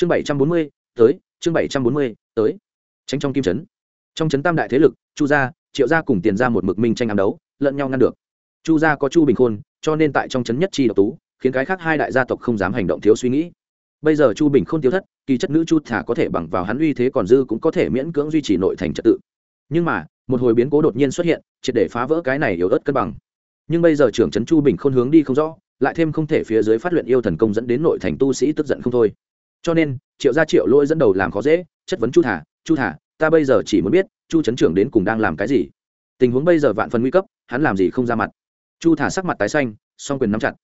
chương bảy trăm bốn mươi, tới, chương bảy trăm bốn mươi, tới. Tránh trong kim trấn trong trấn tam đại thế lực, chu gia, triệu gia cùng tiền ra một mực minh tranh ám đấu, lẫn nhau ngăn được. Chu gia có chu bình khôn, cho nên tại trong trấn nhất chi độc tú, khiến cái khác hai đại gia tộc không dám hành động thiếu suy nghĩ. Bây giờ chu bình Khôn tiêu thất, kỳ chất nữ chu thả có thể bằng vào hắn uy thế còn dư cũng có thể miễn cưỡng duy trì nội thành trật tự. Nhưng mà, một hồi biến cố đột nhiên xuất hiện, triệt để phá vỡ cái này yếu ớt cân bằng. Nhưng bây giờ trưởng trấn chu bình Khôn hướng đi không rõ, lại thêm không thể phía dưới phát luyện yêu thần công dẫn đến nội thành tu sĩ tức giận không thôi cho nên, triệu gia triệu lỗi dẫn đầu làm khó dễ, chất vấn chu thả chu thả, ta bây giờ chỉ muốn biết, chu trấn trưởng đến cùng đang làm cái gì? Tình huống bây giờ vạn phần nguy cấp, hắn làm gì không ra mặt? Chu thả sắc mặt tái xanh, song quyền nắm chặt.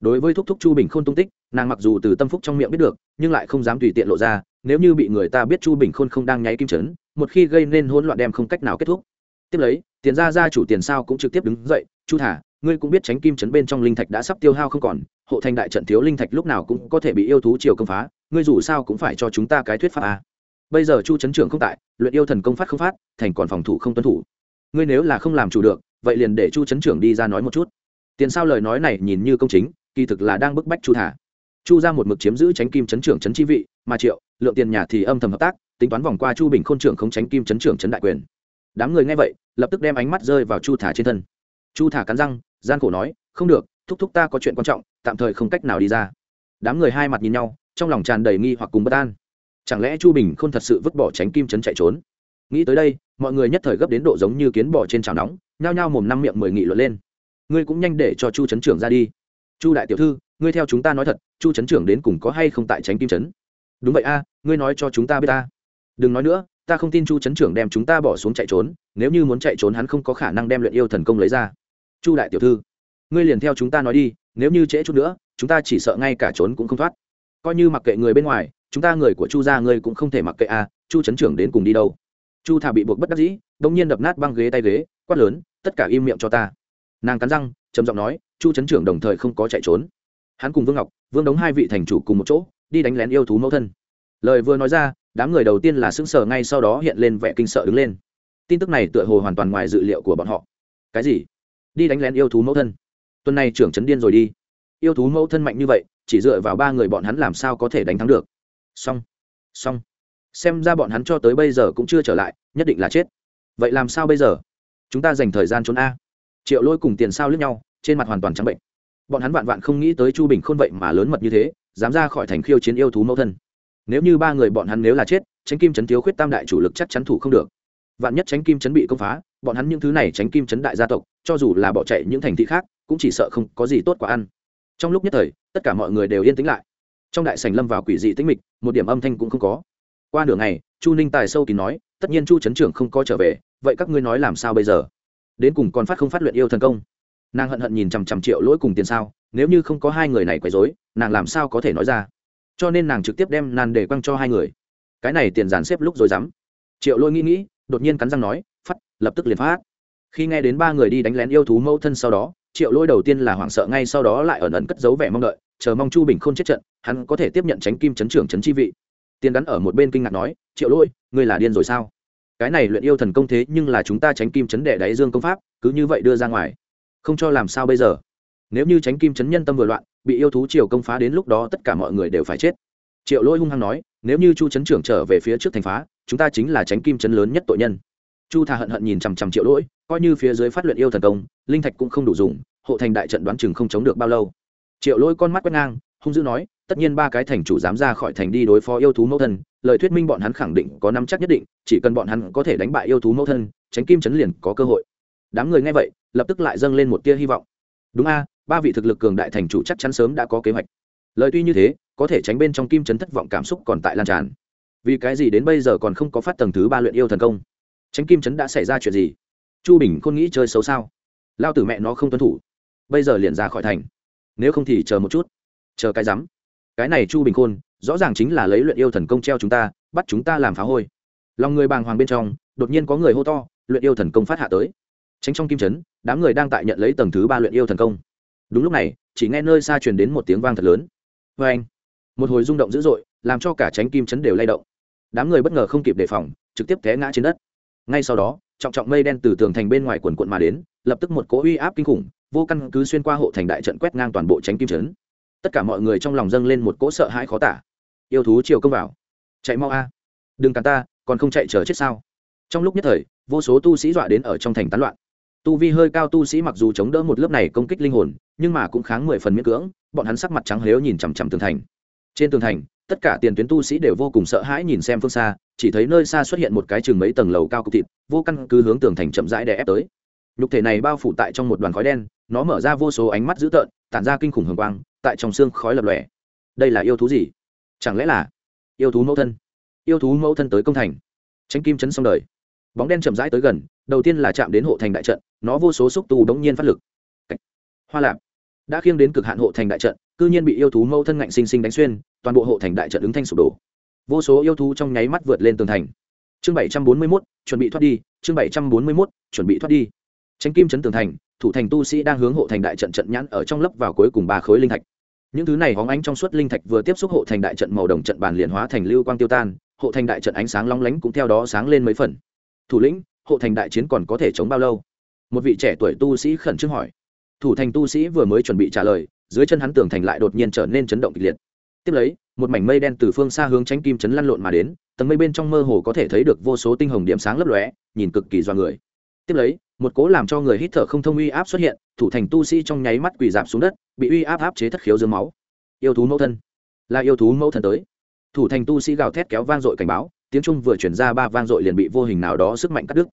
Đối với thúc thúc chu bình k h ô n tung tích, nàng mặc dù từ tâm phúc trong miệng biết được, nhưng lại không dám tùy tiện lộ ra, nếu như bị người ta biết chu bình khôn không đang nháy kim trấn một khi gây nên hỗn loạn đem không cách nào kết thúc. Tiếp lấy, tiền ra ra chủ tiền sao cũng trực tiếp đứng dậy, chu thả ngươi cũng biết tránh kim trấn bên trong linh thạch đã sắp tiêu hao không còn, hộ thành đại trận thiếu linh thạch lúc nào cũng có thể bị yêu thú chiều công phá, ngươi dù sao cũng phải cho chúng ta cái thuyết pháp à. bây giờ chu trấn trưởng không tại, luyện yêu thần công phát không phát, thành còn phòng thủ không tuân thủ. Ngươi nếu là không làm chủ được, vậy liền để chu trấn trưởng đi ra nói một chút. Tiền sao lời nói này nhìn như công chính, kỳ thực là đang bức bách chu thả. Chu ra một mực chiếm giữ tránh kim chấn trưởng chấn chi vị, mà triệu, lượng tiền nhà thì âm thầm hợp tác, tính toán vòng qua chu bình k h ô n trưởng không tránh kim chấn trưởng chấn đại quyền. Đám người nghe vậy, lập tức đem ánh mắt rơi vào chu thả trên thân. Chu thả cắn răng gian khổ nói, không được, thúc thúc ta có chuyện quan trọng, tạm thời không cách nào đi ra. Đám người hai mặt nhìn nhau, trong lòng tràn đầy nghi hoặc cùng bất an. Chẳng lẽ chu bình không thật sự vứt bỏ tránh kim chấn chạy trốn? Nghĩ tới đây, mọi người nhất thời gấp đến độ giống như kiến bò trên chảo nóng, nhao nhao mồm năm miệng mười nghị luận lên. Ngươi cũng nhanh để cho chu chấn trưởng ra đi. Chu đại tiểu thư, ngươi theo chúng ta nói thật, chu trấn trưởng đến cùng có hay không tại tránh kim trấn đúng vậy a, ngươi nói cho chúng ta biết ta. Đừng nói nữa, ta không tin chu trấn trưởng đem chúng ta bỏ xuống chạy trốn, nếu như muốn chạy trốn hắn không có khả năng đem luyện yêu thần công lấy ra chu đại tiểu thư, ngươi liền theo chúng ta nói đi, nếu như trễ chút nữa, chúng ta chỉ sợ ngay cả trốn cũng không thoát. Coi như mặc kệ người bên ngoài, chúng ta người của chu gia ngươi cũng không thể mặc kệ a chu trấn trưởng đến cùng đi đâu? Chu thả bị buộc bất đắc dĩ đ ỗ n g nhiên đập nát băng ghế tay ghế, quát lớn, tất cả im miệng cho ta. Nàng cắn răng, trầm giọng nói, chu trấn trưởng đồng thời không có chạy trốn. Hắn cùng vương ngọc, vương đống hai vị thành chủ cùng một chỗ, đi đánh lén yêu thú mẫu thân. Lời vừa nói ra, đám người đầu tiên là sững sờ ngay sau đó hiện lên vẻ kinh sợ đứng lên. Tin tức này tựa hồ hoàn toàn ngoài dự liệu của bọn họ. Cái gì? Đi đánh lén yêu thú mẫu thân. Tuần này trưởng trấn điên rồi đi. Yêu thú mẫu thân mạnh như vậy, chỉ dựa vào ba người bọn hắn làm sao có thể đánh thắng được. Xong. Xong. Xem ra bọn hắn cho tới bây giờ cũng chưa trở lại, nhất định là chết. Vậy làm sao bây giờ? Chúng ta dành thời gian trốn a. Triệu lôi cùng tiền sao lướt nhau, trên mặt hoàn toàn trắng bệnh. Bọn hắn vạn vạn không nghĩ tới chu bình khôn vậy mà lớn mật như thế, dám ra khỏi thành khiêu chiến yêu thú mẫu thân. Nếu như ba người bọn hắn nếu là chết, tránh kim chấn thiếu khuyết tam đại chủ lực chắc chắn thủ không được. Vạn nhất tránh kim chấn bị công phá bọn hắn những thứ này tránh kim chấn đại gia tộc, cho dù là bỏ chạy những thành thị khác, cũng chỉ sợ không có gì tốt quả ăn. Trong lúc nhất thời, tất cả mọi người đều yên tĩnh lại. Trong đại sành lâm vào quỷ dị tĩnh mịch, một điểm âm thanh cũng không có. Qua nửa ngày, chu ninh tài sâu kín nói, tất nhiên chu chấn trưởng không có trở về, vậy các ngươi nói làm sao bây giờ? Đến cùng còn phát không phát luyện yêu thần công? Nàng hận hận nhìn chằm chằm triệu lỗi cùng tiền sao, nếu như không có hai người này quấy dối nàng làm sao có thể nói ra? Cho nên nàng trực tiếp đem nan để quăng cho hai người. Cái này tiền dàn xếp lúc rồi dám. Triệu lỗi nghĩ nghĩ, đột nhiên cắn răng nói lập tức liền phát. Khi nghe đến ba người đi đánh lén yêu thú mẫu thân sau đó, triệu lỗi đầu tiên là hoảng sợ ngay sau đó lại ẩn ẩn cất giấu vẻ mong đợi, chờ mong chu bình k h ô n chết trận, hắn có thể tiếp nhận tránh kim chấn trưởng chấn chi vị. Tiên đắn ở một bên kinh ngạc nói, triệu lỗi, ngươi là điên rồi sao? Cái này luyện yêu thần công thế nhưng là chúng ta tránh kim chấn đệ đáy dương công pháp, cứ như vậy đưa ra ngoài. Không cho làm sao bây giờ? Nếu như tránh kim chấn nhân tâm vừa loạn, bị yêu thú triều công phá đến lúc đó tất cả mọi người đều phải chết. Triệu lỗi hung hăng nói, nếu như chu chấn trưởng trở về phía trước thành phá, chúng ta chính là tránh kim chấn lớn nhất tội nhân chu thà hận hận nhìn chằm chằm triệu lỗi, coi như phía dưới phát luyện yêu thần công, linh thạch cũng không đủ dùng, hộ thành đại trận đoán chừng không chống được bao lâu. Triệu lỗi con mắt quét ngang, hung dữ nói, tất nhiên ba cái thành chủ dám ra khỏi thành đi đối phó yêu thú mẫu thân, lời thuyết minh bọn hắn khẳng định có năm chắc nhất định, chỉ cần bọn hắn có thể đánh bại yêu thú mẫu thân, tránh kim chấn liền có cơ hội. Đám người nghe vậy, lập tức lại dâng lên một tia hy vọng. Đúng a, ba vị thực lực cường đại thành chủ chắc chắn sớm đã có kế hoạch. Lời tuy như thế, có thể tránh bên trong kim chấn thất vọng cảm xúc còn tại lan tràn. Vì cái gì đến bây giờ còn không có phát tầng thứ ba luyện yêu thần công? Tránh kim Trấn đã xảy ra chuyện gì? Chu bình Khôn nghĩ chơi xấu sao? Lao tử mẹ nó không tuân thủ. Bây giờ liền ra khỏi thành. Nếu không thì chờ một chút. Chờ cái rắm. Cái này chu bình khôn, rõ ràng chính là lấy luyện yêu thần công treo chúng ta, bắt chúng ta làm phá hôi. Lòng người bàng hoàng bên trong, đột nhiên có người hô to, luyện yêu thần công phát hạ tới. Tránh trong kim trấn, đám người đang tại nhận lấy tầng thứ ba luyện yêu thần công. Đúng lúc này, chỉ nghe nơi xa truyền đến một tiếng vang thật lớn. Vê anh, một hồi rung động dữ dội, làm cho cả tránh kim trấn đều lay động. Đám người bất ngờ không kịp đề phòng, trực tiếp té ngã trên đất ngay sau đó, trọng trọng mây đen từ tường thành bên ngoài quần quận mà đến, lập tức một cỗ uy áp kinh khủng, vô căn cứ xuyên qua hộ thành đại trận quét ngang toàn bộ tránh kim trấn. Tất cả mọi người trong lòng dâng lên một cỗ sợ hãi khó tả. Yêu thú chiều công vào. Chạy mau a. Đừng cản ta, còn không chạy chờ chết sao? Trong lúc nhất thời, vô số tu sĩ dọa đến ở trong thành tán loạn. Tu vi hơi cao tu sĩ mặc dù chống đỡ một lớp này công kích linh hồn, nhưng mà cũng kháng mười phần miễn cưỡng, bọn hắn sắc mặt trắng lếu nhìn chằm chằm tường thành. Trên tường thành tất cả tiền tuyến tu sĩ đều vô cùng sợ hãi nhìn xem phương xa, chỉ thấy nơi xa xuất hiện một cái chừng mấy tầng lầu cao cục thịt, vô căn cứ hướng tường thành chậm rãi đè ép tới. Nhục thể này bao phủ tại trong một đoàn khói đen, nó mở ra vô số ánh mắt dữ tợn, tản ra kinh khủng hồng quang, tại trong xương khói lập lòe. Đây là yêu thú gì? Chẳng lẽ là yêu thú mẫu thân? Yêu thú mẫu thân tới công thành. Tranh kim chấn xong đời. Bóng đen chậm rãi tới gần, đầu tiên là chạm đến hộ thành đại trận, nó vô số xúc tu đống nhiên phát lực. Hoa lạp. Đã khiêng đến cực hạn hộ thành đại trận, cư nhiên bị yêu thú mẫu thân ngạnh sinh sinh đánh xuyên toàn bộ hộ thành đại trận ứng thanh sụp đổ. Vô số yêu thú trong nháy mắt vượt lên tường thành. Chương bảy trăm bốn mươi mốt, chuẩn bị thoát đi. Chương bảy trăm bốn mươi mốt, chuẩn bị thoát đi. Tránh kim chấn tường thành, thủ thành tu sĩ đang hướng hộ thành đại trận trận nhãn ở trong lấp vào cuối cùng ba khối linh thạch. Những thứ này hóng ánh trong suốt linh thạch vừa tiếp xúc hộ thành đại trận màu đồng trận bàn liền hóa thành lưu quang tiêu tan, hộ thành đại trận ánh sáng long lánh cũng theo đó sáng lên mấy phần. Thủ lĩnh, hộ thành đại chiến còn có thể chống bao lâu? Một vị trẻ tuổi tu sĩ khẩn trương hỏi. Thủ thành tu sĩ vừa mới chuẩn bị trả lời, dưới chân hắn tường thành lại đột nhiên trở nên chấn động kịch liệt tiếp lấy, một mảnh mây đen từ phương xa hướng tránh kim chấn lăn lộn mà đến, tầng mây bên trong mơ hồ có thể thấy được vô số tinh hồng điểm sáng lấp lóe, nhìn cực kỳ do người. Tiếp lấy, một cố làm cho người hít thở không thông uy áp xuất hiện, thủ thành tu sĩ trong nháy mắt quỳ dạp xuống đất, bị uy áp áp chế thất khiếu dưới máu. Yêu thú mẫu thân. Là yêu thú mẫu thân tới. Thủ thành tu sĩ gào thét kéo vang dội cảnh báo, tiếng trung vừa chuyển ra ba vang dội liền bị vô hình nào đó sức mạnh cắt đứt.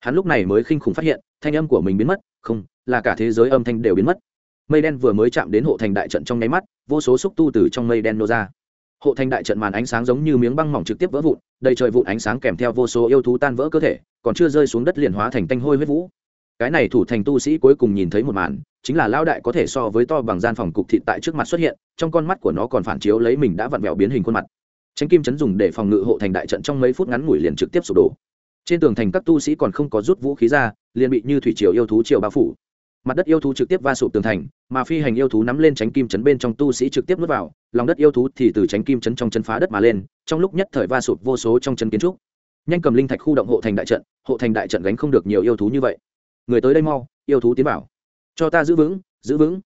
Hắn lúc này mới khinh khủng phát hiện, thanh âm của mình biến mất, không, là cả thế giới âm thanh đều biến mất mây đen vừa mới chạm đến hộ thành đại trận trong nháy mắt, vô số xúc tu từ trong mây đen nô ra. Hộ thành đại trận màn ánh sáng giống như miếng băng mỏng trực tiếp vỡ vụn, đầy trời vụn ánh sáng kèm theo vô số yêu thú tan vỡ cơ thể, còn chưa rơi xuống đất liền hóa thành tanh hôi huyết vũ. Cái này thủ thành tu sĩ cuối cùng nhìn thấy một màn, chính là lao đại có thể so với to bằng gian phòng cục thịt tại trước mặt xuất hiện, trong con mắt của nó còn phản chiếu lấy mình đã vặn vẹo biến hình khuôn mặt. Tránh kim chấn dùng để phòng ngự hộ thành đại trận trong mấy phút ngắn ngủi liền trực tiếp sụp đổ. Trên tường thành các tu sĩ còn không có rút vũ khí ra, liền bị như thủy triều yêu thú triều bao phủ mặt đất yêu thú trực tiếp va sụp tường thành, mà phi hành yêu thú nắm lên tránh kim chấn bên trong tu sĩ trực tiếp nuốt vào, lòng đất yêu thú thì từ tránh kim chấn trong chân phá đất mà lên, trong lúc nhất thời va sụp vô số trong chân kiến trúc. Nhanh cầm linh thạch khu động hộ thành đại trận, hộ thành đại trận gánh không được nhiều yêu thú như vậy. Người tới đây mau, yêu thú tiến bảo cho ta giữ vững giữ vững.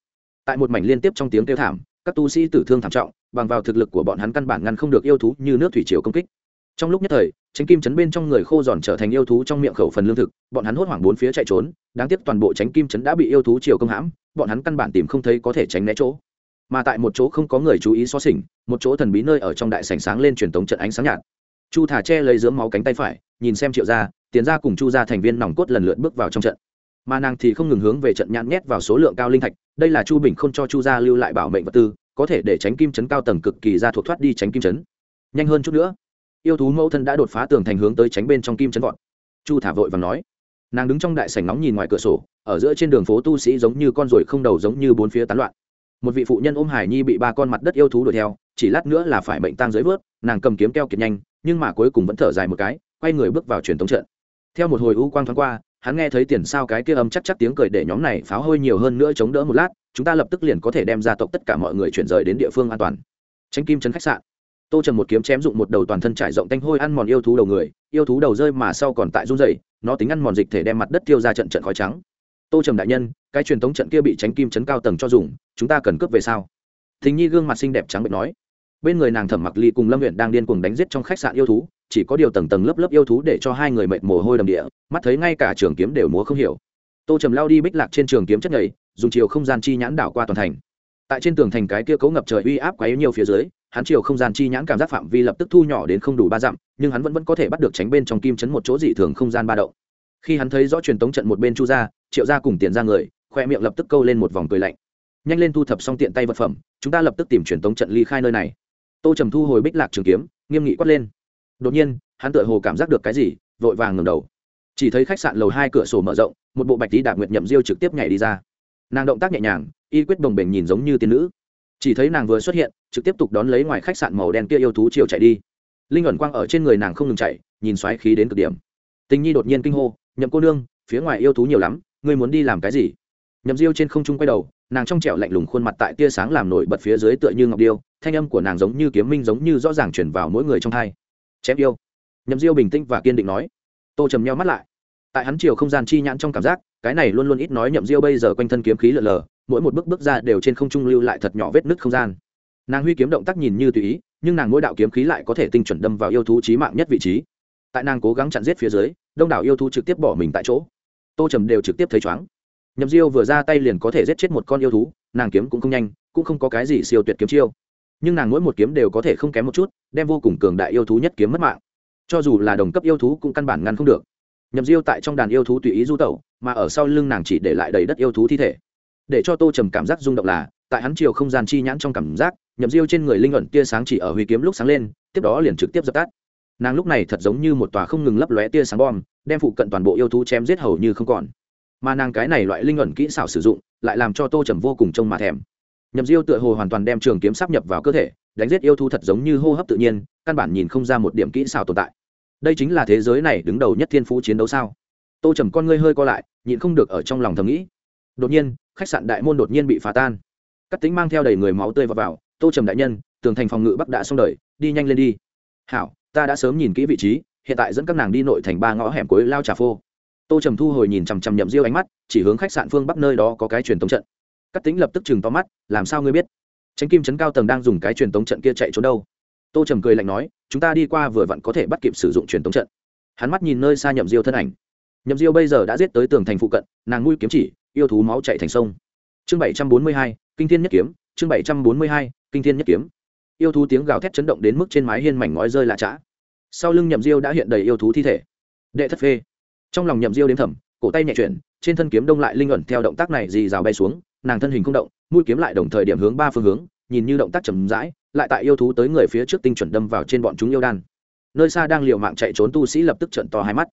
Tại một mảnh liên tiếp trong tiếng kêu thảm, các tu sĩ tử thương thảm trọng, bằng vào thực lực của bọn hắn căn bản ngăn không được yêu thú như nước thủy triều công kích trong lúc nhất thời, tránh kim chấn bên trong người khô giòn trở thành yêu thú trong miệng khẩu phần lương thực, bọn hắn hốt hoảng bốn phía chạy trốn, đáng tiếc toàn bộ tránh kim chấn đã bị yêu thú chiều công hãm, bọn hắn căn bản tìm không thấy có thể tránh né chỗ. Mà tại một chỗ không có người chú ý xó xỉnh, một chỗ thần bí nơi ở trong đại sảnh sáng lên truyền tống trận ánh sáng nhạt. Chu thả che lấy dưỡng máu cánh tay phải, nhìn xem triệu gia tiến ra cùng chu gia thành viên nòng cốt lần lượt bước vào trong trận. Mà nàng thì không ngừng hướng về trận nhãn nhét vào số lượng cao linh thạch, đây là chu bình không cho chu gia lưu lại bảo mệnh vật tư, có thể để tránh kim chấn cao tầng cực kỳ ra thuộc thoát đi tránh kim chấn. Nhanh hơn chút nữa yêu thú mẫu thân đã đột phá tường thành hướng tới tránh bên trong kim chấn vọt. Chu thả vội và nói. Nàng đứng trong đại sảnh nóng nhìn ngoài cửa sổ, ở giữa trên đường phố tu sĩ giống như con ruồi không đầu giống như bốn phía tán loạn. Một vị phụ nhân ôm hải nhi bị ba con mặt đất yêu thú đuổi theo, chỉ lát nữa là phải bệnh tang dưới vớt, nàng cầm kiếm keo kiệt nhanh, nhưng mà cuối cùng vẫn thở dài một cái, quay người bước vào truyền thống trận. Theo một hồi u quang thoáng qua, hắn nghe thấy tiền sao cái kia âm chắc chắc tiếng cười để nhóm này pháo hôi nhiều hơn nữa chống đỡ một lát, chúng ta lập tức liền có thể đem gia tộc tất cả mọi người chuyển rời đến địa phương an toàn. Tránh kim trấn khách sạn tô trầm một kiếm chém dụng một đầu toàn thân trải rộng tanh hôi ăn mòn yêu thú đầu người, yêu thú đầu rơi mà sau còn tại run dày nó tính ăn mòn dịch thể đem mặt đất tiêu ra trận trận khói trắng. Tô trầm đại nhân, cái truyền thống trận kia bị tránh kim chấn cao tầng cho dùng, chúng ta cần cướp về sao? Thính nhi gương mặt xinh đẹp trắng bệnh nói. Bên người nàng thẩm mặc ly cùng lâm huyện đang điên cuồng đánh giết trong khách sạn yêu thú, chỉ có điều tầng tầng lớp lớp yêu thú để cho hai người mệt mồ hôi đầm địa, mắt thấy ngay cả trường kiếm đều múa không hiểu. Tô trầm lao đi bích lạc trên trường kiếm chất nhầy, dùng chiều không gian chi nhãn đảo qua toàn thành. Tại trên tường thành cái kia cấu ngập trời uy áp quá yếu nhiều phía dưới hắn chiều không gian chi nhãn cảm giác phạm vi lập tức thu nhỏ đến không đủ ba dặm, nhưng hắn vẫn vẫn có thể bắt được tránh bên trong kim chấn một chỗ dị thường không gian ba động. Khi hắn thấy rõ truyền tống trận một bên chu ra triệu ra cùng tiền ra người, khoe miệng lập tức câu lên một vòng cười lạnh. Nhanh lên thu thập xong tiện tay vật phẩm, chúng ta lập tức tìm truyền tống trận ly khai nơi này. Tô trầm thu hồi bích lạc trường kiếm, nghiêm nghị quát lên. Đột nhiên, hắn tựa hồ cảm giác được cái gì, vội vàng ngầm đầu. Chỉ thấy khách sạn lầu hai cửa sổ mở rộng, một bộ bạch tí đạp nguyệt nhậm diêu trực tiếp nhảy đi ra. Nàng động tác nhẹ nhàng, y quyết đồng bình nhìn giống như tiên nữ chỉ thấy nàng vừa xuất hiện, trực tiếp tục đón lấy ngoài khách sạn màu đen kia yêu thú chiều chạy đi. Linh ẩn quang ở trên người nàng không ngừng chạy, nhìn xoáy khí đến cực điểm. Tình nhi đột nhiên kinh hô, nhậm cô nương, phía ngoài yêu thú nhiều lắm, ngươi muốn đi làm cái gì? Nhậm diêu trên không trung quay đầu, nàng trong trẻo lạnh lùng khuôn mặt tại tia sáng làm nổi bật phía dưới tựa như ngọc điêu, thanh âm của nàng giống như kiếm minh giống như rõ ràng chuyển vào mỗi người trong hai. Chém yêu. Nhậm diêu bình tĩnh và kiên định nói. Tô trầm nhau mắt lại tại hắn chiều không gian chi nhãn trong cảm giác, cái này luôn luôn ít nói nhậm diêu bây giờ quanh thân kiếm khí lở lờ, mỗi một bước bước ra đều trên không trung lưu lại thật nhỏ vết nứt không gian. Nàng huy kiếm động tác nhìn như tùy ý, nhưng nàng mỗi đạo kiếm khí lại có thể tinh chuẩn đâm vào yêu thú trí mạng nhất vị trí. Tại nàng cố gắng chặn giết phía dưới, đông đảo yêu thú trực tiếp bỏ mình tại chỗ. Tô trầm đều trực tiếp thấy chóng nhậm diêu vừa ra tay liền có thể giết chết một con yêu thú, nàng kiếm cũng không nhanh, cũng không có cái gì siêu tuyệt kiếm chiêu. Nhưng nàng mỗi một kiếm đều có thể không kém một chút, đem vô cùng cường đại yêu thú nhất kiếm mất mạng. Cho dù là đồng cấp yêu thú cũng căn bản ngăn không được nhậm diêu tại trong đàn yêu thú tùy ý du tẩu, mà ở sau lưng nàng chỉ để lại đầy đất yêu thú thi thể. Để cho tô trầm cảm giác rung động là, tại hắn chiều không gian chi nhãn trong cảm giác, nhậm diêu trên người linh luận tia sáng chỉ ở huy kiếm lúc sáng lên, tiếp đó liền trực tiếp dập tắt. Nàng lúc này thật giống như một tòa không ngừng lấp lóe tia sáng bom, đem phụ cận toàn bộ yêu thú chém giết hầu như không còn. Mà nàng cái này loại linh luận kỹ xảo sử dụng, lại làm cho tô trầm vô cùng trông mà thèm. Nhậm diêu tựa hồ hoàn toàn đem trường kiếm sắp nhập vào cơ thể, đánh giết yêu thú thật giống như hô hấp tự nhiên, căn bản nhìn không ra một điểm kỹ xảo tồn tại đây chính là thế giới này đứng đầu nhất thiên phú chiến đấu sao? Tô trầm con ngươi hơi co lại nhịn không được ở trong lòng thầm nghĩ. Đột nhiên khách sạn đại môn đột nhiên bị phá tan. Cắt tính mang theo đầy người máu tươi vào, vào tô trầm đại nhân tường thành phòng ngự bắc đã xong đời đi nhanh lên đi. Hảo ta đã sớm nhìn kỹ vị trí hiện tại dẫn các nàng đi nội thành ba ngõ hẻm cuối lao trà phô. Tô trầm thu hồi nhìn chằm chằm nhậm diêu ánh mắt chỉ hướng khách sạn phương bắc nơi đó có cái truyền tống trận. Cắt tính lập tức chừng to mắt làm sao ngươi biết? Tránh kim trấn cao tầng đang dùng cái truyền tống trận kia chạy trốn đâu? Tô trầm cười lạnh nói, chúng ta đi qua vừa vặn có thể bắt kịp sử dụng truyền tống trận. Hắn mắt nhìn nơi xa nhậm diêu thân ảnh. Nhậm diêu bây giờ đã giết tới tường thành phụ cận, nàng nuôi kiếm chỉ, yêu thú máu chạy thành sông. Chương bảy trăm bốn mươi hai, kinh thiên nhất kiếm, chương bảy trăm bốn mươi hai, kinh thiên nhất kiếm. Yêu thú tiếng gào thét chấn động đến mức trên mái hiên mảnh ngói rơi lạ chã sau lưng nhậm diêu đã hiện đầy yêu thú thi thể. Đệ thất phê. Trong lòng nhậm diêu đến thẩm cổ tay nhẹ chuyển, trên thân kiếm đông lại linh ẩn theo động tác này dì rào bay xuống, nàng thân hình không động, mũi kiếm lại đồng thời điểm hướng ba phương hướng, nhìn như động tác chầm rãi lại tại yêu thú tới người phía trước tinh chuẩn đâm vào trên bọn chúng yêu đan. Nơi xa đang liều mạng chạy trốn tu sĩ lập tức trận to hai mắt.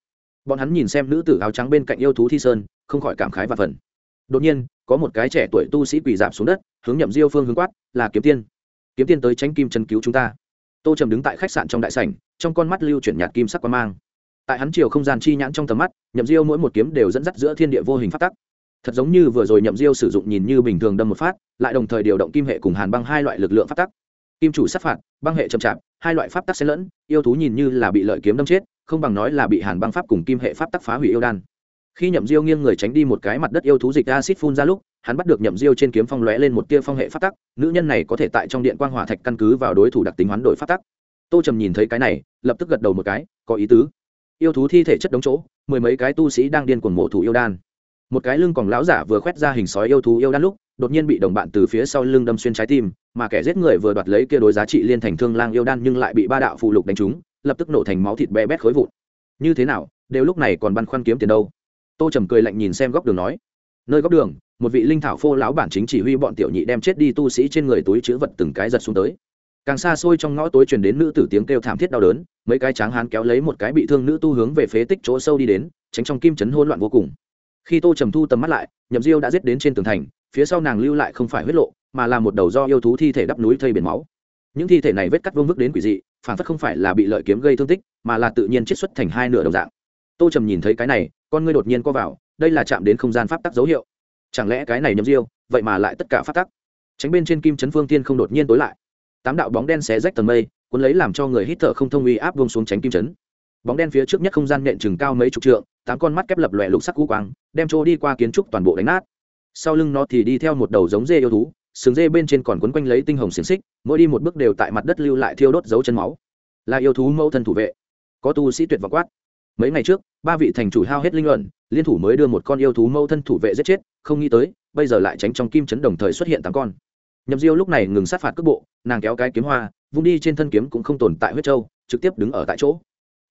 Bọn hắn nhìn xem nữ tử áo trắng bên cạnh yêu thú thi sơn, không khỏi cảm khái và phần. Đột nhiên, có một cái trẻ tuổi tu sĩ quỳ giảm xuống đất, hướng nhậm diêu phương hướng quát, là kiếm tiên. Kiếm tiên tới tránh kim chân cứu chúng ta. Tô trầm đứng tại khách sạn trong đại sảnh, trong con mắt lưu chuyển nhạt kim sắc qua mang. Tại hắn chiều không gian chi nhãn trong tầm mắt, nhậm diêu mỗi một kiếm đều dẫn dắt giữa thiên địa vô hình phát tắc. Thật giống như vừa rồi nhậm diêu sử dụng nhìn như bình thường đâm một phát, lại đồng thời điều động kim hệ cùng hàn băng hai loại lực lượng phát tắc kim chủ sát phạt, băng hệ chậm chạp, hai loại pháp tắc xen lẫn, yêu thú nhìn như là bị lợi kiếm đâm chết, không bằng nói là bị hàn băng pháp cùng kim hệ pháp tắc phá hủy yêu đan. Khi nhậm diêu nghiêng người tránh đi một cái mặt đất yêu thú dịch acid phun ra lúc, hắn bắt được nhậm diêu trên kiếm phong lóe lên một tia phong hệ pháp tắc, nữ nhân này có thể tại trong điện quang hỏa thạch căn cứ vào đối thủ đặc tính hoán đổi pháp tắc. Tô trầm nhìn thấy cái này, lập tức gật đầu một cái, có ý tứ. Yêu thú thi thể chất đống chỗ, mười mấy cái tu sĩ đang điên cuồng mộ thủ yêu đan. Một cái lưng còn lão giả vừa khoét ra hình sói yêu thú yêu đan lúc đột nhiên bị đồng bạn từ phía sau lưng đâm xuyên trái tim, mà kẻ giết người vừa đoạt lấy kia đối giá trị liên thành thương lang yêu đan nhưng lại bị ba đạo phụ lục đánh trúng, lập tức nổ thành máu thịt bé bét khối vụn. Như thế nào, đều lúc này còn băn khoăn kiếm tiền đâu? Tô trầm cười lạnh nhìn xem góc đường nói, nơi góc đường, một vị linh thảo phô lão bản chính chỉ huy bọn tiểu nhị đem chết đi tu sĩ trên người túi chữ vật từng cái giật xuống tới. Càng xa xôi trong ngõ tối truyền đến nữ tử tiếng kêu thảm thiết đau đớn, mấy cái tráng hán kéo lấy một cái bị thương nữ tu hướng về phế tích chỗ sâu đi đến, tránh trong kim chấn hỗn loạn vô cùng. Khi tô trầm thu tầm mắt lại, nhậm diêu đã giết đến trên tường thành phía sau nàng lưu lại không phải huyết lộ mà là một đầu do yêu thú thi thể đắp núi thây biển máu. Những thi thể này vết cắt vương vức đến quỷ dị phản phất không phải là bị lợi kiếm gây thương tích mà là tự nhiên chiết xuất thành hai nửa đồng dạng. Tô trầm nhìn thấy cái này con ngươi đột nhiên co vào đây là chạm đến không gian pháp tắc dấu hiệu. Chẳng lẽ cái này nhầm riêu, vậy mà lại tất cả pháp tắc? Tránh bên trên kim chấn phương tiên không đột nhiên tối lại. Tám đạo bóng đen xé rách tầng mây cuốn lấy làm cho người hít thở không thông uy áp vông xuống tránh kim chấn. Bóng đen phía trước nhất không gian nện chừng cao mấy chục trượng tám con mắt kép lập lòe lục sắc cú quang đem trô đi qua kiến trúc toàn bộ đánh nát sau lưng nó thì đi theo một đầu giống dê yêu thú sừng dê bên trên còn quấn quanh lấy tinh hồng xiềng xích mỗi đi một bước đều tại mặt đất lưu lại thiêu đốt dấu chân máu. Là yêu thú mẫu thân thủ vệ. Có tu sĩ tuyệt vọng quát. Mấy ngày trước ba vị thành chủ hao hết linh luận liên thủ mới đưa một con yêu thú mẫu thân thủ vệ giết chết không nghĩ tới bây giờ lại tránh trong kim chấn đồng thời xuất hiện tám con. Nhậm diêu lúc này ngừng sát phạt cước bộ nàng kéo cái kiếm hoa vung đi trên thân kiếm cũng không tồn tại huyết châu, trực tiếp đứng ở tại chỗ.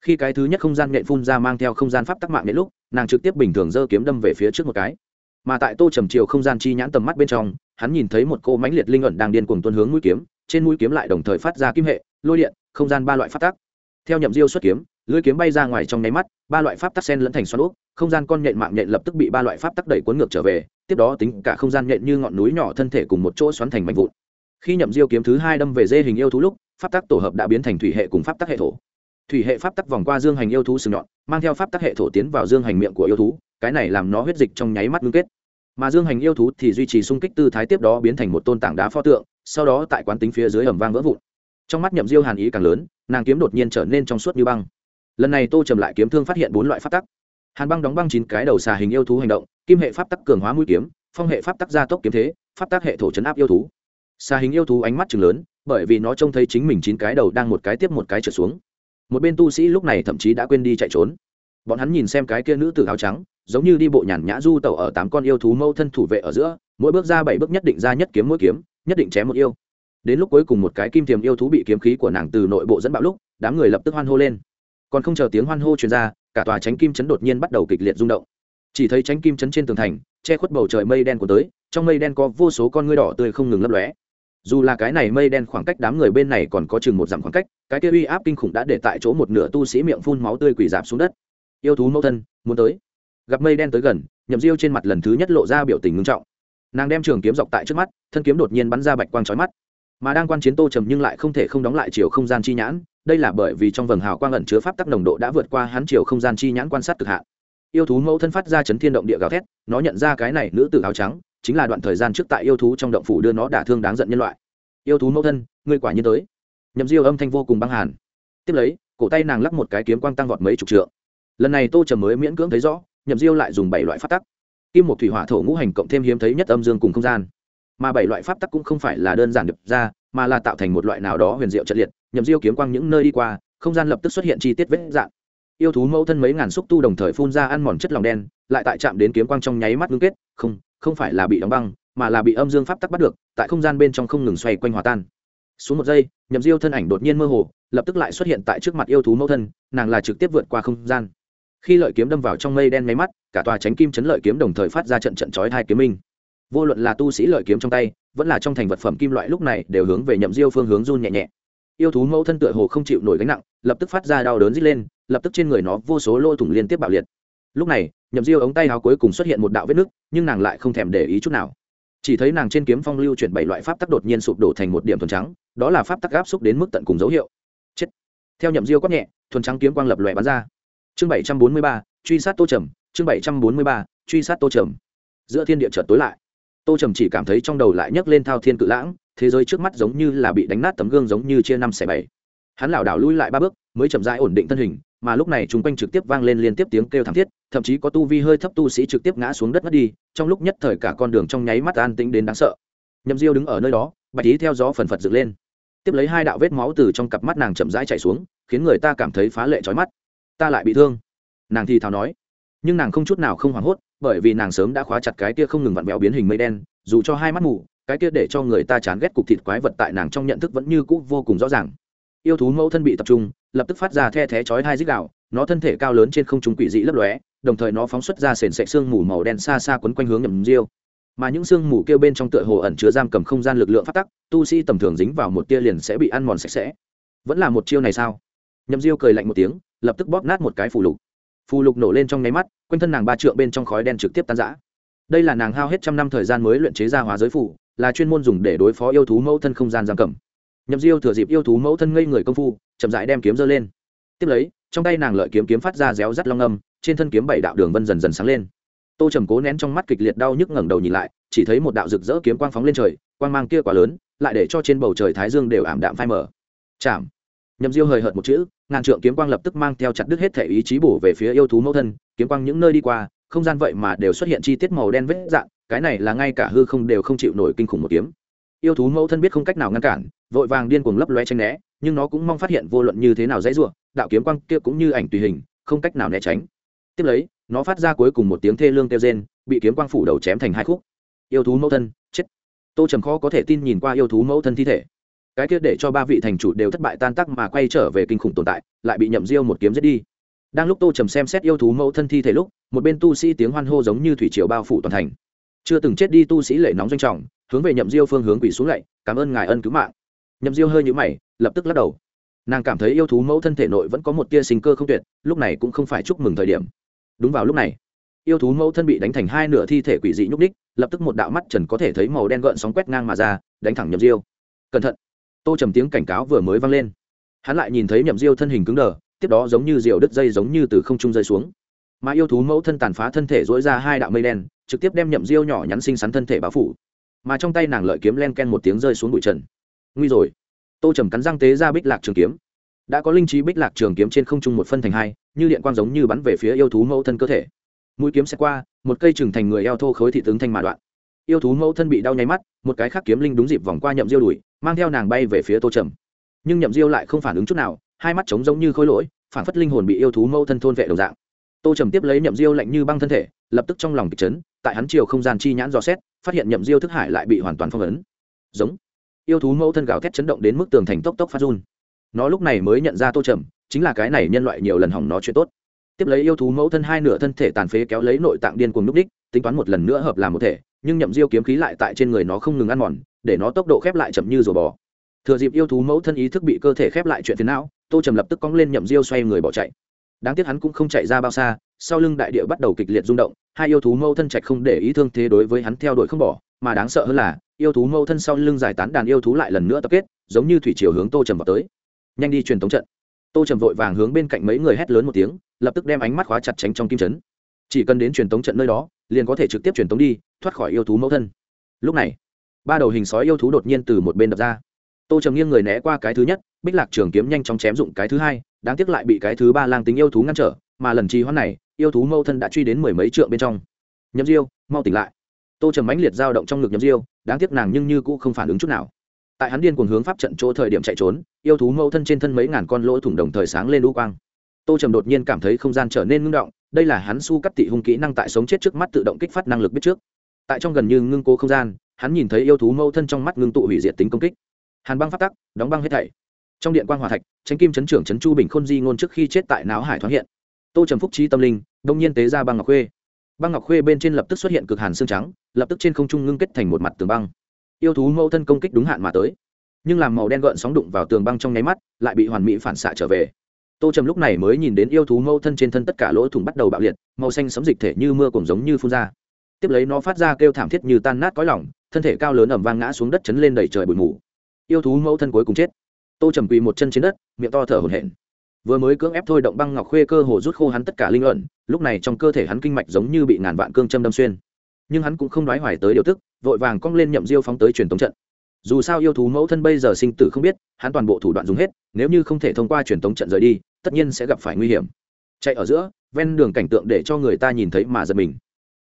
Khi cái thứ nhất không gian nhện phun ra mang theo không gian pháp tắc mạng nhện lúc nàng trực tiếp bình thường giơ kiếm đâm về phía trước một cái mà tại tô trầm chiều không gian chi nhãn tầm mắt bên trong, hắn nhìn thấy một cô mãnh liệt linh ẩn đang điên cuồng tuân hướng mũi kiếm, trên mũi kiếm lại đồng thời phát ra kim hệ, lôi điện, không gian ba loại pháp tắc. Theo nhậm diêu xuất kiếm, lưỡi kiếm bay ra ngoài trong nháy mắt, ba loại pháp tắc sen lẫn thành xoắn úp, không gian con nhện mạng nhện lập tức bị ba loại pháp tắc đẩy cuốn ngược trở về, tiếp đó tính cả không gian nhện như ngọn núi nhỏ thân thể cùng một chỗ xoắn thành mạnh vụn. Khi nhậm diêu kiếm thứ hai đâm về dê hình yêu thú lúc, pháp tắc tổ hợp đã biến thành thủy hệ cùng pháp tắc hệ thổ. Thủy hệ pháp tắc vòng qua dương hành yêu thú sừng nhọn, mang theo pháp tắc hệ thổ tiến vào dương hành miệng của yêu thú, cái này làm nó huyết dịch trong nháy mắt ngưng kết mà dương hành yêu thú thì duy trì sung kích tư thái tiếp đó biến thành một tôn tảng đá pho tượng, sau đó tại quán tính phía dưới ẩm vang vỡ vụn. Trong mắt nhậm diêu hàn ý càng lớn, nàng kiếm đột nhiên trở nên trong suốt như băng. Lần này tô trầm lại kiếm thương phát hiện bốn loại pháp tắc. Hàn băng đóng băng chín cái đầu xà hình yêu thú hành động, kim hệ pháp tắc cường hóa mũi kiếm, phong hệ pháp tắc gia tốc kiếm thế, pháp tắc hệ thổ chấn áp yêu thú. Xà hình yêu thú ánh mắt chừng lớn, bởi vì nó trông thấy chính mình chín cái đầu đang một cái tiếp một cái trở xuống. Một bên tu sĩ lúc này thậm chí đã quên đi chạy trốn. Bọn hắn nhìn xem cái kia nữ tử áo trắng giống như đi bộ nhàn nhã du tẩu ở tám con yêu thú mâu thân thủ vệ ở giữa, mỗi bước ra bảy bước nhất định ra nhất kiếm mỗi kiếm, nhất định chém một yêu. Đến lúc cuối cùng một cái kim thiềm yêu thú bị kiếm khí của nàng từ nội bộ dẫn bạo lúc, đám người lập tức hoan hô lên. Còn không chờ tiếng hoan hô truyền ra, cả tòa tránh kim chấn đột nhiên bắt đầu kịch liệt rung động. Chỉ thấy tránh kim chấn trên tường thành, che khuất bầu trời mây đen của tới, trong mây đen có vô số con ngươi đỏ tươi không ngừng lấp lóe. Dù là cái này mây đen khoảng cách đám người bên này còn có chừng một dặm khoảng cách, cái kia uy áp kinh khủng đã để tại chỗ một nửa tu sĩ miệng phun máu tươi quỳ dạp xuống đất. Yêu thú mẫu thân, muốn tới gặp mây đen tới gần, nhậm diêu trên mặt lần thứ nhất lộ ra biểu tình ngưng trọng. Nàng đem trường kiếm dọc tại trước mắt, thân kiếm đột nhiên bắn ra bạch quang trói mắt. Mà đang quan chiến tô trầm nhưng lại không thể không đóng lại chiều không gian chi nhãn, đây là bởi vì trong vầng hào quang ẩn chứa pháp tắc nồng độ đã vượt qua hắn chiều không gian chi nhãn quan sát cực hạn. Yêu thú mẫu thân phát ra chấn thiên động địa gào thét, nó nhận ra cái này nữ tử áo trắng, chính là đoạn thời gian trước tại yêu thú trong động phủ đưa nó đả thương đáng giận nhân loại. Yêu thú mẫu thân, ngươi quả nhiên tới. Nhậm diêu âm thanh vô cùng băng hàn. Tiếp lấy, cổ tay nàng lắc một cái kiếm quang tăng vọt mấy chục trượng. Lần này tô trầm mới miễn cưỡng thấy rõ nhậm diêu lại dùng bảy loại pháp tắc. Kim một thủy hỏa thổ ngũ hành cộng thêm hiếm thấy nhất âm dương cùng không gian. Mà bảy loại pháp tắc cũng không phải là đơn giản được ra, mà là tạo thành một loại nào đó huyền diệu trận liệt, nhậm diêu kiếm quang những nơi đi qua, không gian lập tức xuất hiện chi tiết vết dạng. Yêu thú mẫu thân mấy ngàn xúc tu đồng thời phun ra ăn mòn chất lòng đen, lại tại chạm đến kiếm quang trong nháy mắt ngưng kết, không không phải là bị đóng băng, mà là bị âm dương pháp tắc bắt được, tại không gian bên trong không ngừng xoay quanh hòa tan. Xuống một giây, nhậm diêu thân ảnh đột nhiên mơ hồ, lập tức lại xuất hiện tại trước mặt yêu thú mẫu thân, nàng là trực tiếp vượt qua không gian khi lợi kiếm đâm vào trong mây đen máy mắt, cả tòa tránh kim chấn lợi kiếm đồng thời phát ra trận trận chói hai kiếm minh. Vô luận là tu sĩ lợi kiếm trong tay, vẫn là trong thành vật phẩm kim loại lúc này đều hướng về nhậm diêu phương hướng run nhẹ nhẹ. Yêu thú mẫu thân tựa hồ không chịu nổi gánh nặng, lập tức phát ra đau đớn rít lên, lập tức trên người nó vô số lỗ thủng liên tiếp bạo liệt. Lúc này, nhậm diêu ống tay áo cuối cùng xuất hiện một đạo vết nứt, nhưng nàng lại không thèm để ý chút nào. Chỉ thấy nàng trên kiếm phong lưu chuyển bảy loại pháp tắc đột nhiên sụp đổ thành một điểm thuần trắng, đó là pháp tắc áp xúc đến mức tận cùng dấu hiệu. Chết. Theo nhậm diêu quát nhẹ, thuần trắng kiếm quang lập lòe bắn ra chương bảy trăm bốn mươi ba, truy sát tô trầm. Chương bảy trăm bốn mươi ba, truy sát tô trầm. Giữa thiên địa chợt tối lại. Tô trầm chỉ cảm thấy trong đầu lại nhấc lên thao thiên cự lãng, thế giới trước mắt giống như là bị đánh nát tấm gương giống như chia năm xẻ bảy. Hắn lảo đảo lui lại ba bước, mới chậm rãi ổn định thân hình, mà lúc này chúng quanh trực tiếp vang lên liên tiếp tiếng kêu thảm thiết, thậm chí có tu vi hơi thấp tu sĩ trực tiếp ngã xuống đất mất đi, trong lúc nhất thời cả con đường trong nháy mắt an tĩnh đến đáng sợ. Nhậm diêu đứng ở nơi đó, bạch ý theo gió phần phật dựng lên. Tiếp lấy hai đạo vết máu từ trong cặp mắt nàng chậm rãi chạy xuống, khiến người ta cảm thấy phá lệ trói mắt ta lại bị thương. Nàng thì thào nói. Nhưng nàng không chút nào không hoảng hốt, bởi vì nàng sớm đã khóa chặt cái kia không ngừng vặn vẹo biến hình mây đen, dù cho hai mắt mù, cái kia để cho người ta chán ghét cục thịt quái vật tại nàng trong nhận thức vẫn như cũ vô cùng rõ ràng. Yêu thú mẫu thân bị tập trung, lập tức phát ra the thé chói hai dích đạo nó thân thể cao lớn trên không trung quỷ dị lấp lóe, đồng thời nó phóng xuất ra sền sệ xương mù màu đen xa xa quấn quanh hướng nhầm diêu mà những xương mù kêu bên trong tựa hồ ẩn chứa giam cầm không gian lực lượng phát tắc, tu sĩ tầm thường dính vào một tia liền sẽ bị ăn mòn sạch sẽ. Vẫn là một chiêu này sao? Nhầm diêu cười lạnh một tiếng lập tức bóp nát một cái phù lục. Phù lục nổ lên trong nháy mắt, quanh thân nàng ba trượng bên trong khói đen trực tiếp tan rã. Đây là nàng hao hết trăm năm thời gian mới luyện chế ra hóa giới phủ là chuyên môn dùng để đối phó yêu thú mẫu thân không gian giam cầm. Nhậm diêu thừa dịp yêu thú mẫu thân ngây người công phu, chậm rãi đem kiếm giơ lên. Tiếp lấy, trong tay nàng lợi kiếm kiếm phát ra réo rắt long âm, trên thân kiếm bảy đạo đường vân dần dần sáng lên. Tô trầm cố nén trong mắt kịch liệt đau nhức ngẩng đầu nhìn lại, chỉ thấy một đạo rực rỡ kiếm quang phóng lên trời, quang mang kia quá lớn, lại để cho trên bầu trời thái dương đều ảm đạm phai mờ. Chạm nhậm diêu hời hợt một chữ, ngàn trượng kiếm quang lập tức mang theo chặt đứt hết thể ý chí bổ về phía yêu thú mẫu thân, kiếm quang những nơi đi qua, không gian vậy mà đều xuất hiện chi tiết màu đen vết dạng, cái này là ngay cả hư không đều không chịu nổi kinh khủng một kiếm. Yêu thú mẫu thân biết không cách nào ngăn cản, vội vàng điên cuồng lấp loe tranh né, nhưng nó cũng mong phát hiện vô luận như thế nào dãy rủa, đạo kiếm quang kia cũng như ảnh tùy hình, không cách nào né tránh. Tiếp lấy, nó phát ra cuối cùng một tiếng thê lương kêu rên, bị kiếm quang phủ đầu chém thành hai khúc. Yêu thú mẫu thân, chết. Tô trầm khó có thể tin nhìn qua yêu thú mẫu thân thi thể cái kia để cho ba vị thành chủ đều thất bại tan tác mà quay trở về kinh khủng tồn tại, lại bị nhậm diêu một kiếm giết đi. Đang lúc tô trầm xem xét yêu thú mẫu thân thi thể lúc, một bên tu sĩ tiếng hoan hô giống như thủy triều bao phủ toàn thành. Chưa từng chết đi tu sĩ lệ nóng doanh trọng, hướng về nhậm diêu phương hướng quỷ xuống lạy, cảm ơn ngài ân cứu mạng. Nhậm diêu hơi nhũ mày, lập tức lắc đầu. Nàng cảm thấy yêu thú mẫu thân thể nội vẫn có một tia sinh cơ không tuyệt, lúc này cũng không phải chúc mừng thời điểm. Đúng vào lúc này, yêu thú mẫu thân bị đánh thành hai nửa thi thể quỷ dị nhúc ních lập tức một đạo mắt trần có thể thấy màu đen gợn sóng quét ngang mà ra, đánh thẳng nhậm diêu. Cẩn thận tô trầm tiếng cảnh cáo vừa mới vang lên. Hắn lại nhìn thấy nhậm diêu thân hình cứng đờ, tiếp đó giống như diều đứt dây giống như từ không trung rơi xuống. Mà yêu thú mẫu thân tàn phá thân thể dỗi ra hai đạo mây đen, trực tiếp đem nhậm diêu nhỏ nhắn xinh xắn thân thể bao phủ. Mà trong tay nàng lợi kiếm len ken một tiếng rơi xuống bụi trần. Nguy rồi. Tô trầm cắn răng tế ra bích lạc trường kiếm. Đã có linh trí bích lạc trường kiếm trên không trung một phân thành hai, như điện quang giống như bắn về phía yêu thú mẫu thân cơ thể. Mũi kiếm sẽ qua, một cây trừng thành người eo thô khối thị tướng thanh mà đoạn yêu thú mẫu thân bị đau nháy mắt, một cái khác kiếm linh đúng dịp vòng qua nhậm diêu đuổi mang theo nàng bay về phía tô trầm. Nhưng nhậm diêu lại không phản ứng chút nào, hai mắt trống giống như khối lỗi, phản phất linh hồn bị yêu thú mẫu thân thôn vệ đồng dạng. Tô trầm tiếp lấy nhậm diêu lạnh như băng thân thể, lập tức trong lòng kịch chấn, tại hắn chiều không gian chi nhãn dò xét, phát hiện nhậm diêu thức hải lại bị hoàn toàn phong ấn. Giống. Yêu thú mẫu thân gào thét chấn động đến mức tường thành tốc tốc phát run. Nó lúc này mới nhận ra tô trầm, chính là cái này nhân loại nhiều lần hỏng nó chuyện tốt. Tiếp lấy yêu thú mẫu thân hai nửa thân thể tàn phế kéo lấy nội tạng điên cuồng núp đích, tính toán một lần nữa hợp làm một thể nhưng nhậm diêu kiếm khí lại tại trên người nó không ngừng ăn mòn, để nó tốc độ khép lại chậm như rùa bò. Thừa dịp yêu thú mẫu thân ý thức bị cơ thể khép lại chuyện phiền não, tô trầm lập tức cong lên nhậm diêu xoay người bỏ chạy. Đáng tiếc hắn cũng không chạy ra bao xa, sau lưng đại địa bắt đầu kịch liệt rung động, hai yêu thú mẫu thân trạch không để ý thương thế đối với hắn theo đuổi không bỏ, mà đáng sợ hơn là, yêu thú mẫu thân sau lưng giải tán đàn yêu thú lại lần nữa tập kết, giống như thủy chiều hướng tô trầm vào tới. Nhanh đi truyền tống trận. Tô trầm vội vàng hướng bên cạnh mấy người hét lớn một tiếng, lập tức đem ánh mắt khóa chặt tránh trong kim trấn chỉ cần đến truyền tống trận nơi đó, liền có thể trực tiếp truyền tống đi thoát khỏi yêu thú mẫu thân. Lúc này, ba đầu hình sói yêu thú đột nhiên từ một bên đập ra. Tô trầm nghiêng người né qua cái thứ nhất, bích lạc trường kiếm nhanh chóng chém dụng cái thứ hai, đáng tiếc lại bị cái thứ ba lang tính yêu thú ngăn trở, mà lần trì hoãn này, yêu thú mẫu thân đã truy đến mười mấy trượng bên trong. Nhậm diêu, mau tỉnh lại. Tô trầm mãnh liệt dao động trong ngực nhậm diêu, đáng tiếc nàng nhưng như cũ không phản ứng chút nào. Tại hắn điên cuồng hướng pháp trận chỗ thời điểm chạy trốn, yêu thú mẫu thân trên thân mấy ngàn con lỗ thủng đồng thời sáng lên đu quang. Tô trầm đột nhiên cảm thấy không gian trở nên ngưng động, đây là hắn su cắt tị hung kỹ năng tại sống chết trước mắt tự động kích phát năng lực biết trước tại trong gần như ngưng cố không gian, hắn nhìn thấy yêu thú mâu thân trong mắt ngưng tụ hủy diệt tính công kích. Hàn băng phát tắc, đóng băng hết thảy. Trong điện quan hòa thạch tránh kim chấn trưởng chấn chu bình khôn di ngôn trước khi chết tại não hải thoáng hiện. Tô trầm phúc trí tâm linh, đông nhiên tế ra băng ngọc khuê. Băng ngọc khuê bên trên lập tức xuất hiện cực hàn xương trắng, lập tức trên không trung ngưng kết thành một mặt tường băng. Yêu thú mâu thân công kích đúng hạn mà tới. Nhưng làm màu đen gợn sóng đụng vào tường băng trong nháy mắt, lại bị hoàn mỹ phản xạ trở về. Tô trầm lúc này mới nhìn đến yêu thú mâu thân trên thân tất cả lỗ thủng bắt đầu bạo liệt, màu xanh sấm dịch thể như mưa cùng giống như phun ra tiếp lấy nó phát ra kêu thảm thiết như tan nát cõi lỏng thân thể cao lớn ẩm vang ngã xuống đất chấn lên đầy trời bụi mù. Yêu thú mẫu thân cuối cùng chết. Tô trầm quỳ một chân trên đất, miệng to thở hổn hển. Vừa mới cưỡng ép thôi động băng ngọc khuê cơ hồ rút khô hắn tất cả linh luận, lúc này trong cơ thể hắn kinh mạch giống như bị ngàn vạn cương châm đâm xuyên. Nhưng hắn cũng không nói hoài tới điều tức, vội vàng cong lên nhậm diêu phóng tới truyền tống trận. Dù sao yêu thú mẫu thân bây giờ sinh tử không biết, hắn toàn bộ thủ đoạn dùng hết, nếu như không thể thông qua truyền tống trận rời đi, tất nhiên sẽ gặp phải nguy hiểm. Chạy ở giữa, ven đường cảnh tượng để cho người ta nhìn thấy mà giật mình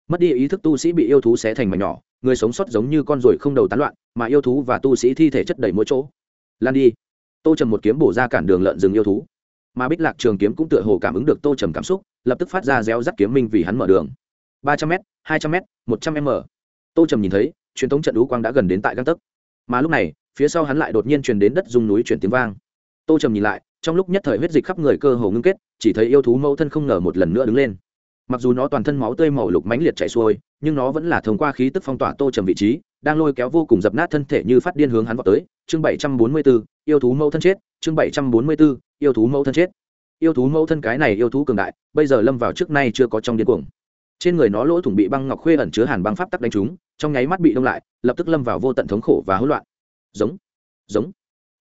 mất đi ý thức tu sĩ bị yêu thú xé thành mảnh nhỏ, người sống sót giống như con ruồi không đầu tán loạn, mà yêu thú và tu sĩ thi thể chất đầy mỗi chỗ. Lan đi. Tô trầm một kiếm bổ ra cản đường lợn rừng yêu thú. Mà bích lạc trường kiếm cũng tựa hồ cảm ứng được tô trầm cảm xúc, lập tức phát ra réo rắt kiếm minh vì hắn mở đường. ba trăm m hai trăm m một trăm m. Tô trầm nhìn thấy, truyền thống trận đũ quang đã gần đến tại găng tấc. Mà lúc này, phía sau hắn lại đột nhiên truyền đến đất dung núi chuyển tiếng vang. Tô trầm nhìn lại, trong lúc nhất thời huyết dịch khắp người cơ hồ ngưng kết, chỉ thấy yêu thú mẫu thân không ngờ một lần nữa đứng lên mặc dù nó toàn thân máu tươi màu lục mãnh liệt chảy xuôi, nhưng nó vẫn là thông qua khí tức phong tỏa tô trầm vị trí, đang lôi kéo vô cùng dập nát thân thể như phát điên hướng hắn vào tới. Chương bảy trăm bốn mươi b ố yêu thú mẫu thân chết. Chương bảy trăm bốn mươi b ố yêu thú mẫu thân chết. Yêu thú mẫu thân cái này yêu thú cường đại, bây giờ lâm vào trước nay chưa có trong điên cuồng. Trên người nó lỗ thủng bị băng ngọc khuê ẩn chứa hàn băng pháp tắc đánh trúng, trong nháy mắt bị đông lại, lập tức lâm vào vô tận thống khổ và hỗn loạn. Giống giống.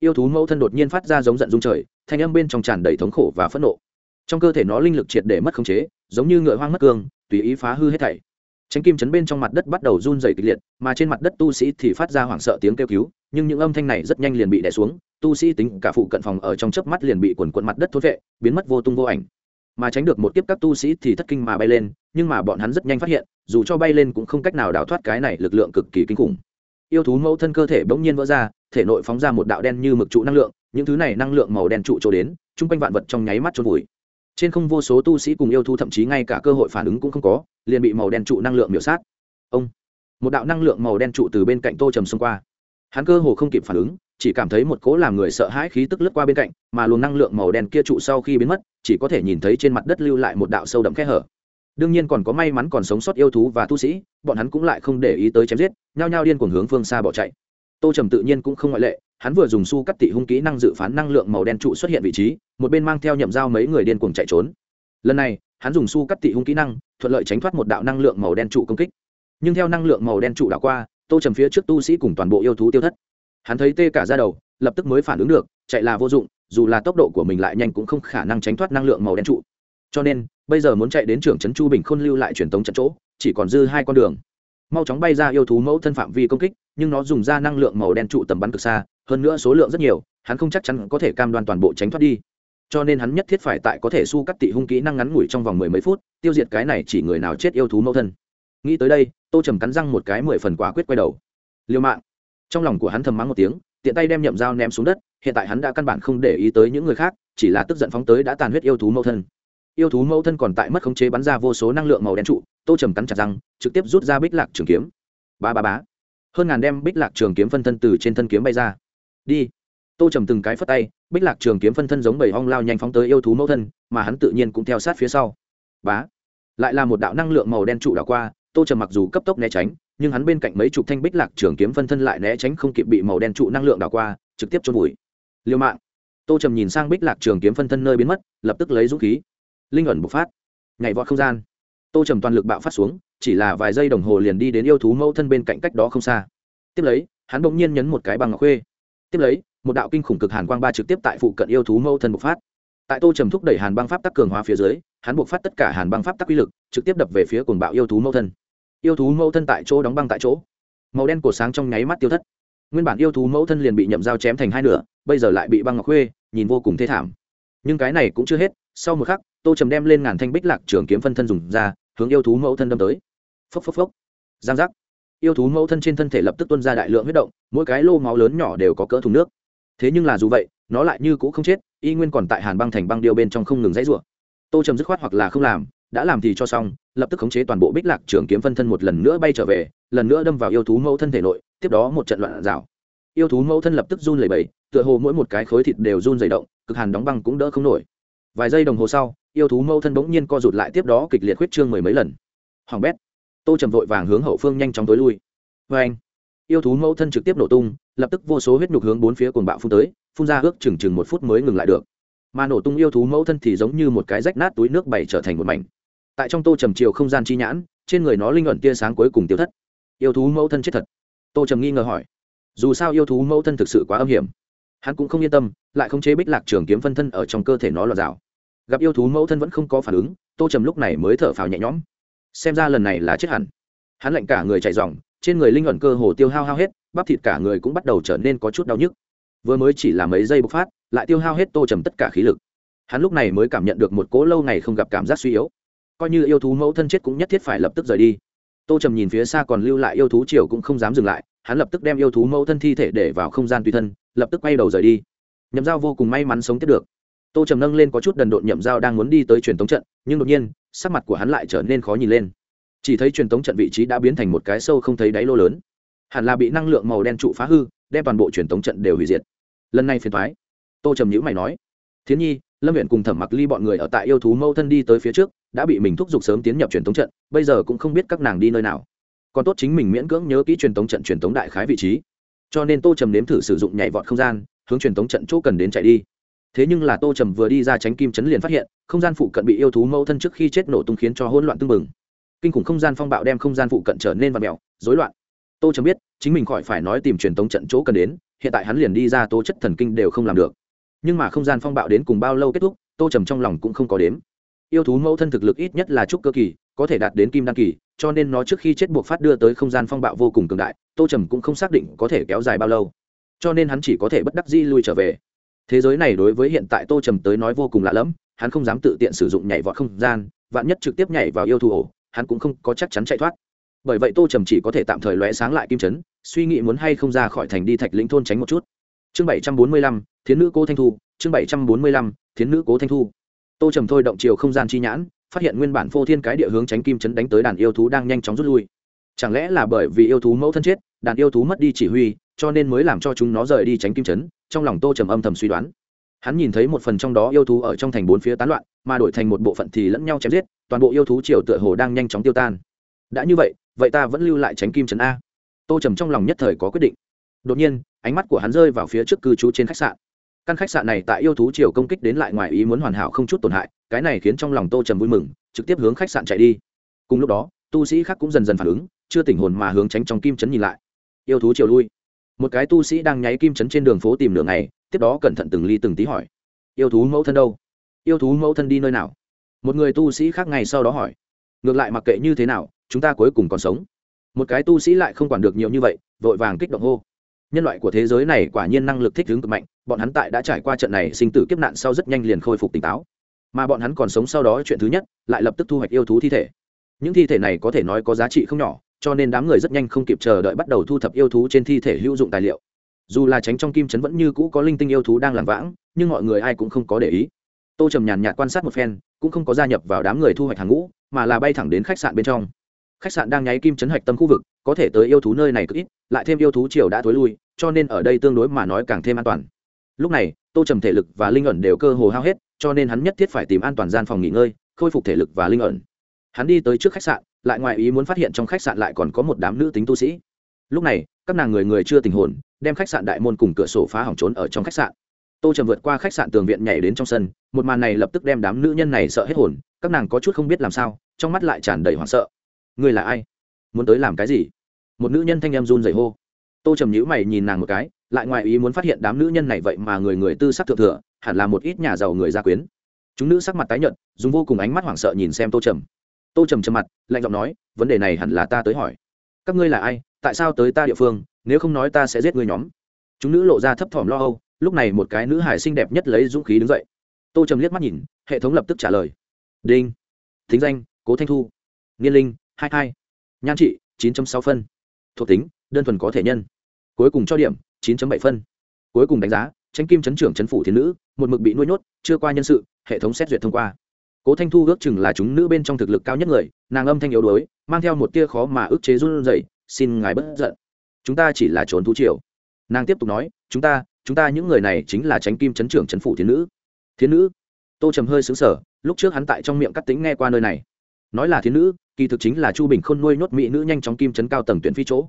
Yêu thú mẫu thân đột nhiên phát ra giống giận dung trời, thanh âm bên trong tràn đầy thống khổ và phẫn nộ. Trong cơ thể nó linh lực triệt để mất khống chế giống như ngựa hoang mất cương, tùy ý phá hư hết thảy. Tránh kim chấn bên trong mặt đất bắt đầu run dày kịch liệt, mà trên mặt đất tu sĩ thì phát ra hoảng sợ tiếng kêu cứu, nhưng những âm thanh này rất nhanh liền bị đè xuống, tu sĩ tính cả phụ cận phòng ở trong chớp mắt liền bị quần quận mặt đất thốt vệ, biến mất vô tung vô ảnh. Mà tránh được một kiếp các tu sĩ thì thất kinh mà bay lên, nhưng mà bọn hắn rất nhanh phát hiện, dù cho bay lên cũng không cách nào đào thoát cái này lực lượng cực kỳ kinh khủng. Yêu thú mẫu thân cơ thể bỗng nhiên vỡ ra, thể nội phóng ra một đạo đen như mực trụ năng lượng, những thứ này năng lượng màu đen trụ trổ đến, chung quanh vạn vật trong nháy mắt trôn vùi trên không vô số tu sĩ cùng yêu thú thậm chí ngay cả cơ hội phản ứng cũng không có, liền bị màu đen trụ năng lượng miểu sát. Ông, một đạo năng lượng màu đen trụ từ bên cạnh tô trầm xông qua. Hắn cơ hồ không kịp phản ứng, chỉ cảm thấy một cố làm người sợ hãi khí tức lướt qua bên cạnh, mà luồng năng lượng màu đen kia trụ sau khi biến mất, chỉ có thể nhìn thấy trên mặt đất lưu lại một đạo sâu đậm khe hở. Đương nhiên còn có may mắn còn sống sót yêu thú và tu sĩ, bọn hắn cũng lại không để ý tới chém giết, nhao nhao điên cuồng hướng phương xa bỏ chạy. Tô trầm tự nhiên cũng không ngoại lệ hắn vừa dùng su cắt tị hung kỹ năng dự phán năng lượng màu đen trụ xuất hiện vị trí, một bên mang theo nhậm dao mấy người điên cuồng chạy trốn. Lần này, hắn dùng su cắt tị hung kỹ năng, thuận lợi tránh thoát một đạo năng lượng màu đen trụ công kích. Nhưng theo năng lượng màu đen trụ đảo qua, tô trầm phía trước tu sĩ cùng toàn bộ yêu thú tiêu thất. Hắn thấy tê cả ra đầu, lập tức mới phản ứng được, chạy là vô dụng, dù là tốc độ của mình lại nhanh cũng không khả năng tránh thoát năng lượng màu đen trụ. Cho nên, bây giờ muốn chạy đến trưởng trấn chu bình khôn lưu lại truyền tống trận chỗ, chỉ còn dư hai con đường mau chóng bay ra yêu thú mẫu thân phạm vi công kích, nhưng nó dùng ra năng lượng màu đen trụ tầm bắn cực xa, hơn nữa số lượng rất nhiều, hắn không chắc chắn có thể cam đoan toàn bộ tránh thoát đi. Cho nên hắn nhất thiết phải tại có thể su cắt tị hung kỹ năng ngắn ngủi trong vòng mười mấy phút, tiêu diệt cái này chỉ người nào chết yêu thú mẫu thân. Nghĩ tới đây, tô trầm cắn răng một cái mười phần quả quyết quay đầu. Liêu mạng. Trong lòng của hắn thầm mắng một tiếng, tiện tay đem nhậm dao ném xuống đất, hiện tại hắn đã căn bản không để ý tới những người khác, chỉ là tức giận phóng tới đã tàn huyết yêu thú mẫu thân yêu thú mẫu thân còn tại mất khống chế bắn ra vô số năng lượng màu đen trụ, tô trầm cắn chặt răng, trực tiếp rút ra bích lạc trường kiếm. Ba ba bá hơn ngàn đem bích lạc trường kiếm phân thân từ trên thân kiếm bay ra. Đi. Tô trầm từng cái phất tay, bích lạc trường kiếm phân thân giống bầy hong lao nhanh phóng tới yêu thú mẫu thân, mà hắn tự nhiên cũng theo sát phía sau. Bá. Lại là một đạo năng lượng màu đen trụ đảo qua, tô trầm mặc dù cấp tốc né tránh, nhưng hắn bên cạnh mấy chục thanh bích lạc trường kiếm phân thân lại né tránh không kịp bị màu đen trụ năng lượng đảo qua, trực tiếp trôn vùi. Liêu mạng. Tô trầm nhìn sang bích lạc trường kiếm phân thân nơi biến mất, lập tức lấy dũng khí linh ẩn bộc phát, nhảy vọt không gian. Tô trầm toàn lực bạo phát xuống, chỉ là vài giây đồng hồ liền đi đến yêu thú mẫu thân bên cạnh cách đó không xa. Tiếp lấy, hắn bỗng nhiên nhấn một cái bằng ngọc khuê. Tiếp lấy, một đạo kinh khủng cực hàn quang ba trực tiếp tại phụ cận yêu thú mẫu thân bộc phát. Tại tô trầm thúc đẩy hàn băng pháp tắc cường hóa phía dưới, hắn buộc phát tất cả hàn băng pháp tắc uy lực, trực tiếp đập về phía cuồng bạo yêu thú mẫu thân. Yêu thú mẫu thân tại chỗ đóng băng tại chỗ. Màu đen cổ sáng trong nháy mắt tiêu thất. Nguyên bản yêu thú mẫu thân liền bị nhậm dao chém thành hai nửa, bây giờ lại bị băng ngọc khuê, nhìn vô cùng thê thảm. Nhưng cái này cũng chưa hết sau một khắc, tô trầm đem lên ngàn thanh bích lạc trường kiếm phân thân dùng ra, hướng yêu thú mẫu thân đâm tới. Phốc phốc phốc. Giang giác. Yêu thú mẫu thân trên thân thể lập tức tuân ra đại lượng huyết động, mỗi cái lô máu lớn nhỏ đều có cỡ thùng nước. Thế nhưng là dù vậy, nó lại như cũ không chết, y nguyên còn tại hàn băng thành băng điêu bên trong không ngừng dãy rủa. Tô trầm dứt khoát hoặc là không làm, đã làm thì cho xong, lập tức khống chế toàn bộ bích lạc trường kiếm phân thân một lần nữa bay trở về, lần nữa đâm vào yêu thú mẫu thân thể nội, tiếp đó một trận loạn rào. Yêu thú mẫu thân lập tức run lẩy bẩy, tựa hồ mỗi một cái khối thịt đều run dày động, cực hàn đóng băng cũng đỡ không nổi vài giây đồng hồ sau, yêu thú mâu thân bỗng nhiên co rụt lại tiếp đó kịch liệt huyết trương mười mấy lần. Hoàng bét, tô trầm vội vàng hướng hậu phương nhanh chóng tối lui. Vê anh, yêu thú mâu thân trực tiếp nổ tung, lập tức vô số huyết nhục hướng bốn phía cuồng bạo phun tới, phun ra ước chừng chừng một phút mới ngừng lại được. Mà nổ tung yêu thú mẫu thân thì giống như một cái rách nát túi nước bày trở thành một mảnh. Tại trong tô trầm chiều không gian chi nhãn, trên người nó linh ẩn tia sáng cuối cùng tiêu thất. Yêu thú mẫu thân chết thật. Tô trầm nghi ngờ hỏi, dù sao yêu thú mẫu thân thực sự quá âm hiểm hắn cũng không yên tâm, lại không chế bích lạc trường kiếm phân thân ở trong cơ thể nó lọt rào. Gặp yêu thú mẫu thân vẫn không có phản ứng, tô trầm lúc này mới thở phào nhẹ nhõm. Xem ra lần này là chết hẳn. Hắn lệnh cả người chạy dòng trên người linh ẩn cơ hồ tiêu hao hao hết, bắp thịt cả người cũng bắt đầu trở nên có chút đau nhức. Vừa mới chỉ là mấy giây bộc phát, lại tiêu hao hết tô trầm tất cả khí lực. Hắn lúc này mới cảm nhận được một cố lâu ngày không gặp cảm giác suy yếu. Coi như yêu thú mẫu thân chết cũng nhất thiết phải lập tức rời đi. Tô trầm nhìn phía xa còn lưu lại yêu thú triều cũng không dám dừng lại, hắn lập tức đem yêu thú mẫu thân thi thể để vào không gian tùy thân lập tức quay đầu rời đi. Nhậm dao vô cùng may mắn sống tiếp được. Tô trầm nâng lên có chút đần độn nhậm dao đang muốn đi tới truyền tống trận, nhưng đột nhiên, sắc mặt của hắn lại trở nên khó nhìn lên. Chỉ thấy truyền tống trận vị trí đã biến thành một cái sâu không thấy đáy lô lớn. Hẳn là bị năng lượng màu đen trụ phá hư, đem toàn bộ truyền tống trận đều hủy diệt. Lần này phiền thoái tô trầm nhữ mày nói, thiến nhi, lâm huyện cùng thẩm mặc ly bọn người ở tại yêu thú mâu thân đi tới phía trước, đã bị mình thúc giục sớm tiến nhập truyền tống trận, bây giờ cũng không biết các nàng đi nơi nào. Còn tốt chính mình miễn cưỡng nhớ kỹ truyền tống trận truyền tống đại khái vị trí cho nên tô trầm nếm thử sử dụng nhảy vọt không gian, hướng truyền tống trận chỗ cần đến chạy đi. Thế nhưng là tô trầm vừa đi ra tránh kim chấn liền phát hiện, không gian phụ cận bị yêu thú mẫu thân trước khi chết nổ tung khiến cho hỗn loạn tưng bừng. Kinh khủng không gian phong bạo đem không gian phụ cận trở nên vật mèo, rối loạn. Tô trầm biết, chính mình khỏi phải nói tìm truyền tống trận chỗ cần đến, hiện tại hắn liền đi ra tố chất thần kinh đều không làm được. Nhưng mà không gian phong bạo đến cùng bao lâu kết thúc, tô trầm trong lòng cũng không có đếm. Yêu thú mẫu thân thực lực ít nhất là trúc cơ kỳ có thể đạt đến kim đan kỳ, cho nên nó trước khi chết buộc phát đưa tới không gian phong bạo vô cùng cường đại, tô trầm cũng không xác định có thể kéo dài bao lâu. Cho nên hắn chỉ có thể bất đắc di lui trở về. Thế giới này đối với hiện tại tô trầm tới nói vô cùng lạ lẫm, hắn không dám tự tiện sử dụng nhảy vọt không gian, vạn nhất trực tiếp nhảy vào yêu thù ổ, hắn cũng không có chắc chắn chạy thoát. Bởi vậy tô trầm chỉ có thể tạm thời lóe sáng lại kim trấn suy nghĩ muốn hay không ra khỏi thành đi thạch lĩnh thôn tránh một chút. Chương bảy trăm bốn mươi lăm, thiến nữ cố thanh thu, chương bảy trăm bốn mươi lăm, thiến nữ cố thanh thu. Tô trầm thôi động chiều không gian chi nhãn phát hiện nguyên bản phô thiên cái địa hướng tránh kim chấn đánh tới đàn yêu thú đang nhanh chóng rút lui. Chẳng lẽ là bởi vì yêu thú mẫu thân chết, đàn yêu thú mất đi chỉ huy, cho nên mới làm cho chúng nó rời đi tránh kim chấn. trong lòng tô trầm âm thầm suy đoán. Hắn nhìn thấy một phần trong đó yêu thú ở trong thành bốn phía tán loạn, mà đổi thành một bộ phận thì lẫn nhau chém giết, toàn bộ yêu thú triều tựa hồ đang nhanh chóng tiêu tan. Đã như vậy vậy ta vẫn lưu lại tránh kim trấn a. Tô trầm trong lòng nhất thời có quyết định. Đột nhiên, ánh mắt của hắn rơi vào phía trước cư trú trên khách sạn căn khách sạn này tại yêu thú triều công kích đến lại ngoài ý muốn hoàn hảo không chút tổn hại, cái này khiến trong lòng tô trầm vui mừng, trực tiếp hướng khách sạn chạy đi. Cùng lúc đó, tu sĩ khác cũng dần dần phản ứng, chưa tỉnh hồn mà hướng tránh trong kim chấn nhìn lại. Yêu thú triều lui. Một cái tu sĩ đang nháy kim chấn trên đường phố tìm đường này tiếp đó cẩn thận từng ly từng tí hỏi, yêu thú mẫu thân đâu? Yêu thú mẫu thân đi nơi nào? Một người tu sĩ khác ngày sau đó hỏi, ngược lại mặc kệ như thế nào, chúng ta cuối cùng còn sống. Một cái tu sĩ lại không quản được nhiều như vậy, vội vàng kích động hô nhân loại của thế giới này quả nhiên năng lực thích ứng cực mạnh, bọn hắn tại đã trải qua trận này sinh tử kiếp nạn sau rất nhanh liền khôi phục tỉnh táo. Mà bọn hắn còn sống sau đó chuyện thứ nhất, lại lập tức thu hoạch yêu thú thi thể. Những thi thể này có thể nói có giá trị không nhỏ, cho nên đám người rất nhanh không kịp chờ đợi bắt đầu thu thập yêu thú trên thi thể hữu dụng tài liệu. Dù là tránh trong kim trấn vẫn như cũ có linh tinh yêu thú đang làm vãng, nhưng mọi người ai cũng không có để ý. Tô trầm nhàn nhạt quan sát một phen, cũng không có gia nhập vào đám người thu hoạch hàng ngũ, mà là bay thẳng đến khách sạn bên trong khách sạn đang nháy kim chấn hạch tâm khu vực, có thể tới yêu thú nơi này cực ít, lại thêm yêu thú triều đã thối lui, cho nên ở đây tương đối mà nói càng thêm an toàn. Lúc này, tô trầm thể lực và linh ẩn đều cơ hồ hao hết, cho nên hắn nhất thiết phải tìm an toàn gian phòng nghỉ ngơi, khôi phục thể lực và linh ẩn. Hắn đi tới trước khách sạn, lại ngoài ý muốn phát hiện trong khách sạn lại còn có một đám nữ tính tu sĩ. Lúc này, các nàng người người chưa tình hồn, đem khách sạn đại môn cùng cửa sổ phá hỏng trốn ở trong khách sạn. Tô trầm vượt qua khách sạn tường viện nhảy đến trong sân, một màn này lập tức đem đám nữ nhân này sợ hết hồn, các nàng có chút không biết làm sao, trong mắt lại tràn đầy hoảng sợ ngươi là ai? Muốn tới làm cái gì? Một nữ nhân thanh em run rẩy hô. Tô trầm nhữ mày nhìn nàng một cái, lại ngoài ý muốn phát hiện đám nữ nhân này vậy mà người người tư sắc thượng thừa, hẳn là một ít nhà giàu người gia quyến. Chúng nữ sắc mặt tái nhợt, dùng vô cùng ánh mắt hoảng sợ nhìn xem tô trầm. Tô trầm trầm mặt, lạnh giọng nói, vấn đề này hẳn là ta tới hỏi. Các ngươi là ai? Tại sao tới ta địa phương? Nếu không nói ta sẽ giết ngươi nhóm. Chúng nữ lộ ra thấp thỏm lo âu, lúc này một cái nữ hải xinh đẹp nhất lấy dũng khí đứng dậy. Tô trầm liếc mắt nhìn, hệ thống lập tức trả lời. Đinh, thính danh, cố thanh thu. Niên linh hai hai nhan trị, chín sáu phân. Thuộc tính, đơn thuần có thể nhân. Cuối cùng cho điểm, chín bảy phân. Cuối cùng đánh giá, tranh kim chấn trưởng chấn phủ thiên nữ, một mực bị nuôi nhốt, chưa qua nhân sự, hệ thống xét duyệt thông qua. Cố thanh thu ước chừng là chúng nữ bên trong thực lực cao nhất người, nàng âm thanh yếu đuối, mang theo một tia khó mà ức chế run rẩy, xin ngài bất giận. Chúng ta chỉ là trốn thú triều. Nàng tiếp tục nói, chúng ta chúng ta những người này chính là tránh kim chấn trưởng chấn phủ thiên nữ. Thiên nữ? Tô trầm hơi xứng sở lúc trước hắn tại trong miệng cắt tính nghe qua nơi này. Nói là thiên nữ kỳ thực chính là chu bình khôn nuôi nhốt mỹ nữ nhanh chóng kim chấn cao tầng tuyển phi chỗ.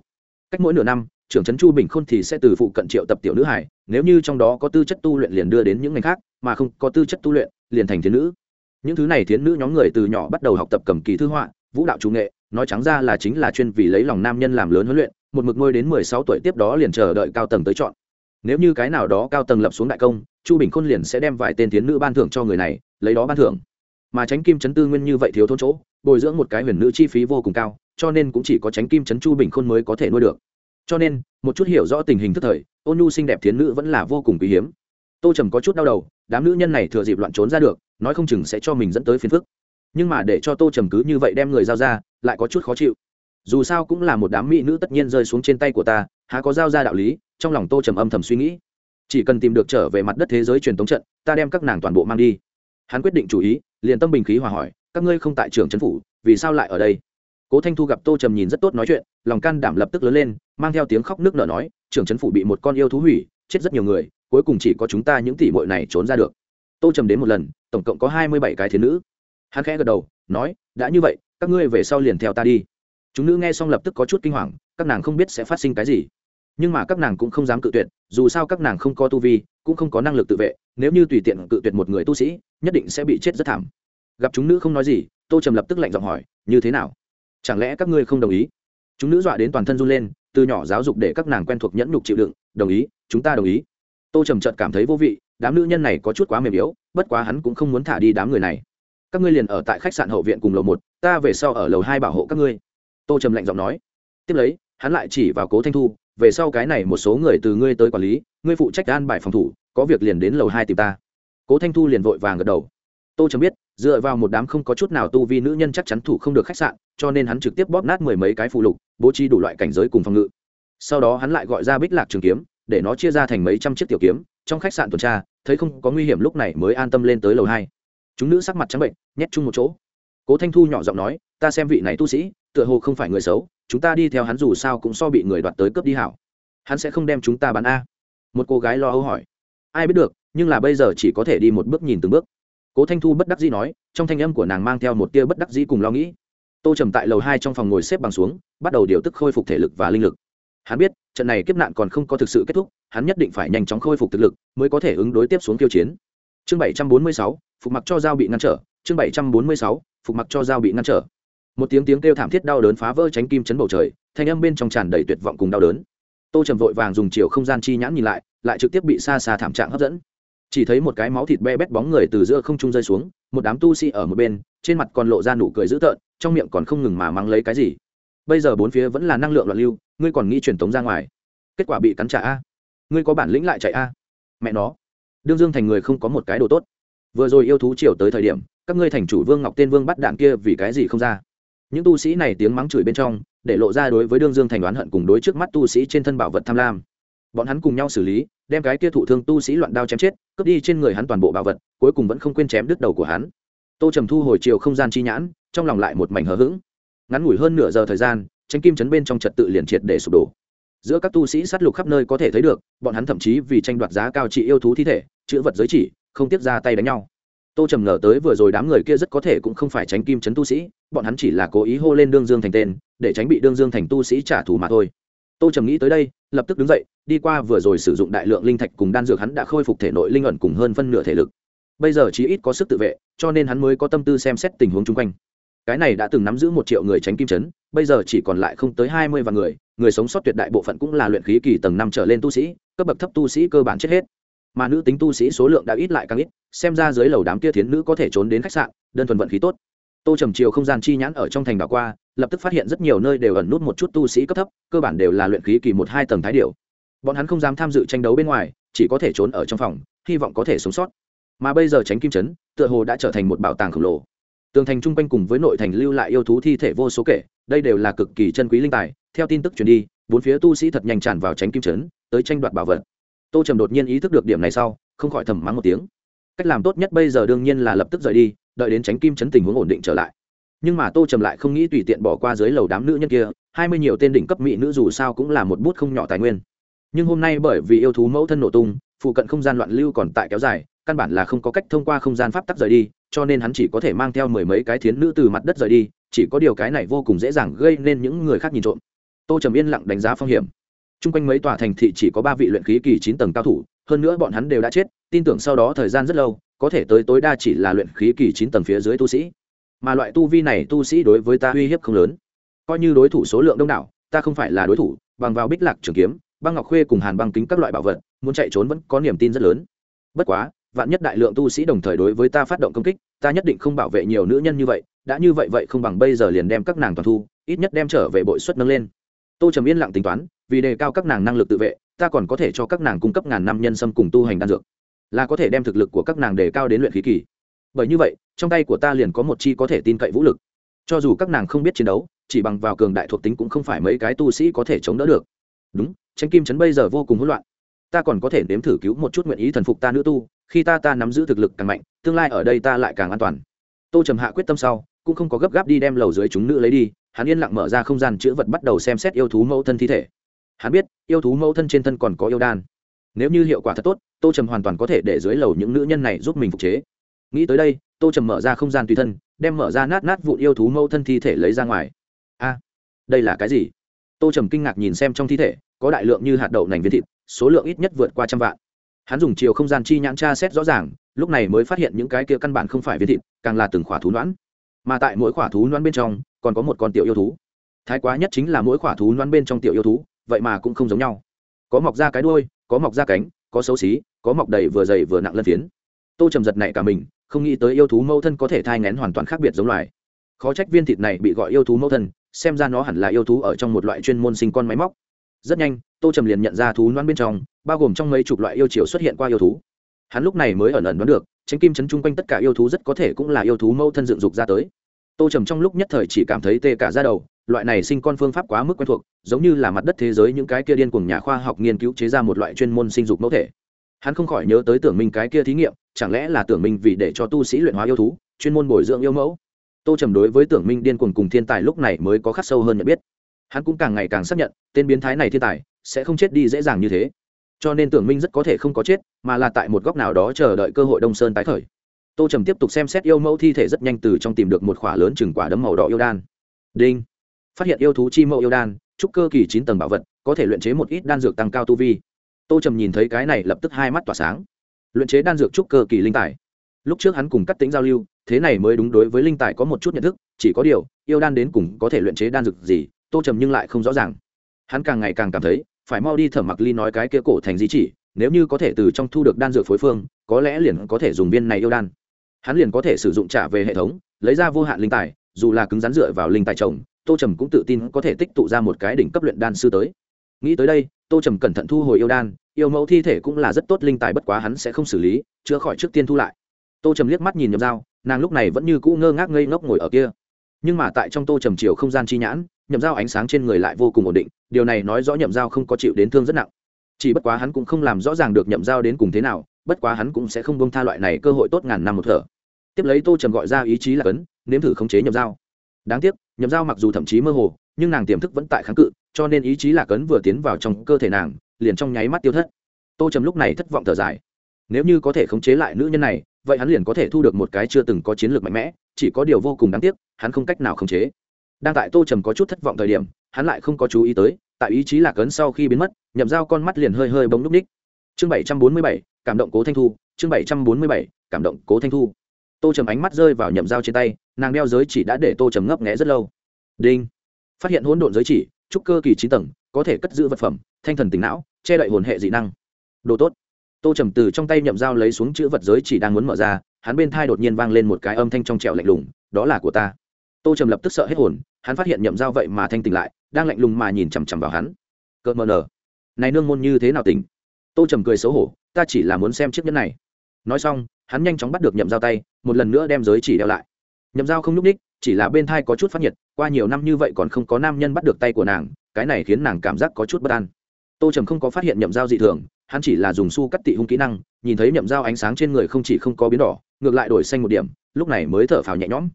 Cách mỗi nửa năm, trưởng trấn chu bình khôn thì sẽ từ phụ cận triệu tập tiểu nữ hải, nếu như trong đó có tư chất tu luyện liền đưa đến những ngành khác, mà không có tư chất tu luyện, liền thành thiên nữ. Những thứ này thiến nữ nhóm người từ nhỏ bắt đầu học tập cầm kỳ thư họa, vũ đạo trung nghệ, nói trắng ra là chính là chuyên vì lấy lòng nam nhân làm lớn huấn luyện, một mực nuôi đến mười sáu tuổi tiếp đó liền chờ đợi cao tầng tới chọn. Nếu như cái nào đó cao tầng lập xuống đại công, chu bình khôn liền sẽ đem vài tên thiến nữ ban thưởng cho người này, lấy đó ban thưởng mà tránh kim chấn tư nguyên như vậy thiếu thốn chỗ, bồi dưỡng một cái huyền nữ chi phí vô cùng cao, cho nên cũng chỉ có tránh kim chấn chu bình khôn mới có thể nuôi được. Cho nên, một chút hiểu rõ tình hình thức thời, ôn nhu xinh đẹp thiến nữ vẫn là vô cùng quý hiếm. Tô trầm có chút đau đầu, đám nữ nhân này thừa dịp loạn trốn ra được, nói không chừng sẽ cho mình dẫn tới phiền phức. Nhưng mà để cho tô trầm cứ như vậy đem người giao ra, lại có chút khó chịu. Dù sao cũng là một đám mỹ nữ tất nhiên rơi xuống trên tay của ta, há có giao ra đạo lý, trong lòng tô trầm âm thầm suy nghĩ. Chỉ cần tìm được trở về mặt đất thế giới truyền thống trận, ta đem các nàng toàn bộ mang đi. Hắn quyết định chủ ý liền tâm bình khí hòa hỏi, các ngươi không tại trường trấn phủ, vì sao lại ở đây? Cố thanh thu gặp tô trầm nhìn rất tốt nói chuyện, lòng can đảm lập tức lớn lên, mang theo tiếng khóc nước nở nói trường trấn phủ bị một con yêu thú hủy, chết rất nhiều người, cuối cùng chỉ có chúng ta những tỷ muội này trốn ra được. Tô trầm đến một lần, tổng cộng có hai mươi bảy cái thiên nữ. Hắn khẽ gật đầu, nói, đã như vậy, các ngươi về sau liền theo ta đi. Chúng nữ nghe xong lập tức có chút kinh hoàng, các nàng không biết sẽ phát sinh cái gì. Nhưng mà các nàng cũng không dám cự tuyệt, dù sao các nàng không có tu vi, cũng không có năng lực tự vệ, nếu như tùy tiện cự tuyệt một người tu sĩ nhất định sẽ bị chết rất thảm. Gặp chúng nữ không nói gì, tô trầm lập tức lạnh giọng hỏi, như thế nào? Chẳng lẽ các ngươi không đồng ý? Chúng nữ dọa đến toàn thân run lên, từ nhỏ giáo dục để các nàng quen thuộc nhẫn nhục chịu đựng, đồng ý, chúng ta đồng ý. Tô trầm trợt cảm thấy vô vị, đám nữ nhân này có chút quá mềm yếu, bất quá hắn cũng không muốn thả đi đám người này. Các ngươi liền ở tại khách sạn hậu viện cùng lầu một, ta về sau ở lầu hai bảo hộ các ngươi. Tô trầm lạnh giọng nói. Tiếp lấy, hắn lại chỉ vào cố thanh thu, về sau cái này một số người từ ngươi tới quản lý, ngươi phụ trách an bài phòng thủ, có việc liền đến lầu hai tìm ta cố thanh thu liền vội vàng gật đầu. Tô chấm biết, dựa vào một đám không có chút nào tu vi nữ nhân chắc chắn thủ không được khách sạn, cho nên hắn trực tiếp bóp nát mười mấy cái phụ lục, bố trí đủ loại cảnh giới cùng phòng ngự. Sau đó hắn lại gọi ra bích lạc trường kiếm, để nó chia ra thành mấy trăm chiếc tiểu kiếm, trong khách sạn tuần tra, thấy không có nguy hiểm lúc này mới an tâm lên tới lầu hai. Chúng nữ sắc mặt trắng bệnh, nhét chung một chỗ. Cố thanh thu nhỏ giọng nói, ta xem vị này tu sĩ, tựa hồ không phải người xấu, chúng ta đi theo hắn dù sao cũng so bị người đoạt tới cướp đi hảo. Hắn sẽ không đem chúng ta bán a? Một cô gái lo âu hỏi. Ai biết được nhưng là bây giờ chỉ có thể đi một bước nhìn từng bước. Cố thanh thu bất đắc dĩ nói, trong thanh âm của nàng mang theo một tia bất đắc dĩ cùng lo nghĩ. Tô trầm tại lầu hai trong phòng ngồi xếp bằng xuống, bắt đầu điều tức khôi phục thể lực và linh lực. Hắn biết, trận này kiếp nạn còn không có thực sự kết thúc, hắn nhất định phải nhanh chóng khôi phục thực lực, mới có thể ứng đối tiếp xuống tiêu chiến. Chương bảy trăm bốn mươi sáu, phục mặc cho dao bị ngăn trở. Chương bảy trăm bốn mươi sáu, phục mặc cho dao bị ngăn trở. Một tiếng tiếng kêu thảm thiết đau đớn phá vỡ tránh kim chấn bầu trời, thanh âm bên trong tràn đầy tuyệt vọng cùng đau đớn. Tô trầm vội vàng dùng chiều không gian chi nhãn nhìn lại lại trực tiếp bị xa xa thảm trạng hấp dẫn chỉ thấy một cái máu thịt be bét bóng người từ giữa không trung rơi xuống, một đám tu sĩ ở một bên, trên mặt còn lộ ra nụ cười dữ tợn, trong miệng còn không ngừng mà mắng lấy cái gì. Bây giờ bốn phía vẫn là năng lượng loạn lưu, ngươi còn nghĩ truyền tống ra ngoài. Kết quả bị cắn trả a. Ngươi có bản lĩnh lại chạy a. Mẹ nó. Đương dương thành người không có một cái đồ tốt. Vừa rồi yêu thú chiều tới thời điểm, các ngươi thành chủ vương ngọc tên vương bắt đạn kia vì cái gì không ra? Những tu sĩ này tiếng mắng chửi bên trong, để lộ ra đối với đương dương thành đoán hận cùng đối trước mắt tu sĩ trên thân bảo vật tham lam. Bọn hắn cùng nhau xử lý đem cái kia thụ thương tu sĩ loạn đao chém chết, cướp đi trên người hắn toàn bộ bảo vật, cuối cùng vẫn không quên chém đứt đầu của hắn. Tô trầm thu hồi chiều không gian chi nhãn, trong lòng lại một mảnh hờ hững. Ngắn ngủi hơn nửa giờ thời gian tranh kim chấn bên trong trật tự liền triệt để sụp đổ. Giữa các tu sĩ sát lục khắp nơi có thể thấy được, bọn hắn thậm chí vì tranh đoạt giá cao trị yêu thú thi thể, chữ vật giới chỉ, không tiếp ra tay đánh nhau. Tô trầm ngờ tới vừa rồi đám người kia rất có thể cũng không phải tránh kim chấn tu sĩ, bọn hắn chỉ là cố ý hô lên đương dương thành tên, để tránh bị đương dương thành tu sĩ trả thù mà thôi tô trầm nghĩ tới đây, lập tức đứng dậy, đi qua vừa rồi sử dụng đại lượng linh thạch cùng đan dược hắn đã khôi phục thể nội linh ẩn cùng hơn phân nửa thể lực. Bây giờ chí ít có sức tự vệ, cho nên hắn mới có tâm tư xem xét tình huống chung quanh. Cái này đã từng nắm giữ một triệu người tránh kim chấn, bây giờ chỉ còn lại không tới hai mươi vạn người người sống sót tuyệt đại bộ phận cũng là luyện khí kỳ tầng năm trở lên tu sĩ, cấp bậc thấp tu sĩ cơ bản chết hết. Mà nữ tính tu sĩ số lượng đã ít lại càng ít, xem ra dưới lầu đám kia thiến nữ có thể trốn đến khách sạn, đơn thuần vận khí tốt tô trầm chiều không gian chi nhãn ở trong thành đảo qua, lập tức phát hiện rất nhiều nơi đều ẩn nút một chút tu sĩ cấp thấp, cơ bản đều là luyện khí kỳ một hai tầng thái điệu bọn hắn không dám tham dự tranh đấu bên ngoài, chỉ có thể trốn ở trong phòng, hy vọng có thể sống sót. Mà bây giờ tránh kim trấn tựa hồ đã trở thành một bảo tàng khổng lồ. Tường thành chung quanh cùng với nội thành lưu lại yêu thú thi thể vô số kể, đây đều là cực kỳ chân quý linh tài. Theo tin tức truyền đi, bốn phía tu sĩ thật nhanh tràn vào tránh kim trấn tới tranh đoạt bảo vật. Tô trầm đột nhiên ý thức được điểm này sau, không khỏi thầm mắng một tiếng. Cách làm tốt nhất bây giờ đương nhiên là lập tức rời đi đợi đến tránh kim chấn tình huống ổn định trở lại. Nhưng mà tô trầm lại không nghĩ tùy tiện bỏ qua dưới lầu đám nữ nhân kia, hai mươi nhiều tên đỉnh cấp mỹ nữ dù sao cũng là một bút không nhỏ tài nguyên. Nhưng hôm nay bởi vì yêu thú mẫu thân nổ tung, phụ cận không gian loạn lưu còn tại kéo dài, căn bản là không có cách thông qua không gian pháp tắc rời đi, cho nên hắn chỉ có thể mang theo mười mấy cái thiến nữ từ mặt đất rời đi, chỉ có điều cái này vô cùng dễ dàng gây nên những người khác nhìn trộm. Tô trầm yên lặng đánh giá phong hiểm. T r u n g quanh mấy tòa thành thị chỉ có ba vị luyện khí kỳ chín tầng cao thủ, hơn nữa bọn hắn đều đã chết, tin tưởng sau đó thời gian rất lâu có thể tới tối đa chỉ là luyện khí kỳ chín tầng phía dưới tu sĩ. Mà loại tu vi này tu sĩ đối với ta uy hiếp không lớn. Coi như đối thủ số lượng đông đảo, ta không phải là đối thủ, bằng vào bích lạc trường kiếm, băng ngọc khuê cùng hàn băng kính các loại bảo vật, muốn chạy trốn vẫn có niềm tin rất lớn. Bất quá, vạn nhất đại lượng tu sĩ đồng thời đối với ta phát động công kích, ta nhất định không bảo vệ nhiều nữ nhân như vậy, đã như vậy vậy không bằng bây giờ liền đem các nàng toàn thu, ít nhất đem trở về bội suất nâng lên. Tô trầm yên lặng tính toán, vì đề cao các nàng năng lực tự vệ, ta còn có thể cho các nàng cung cấp ngàn năm nhân sâm cùng tu hành đan dược là có thể đem thực lực của các nàng đề cao đến luyện khí kỳ. Bởi như vậy, trong tay của ta liền có một chi có thể tin cậy vũ lực. Cho dù các nàng không biết chiến đấu, chỉ bằng vào cường đại thuộc tính cũng không phải mấy cái tu sĩ có thể chống đỡ được. Đúng tranh kim trấn bây giờ vô cùng hỗn loạn. Ta còn có thể nếm thử cứu một chút nguyện ý thần phục ta nữ tu, khi ta ta nắm giữ thực lực càng mạnh, tương lai ở đây ta lại càng an toàn. Tô trầm hạ quyết tâm sau, cũng không có gấp gáp đi đem lầu dưới chúng nữ lấy đi, hắn yên lặng mở ra không gian chữ vật bắt đầu xem xét yêu thú mẫu thân thi thể. Hắn biết, yêu thú mẫu thân trên thân còn có yêu đan nếu như hiệu quả thật tốt, tô trầm hoàn toàn có thể để dưới lầu những nữ nhân này giúp mình phục chế. Nghĩ tới đây, tô trầm mở ra không gian tùy thân, đem mở ra nát nát vụn yêu thú mâu thân thi thể lấy ra ngoài. A, đây là cái gì? Tô trầm kinh ngạc nhìn xem trong thi thể, có đại lượng như hạt đậu nành viên thịt, số lượng ít nhất vượt qua trăm vạn. Hắn dùng chiều không gian chi nhãn tra xét rõ ràng, lúc này mới phát hiện những cái kia căn bản không phải viên thịt, càng là từng khỏa thú noãn. Mà tại mỗi khỏa thú noãn bên trong, còn có một con tiểu yêu thú. Thái quá nhất chính là mỗi khỏa thú noãn bên trong tiểu yêu thú, vậy mà cũng không giống nhau. Có mọc ra cái đuôi có mọc ra cánh, có xấu xí, có mọc đầy vừa dày vừa nặng lân phiến. Tô trầm giật này cả mình, không nghĩ tới yêu thú mẫu thân có thể thai ngén hoàn toàn khác biệt giống loài. Khó trách viên thịt này bị gọi yêu thú mẫu thân, xem ra nó hẳn là yêu thú ở trong một loại chuyên môn sinh con máy móc. Rất nhanh, tô trầm liền nhận ra thú noan bên trong, bao gồm trong mấy chục loại yêu chiều xuất hiện qua yêu thú. Hắn lúc này mới ẩn ẩn đoán được tránh kim chấn chung quanh tất cả yêu thú rất có thể cũng là yêu thú mẫu thân dựng dục ra tới. Tô trầm trong lúc nhất thời chỉ cảm thấy tê cả ra đầu loại này sinh con phương pháp quá mức quen thuộc, giống như là mặt đất thế giới những cái kia điên cùng nhà khoa học nghiên cứu chế ra một loại chuyên môn sinh dục mẫu thể. Hắn không khỏi nhớ tới tưởng minh cái kia thí nghiệm, chẳng lẽ là tưởng minh vì để cho tu sĩ luyện hóa yêu thú, chuyên môn bồi dưỡng yêu mẫu? Tô trầm đối với tưởng minh điên cuồng cùng thiên tài lúc này mới có khắc sâu hơn nhận biết. Hắn cũng càng ngày càng xác nhận, tên biến thái này thiên tài sẽ không chết đi dễ dàng như thế. Cho nên tưởng minh rất có thể không có chết, mà là tại một góc nào đó chờ đợi cơ hội đông sơn tái khởi. Tô trầm tiếp tục xem xét yêu mẫu thi thể rất nhanh từ trong tìm được một khỏa lớn chừng quả đấm màu đỏ yêu đan. Đinh! Phát hiện yêu thú chi mẫu yêu đan, trúc cơ kỳ chín tầng bảo vật, có thể luyện chế một ít đan dược tăng cao tu vi. Tô trầm nhìn thấy cái này lập tức hai mắt tỏa sáng. Luyện chế đan dược trúc cơ kỳ linh tài. Lúc trước hắn cùng cắt tính giao lưu, thế này mới đúng đối với linh tài có một chút nhận thức, chỉ có điều, yêu đan đến cùng có thể luyện chế đan dược gì, tô trầm nhưng lại không rõ ràng. Hắn càng ngày càng cảm thấy, phải mau đi thở mặc ly nói cái kia cổ thành di chỉ, nếu như có thể từ trong thu được đan dược phối phương, có lẽ liền có thể dùng viên này yêu đan. Hắn liền có thể sử dụng trả về hệ thống, lấy ra vô hạn linh tài, dù là cứng rắn dựa vào linh tài trồng tô trầm cũng tự tin có thể tích tụ ra một cái đỉnh cấp luyện đan sư tới. Nghĩ tới đây, tô trầm cẩn thận thu hồi yêu đan, yêu mẫu thi thể cũng là rất tốt linh tài bất quá hắn sẽ không xử lý, chữa khỏi trước tiên thu lại. Tô trầm liếc mắt nhìn nhầm dao, nàng lúc này vẫn như cũ ngơ ngác ngây ngốc ngồi ở kia. Nhưng mà tại trong tô trầm chiều không gian chi nhãn, nhầm dao ánh sáng trên người lại vô cùng ổn định, điều này nói rõ nhầm dao không có chịu đến thương rất nặng. Chỉ bất quá hắn cũng không làm rõ ràng được nhầm dao đến cùng thế nào, bất quá hắn cũng sẽ không bông tha loại này cơ hội tốt ngàn năm một thở. Tiếp lấy tô trầm gọi ra ý chí là cấn, nếm thử khống chế nhầm dao đáng tiếc, nhậm dao mặc dù thậm chí mơ hồ, nhưng nàng tiềm thức vẫn tại kháng cự, cho nên ý chí là cấn vừa tiến vào trong cơ thể nàng, liền trong nháy mắt tiêu thất. Tô trầm lúc này thất vọng thở dài. Nếu như có thể khống chế lại nữ nhân này, vậy hắn liền có thể thu được một cái chưa từng có chiến lược mạnh mẽ, chỉ có điều vô cùng đáng tiếc, hắn không cách nào khống chế. Đang tại tô trầm có chút thất vọng thời điểm, hắn lại không có chú ý tới, tại ý chí lạc ấn sau khi biến mất, nhậm dao con mắt liền hơi hơi bóng núp ních. Chương bảy trăm bốn mươi bảy, cảm động cố thanh thu, chương bảy trăm bốn mươi bảy, cảm động cố thanh thu tô trầm ánh mắt rơi vào nhậm dao trên tay, nàng đeo giới chỉ đã để tô trầm ngấp nghẽ rất lâu. Đinh. Phát hiện hỗn độn giới chỉ, trúc cơ kỳ chín tầng, có thể cất giữ vật phẩm, thanh thần tỉnh não, che đậy hồn hệ dị năng. Đồ tốt. Tô trầm từ trong tay nhậm dao lấy xuống chữ vật giới chỉ đang muốn mở ra, hắn bên thai đột nhiên vang lên một cái âm thanh trong trẹo lạnh lùng, đó là của ta. Tô trầm lập tức sợ hết hồn, hắn phát hiện nhậm dao vậy mà thanh tỉnh lại, đang lạnh lùng mà nhìn chằm chằm vào hắn. Cợt mờ nở. Này nương môn như thế nào tỉnh? Tô trầm cười xấu hổ, ta chỉ là muốn xem chiếc nhẫn này. Nói xong hắn nhanh chóng bắt được nhậm dao tay, một lần nữa đem giới chỉ đeo lại. Nhậm dao không n ú c ních chỉ là bên thai có chút phát nhiệt, qua nhiều năm như vậy còn không có nam nhân bắt được tay của nàng, cái này khiến nàng cảm giác có chút bất an. Tô trầm không có phát hiện nhậm dao dị thường, hắn chỉ là dùng su cắt tị hung kỹ năng, nhìn thấy nhậm dao ánh sáng trên người không chỉ không có biến đỏ, ngược lại đổi xanh một điểm, lúc này mới thở phào nhẹ nhõm.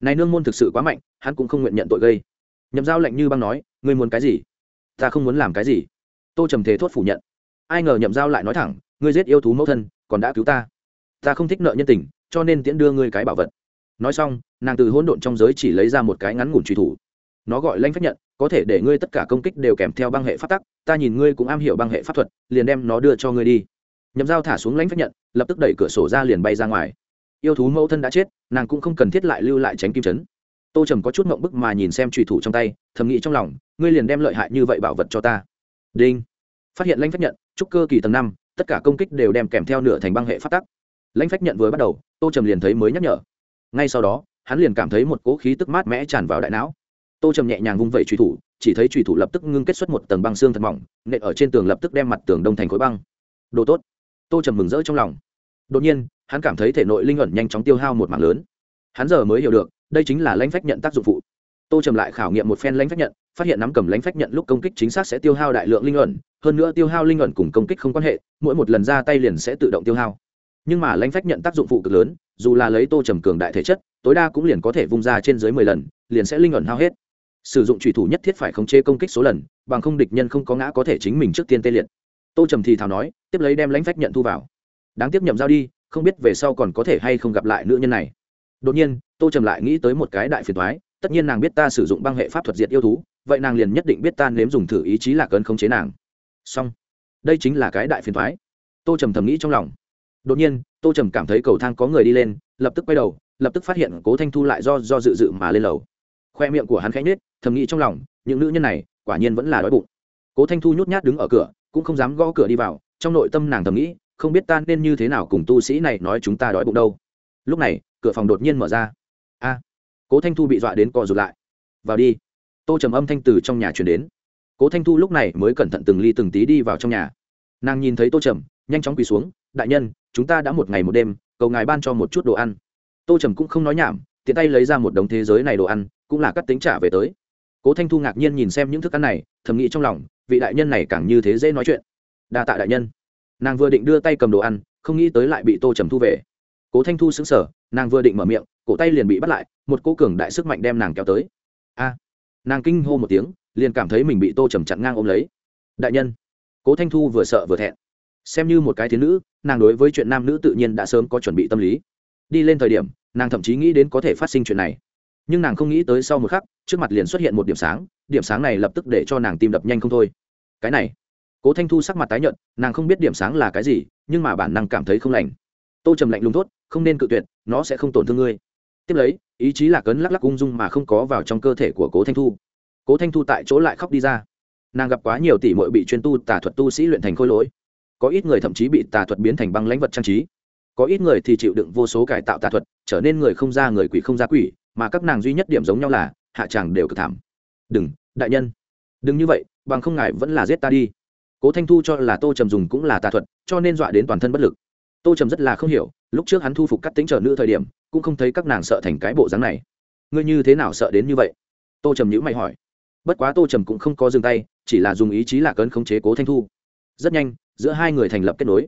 Này nương môn thực sự quá mạnh, hắn cũng không nguyện nhận tội gây. Nhậm dao lạnh như băng nói, ngươi muốn cái gì? Ta không muốn làm cái gì. Tô trầm thế thốt phủ nhận. Ai ngờ nhậm dao lại nói thẳng, ngươi giết yêu thú mẫu thân, còn đã cứu ta ta không thích nợ nhân tình, cho nên tiễn đưa ngươi cái bảo vật. Nói xong, nàng từ hỗn độn trong giới chỉ lấy ra một cái ngắn ngủn truy thủ. Nó gọi lanh phép nhận, có thể để ngươi tất cả công kích đều kèm theo băng hệ pháp tắc, ta nhìn ngươi cũng am hiểu băng hệ pháp thuật, liền đem nó đưa cho ngươi đi. Nhậm dao thả xuống lãnh phép nhận, lập tức đẩy cửa sổ ra liền bay ra ngoài. Yêu thú mẫu thân đã chết, nàng cũng không cần thiết lại lưu lại tránh kim chấn. Tô trầm có chút mộng bức mà nhìn xem trùy thủ trong tay, thầm nghĩ trong lòng, ngươi liền đem lợi hại như vậy bảo vật cho ta. Đinh. Phát hiện lãnh phép nhận, trúc cơ kỳ tầng năm, tất cả công kích đều đem kèm theo nửa thành băng hệ phát tắc lãnh phách nhận vừa bắt đầu, tô trầm liền thấy mới nhắc nhở. Ngay sau đó, hắn liền cảm thấy một cỗ khí tức mát mẽ tràn vào đại não. Tô trầm nhẹ nhàng vung vẩy truy thủ, chỉ thấy truy thủ lập tức ngưng kết xuất một tầng băng xương thật mỏng, nện ở trên tường lập tức đem mặt tường đông thành khối băng. Đồ tốt. Tô trầm mừng rỡ trong lòng. Đột nhiên, hắn cảm thấy thể nội linh ẩn nhanh chóng tiêu hao một mạng lớn. Hắn giờ mới hiểu được, đây chính là lãnh phách nhận tác dụng phụ. Tô trầm lại khảo nghiệm một phen lãnh phách nhận, phát hiện nắm cầm lãnh phách nhận lúc công kích chính xác sẽ tiêu hao đại lượng linh ẩn, hơn nữa tiêu hao linh ẩn cùng công kích không quan hệ, mỗi một lần ra tay liền sẽ tự động tiêu hao nhưng mà lãnh phách nhận tác dụng phụ cực lớn, dù là lấy tô trầm cường đại thể chất, tối đa cũng liền có thể vung ra trên dưới mười lần, liền sẽ linh ẩn hao hết. Sử dụng trùy thủ nhất thiết phải khống chế công kích số lần, bằng không địch nhân không có ngã có thể chính mình trước tiên tê liệt. Tô trầm thì thào nói, tiếp lấy đem lãnh phách nhận thu vào. Đáng tiếp nhậm giao đi, không biết về sau còn có thể hay không gặp lại nữ nhân này. Đột nhiên, tô trầm lại nghĩ tới một cái đại phiền thoái tất nhiên nàng biết ta sử dụng băng hệ pháp thuật diệt yêu thú, vậy nàng liền nhất định biết ta nếm dùng thử ý chí là cơn khống chế nàng. Xong, đây chính là cái đại phiền thoái tô trầm thầm nghĩ trong lòng đột nhiên, tô trầm cảm thấy cầu thang có người đi lên, lập tức quay đầu, lập tức phát hiện cố thanh thu lại do do dự dự mà lên lầu. Khoe miệng của hắn khẽ nhết thầm nghĩ trong lòng, những nữ nhân này, quả nhiên vẫn là đói bụng. Cố thanh thu nhút nhát đứng ở cửa, cũng không dám gõ cửa đi vào, trong nội tâm nàng thầm nghĩ, không biết ta nên như thế nào cùng tu sĩ này nói chúng ta đói bụng đâu. Lúc này, cửa phòng đột nhiên mở ra. A! Cố thanh thu bị dọa đến co rụt lại. Vào đi. Tô trầm âm thanh từ trong nhà chuyển đến. Cố thanh thu lúc này mới cẩn thận từng ly từng tí đi vào trong nhà. Nàng nhìn thấy tô trầm, nhanh chóng quỳ xuống, đại nhân chúng ta đã một ngày một đêm, cầu ngài ban cho một chút đồ ăn. Tô trầm cũng không nói nhảm, tiện tay lấy ra một đống thế giới này đồ ăn, cũng là cắt tính trả về tới. Cố thanh thu ngạc nhiên nhìn xem những thức ăn này, thầm nghĩ trong lòng, vị đại nhân này càng như thế dễ nói chuyện. Đa tạ đại nhân. Nàng vừa định đưa tay cầm đồ ăn, không nghĩ tới lại bị tô trầm thu về. Cố thanh thu xứng sở nàng vừa định mở miệng, cổ tay liền bị bắt lại, một cô cường đại sức mạnh đem nàng kéo tới. A! Nàng kinh hô một tiếng, liền cảm thấy mình bị tô trầm chặn ngang ôm lấy. Đại nhân. Cố thanh thu vừa sợ vừa thẹn xem như một cái thiếu nữ, nàng đối với chuyện nam nữ tự nhiên đã sớm có chuẩn bị tâm lý. Đi lên thời điểm, nàng thậm chí nghĩ đến có thể phát sinh chuyện này. Nhưng nàng không nghĩ tới sau một khắc, trước mặt liền xuất hiện một điểm sáng điểm sáng này lập tức để cho nàng tim đập nhanh không thôi. Cái này, cố thanh thu sắc mặt tái nhợt, nàng không biết điểm sáng là cái gì, nhưng mà bản năng cảm thấy không lành. Tô trầm lạnh lùng thốt, không nên cự tuyệt, nó sẽ không tổn thương ngươi. Tiếp lấy, ý chí là cấn lắc lắc ung dung mà không có vào trong cơ thể của cố thanh thu. Cố thanh thu tại chỗ lại khóc đi ra. Nàng gặp quá nhiều tỷ mội bị chuyên tu tả thuật tu sĩ luyện thành khôi lỗi có ít người thậm chí bị tà thuật biến thành băng lãnh vật trang trí. Có ít người thì chịu đựng vô số cải tạo tà thuật, trở nên người không ra người quỷ không ra quỷ, mà các nàng duy nhất điểm giống nhau là, hạ chàng đều cực thảm. Đừng, đại nhân. Đừng như vậy, bằng không ngại vẫn là giết ta đi. Cố thanh thu cho là tô trầm dùng cũng là tà thuật, cho nên dọa đến toàn thân bất lực. Tô trầm rất là không hiểu, lúc trước hắn thu phục các tính trở nữ thời điểm, cũng không thấy các nàng sợ thành cái bộ dáng này. Ngươi như thế nào sợ đến như vậy? Tô trầm nhữ mày hỏi. Bất quá tô trầm cũng không có dừng tay, chỉ là dùng ý chí lạc ấn khống chế cố thanh thu. Rất nhanh giữa hai người thành lập kết nối.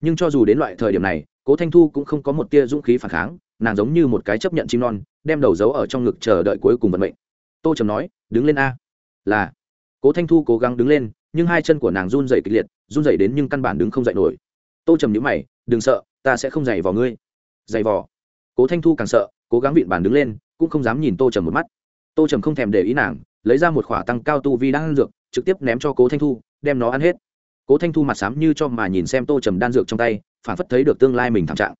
Nhưng cho dù đến loại thời điểm này, cố thanh thu cũng không có một tia dũng khí phản kháng, nàng giống như một cái chấp nhận chim non, đem đầu giấu ở trong ngực chờ đợi cuối cùng vận mệnh. Tô trầm nói, đứng lên a. Là. Cố thanh thu cố gắng đứng lên, nhưng hai chân của nàng run dày kịch liệt, run dày đến nhưng căn bản đứng không dậy nổi. Tô trầm nhữ mày, đừng sợ, ta sẽ không giày vào ngươi. Giày vò? Cố thanh thu càng sợ, cố gắng vịn bàn đứng lên, cũng không dám nhìn tô trầm một mắt. Tô trầm không thèm để ý nàng, lấy ra một khỏa tăng cao tu vi đang ăn dược, trực tiếp ném cho cố thanh thu, đem nó ăn hết cố thanh thu mặt sám như cho mà nhìn xem tô trầm đan dược trong tay phản phất thấy được tương lai mình thảm trạng.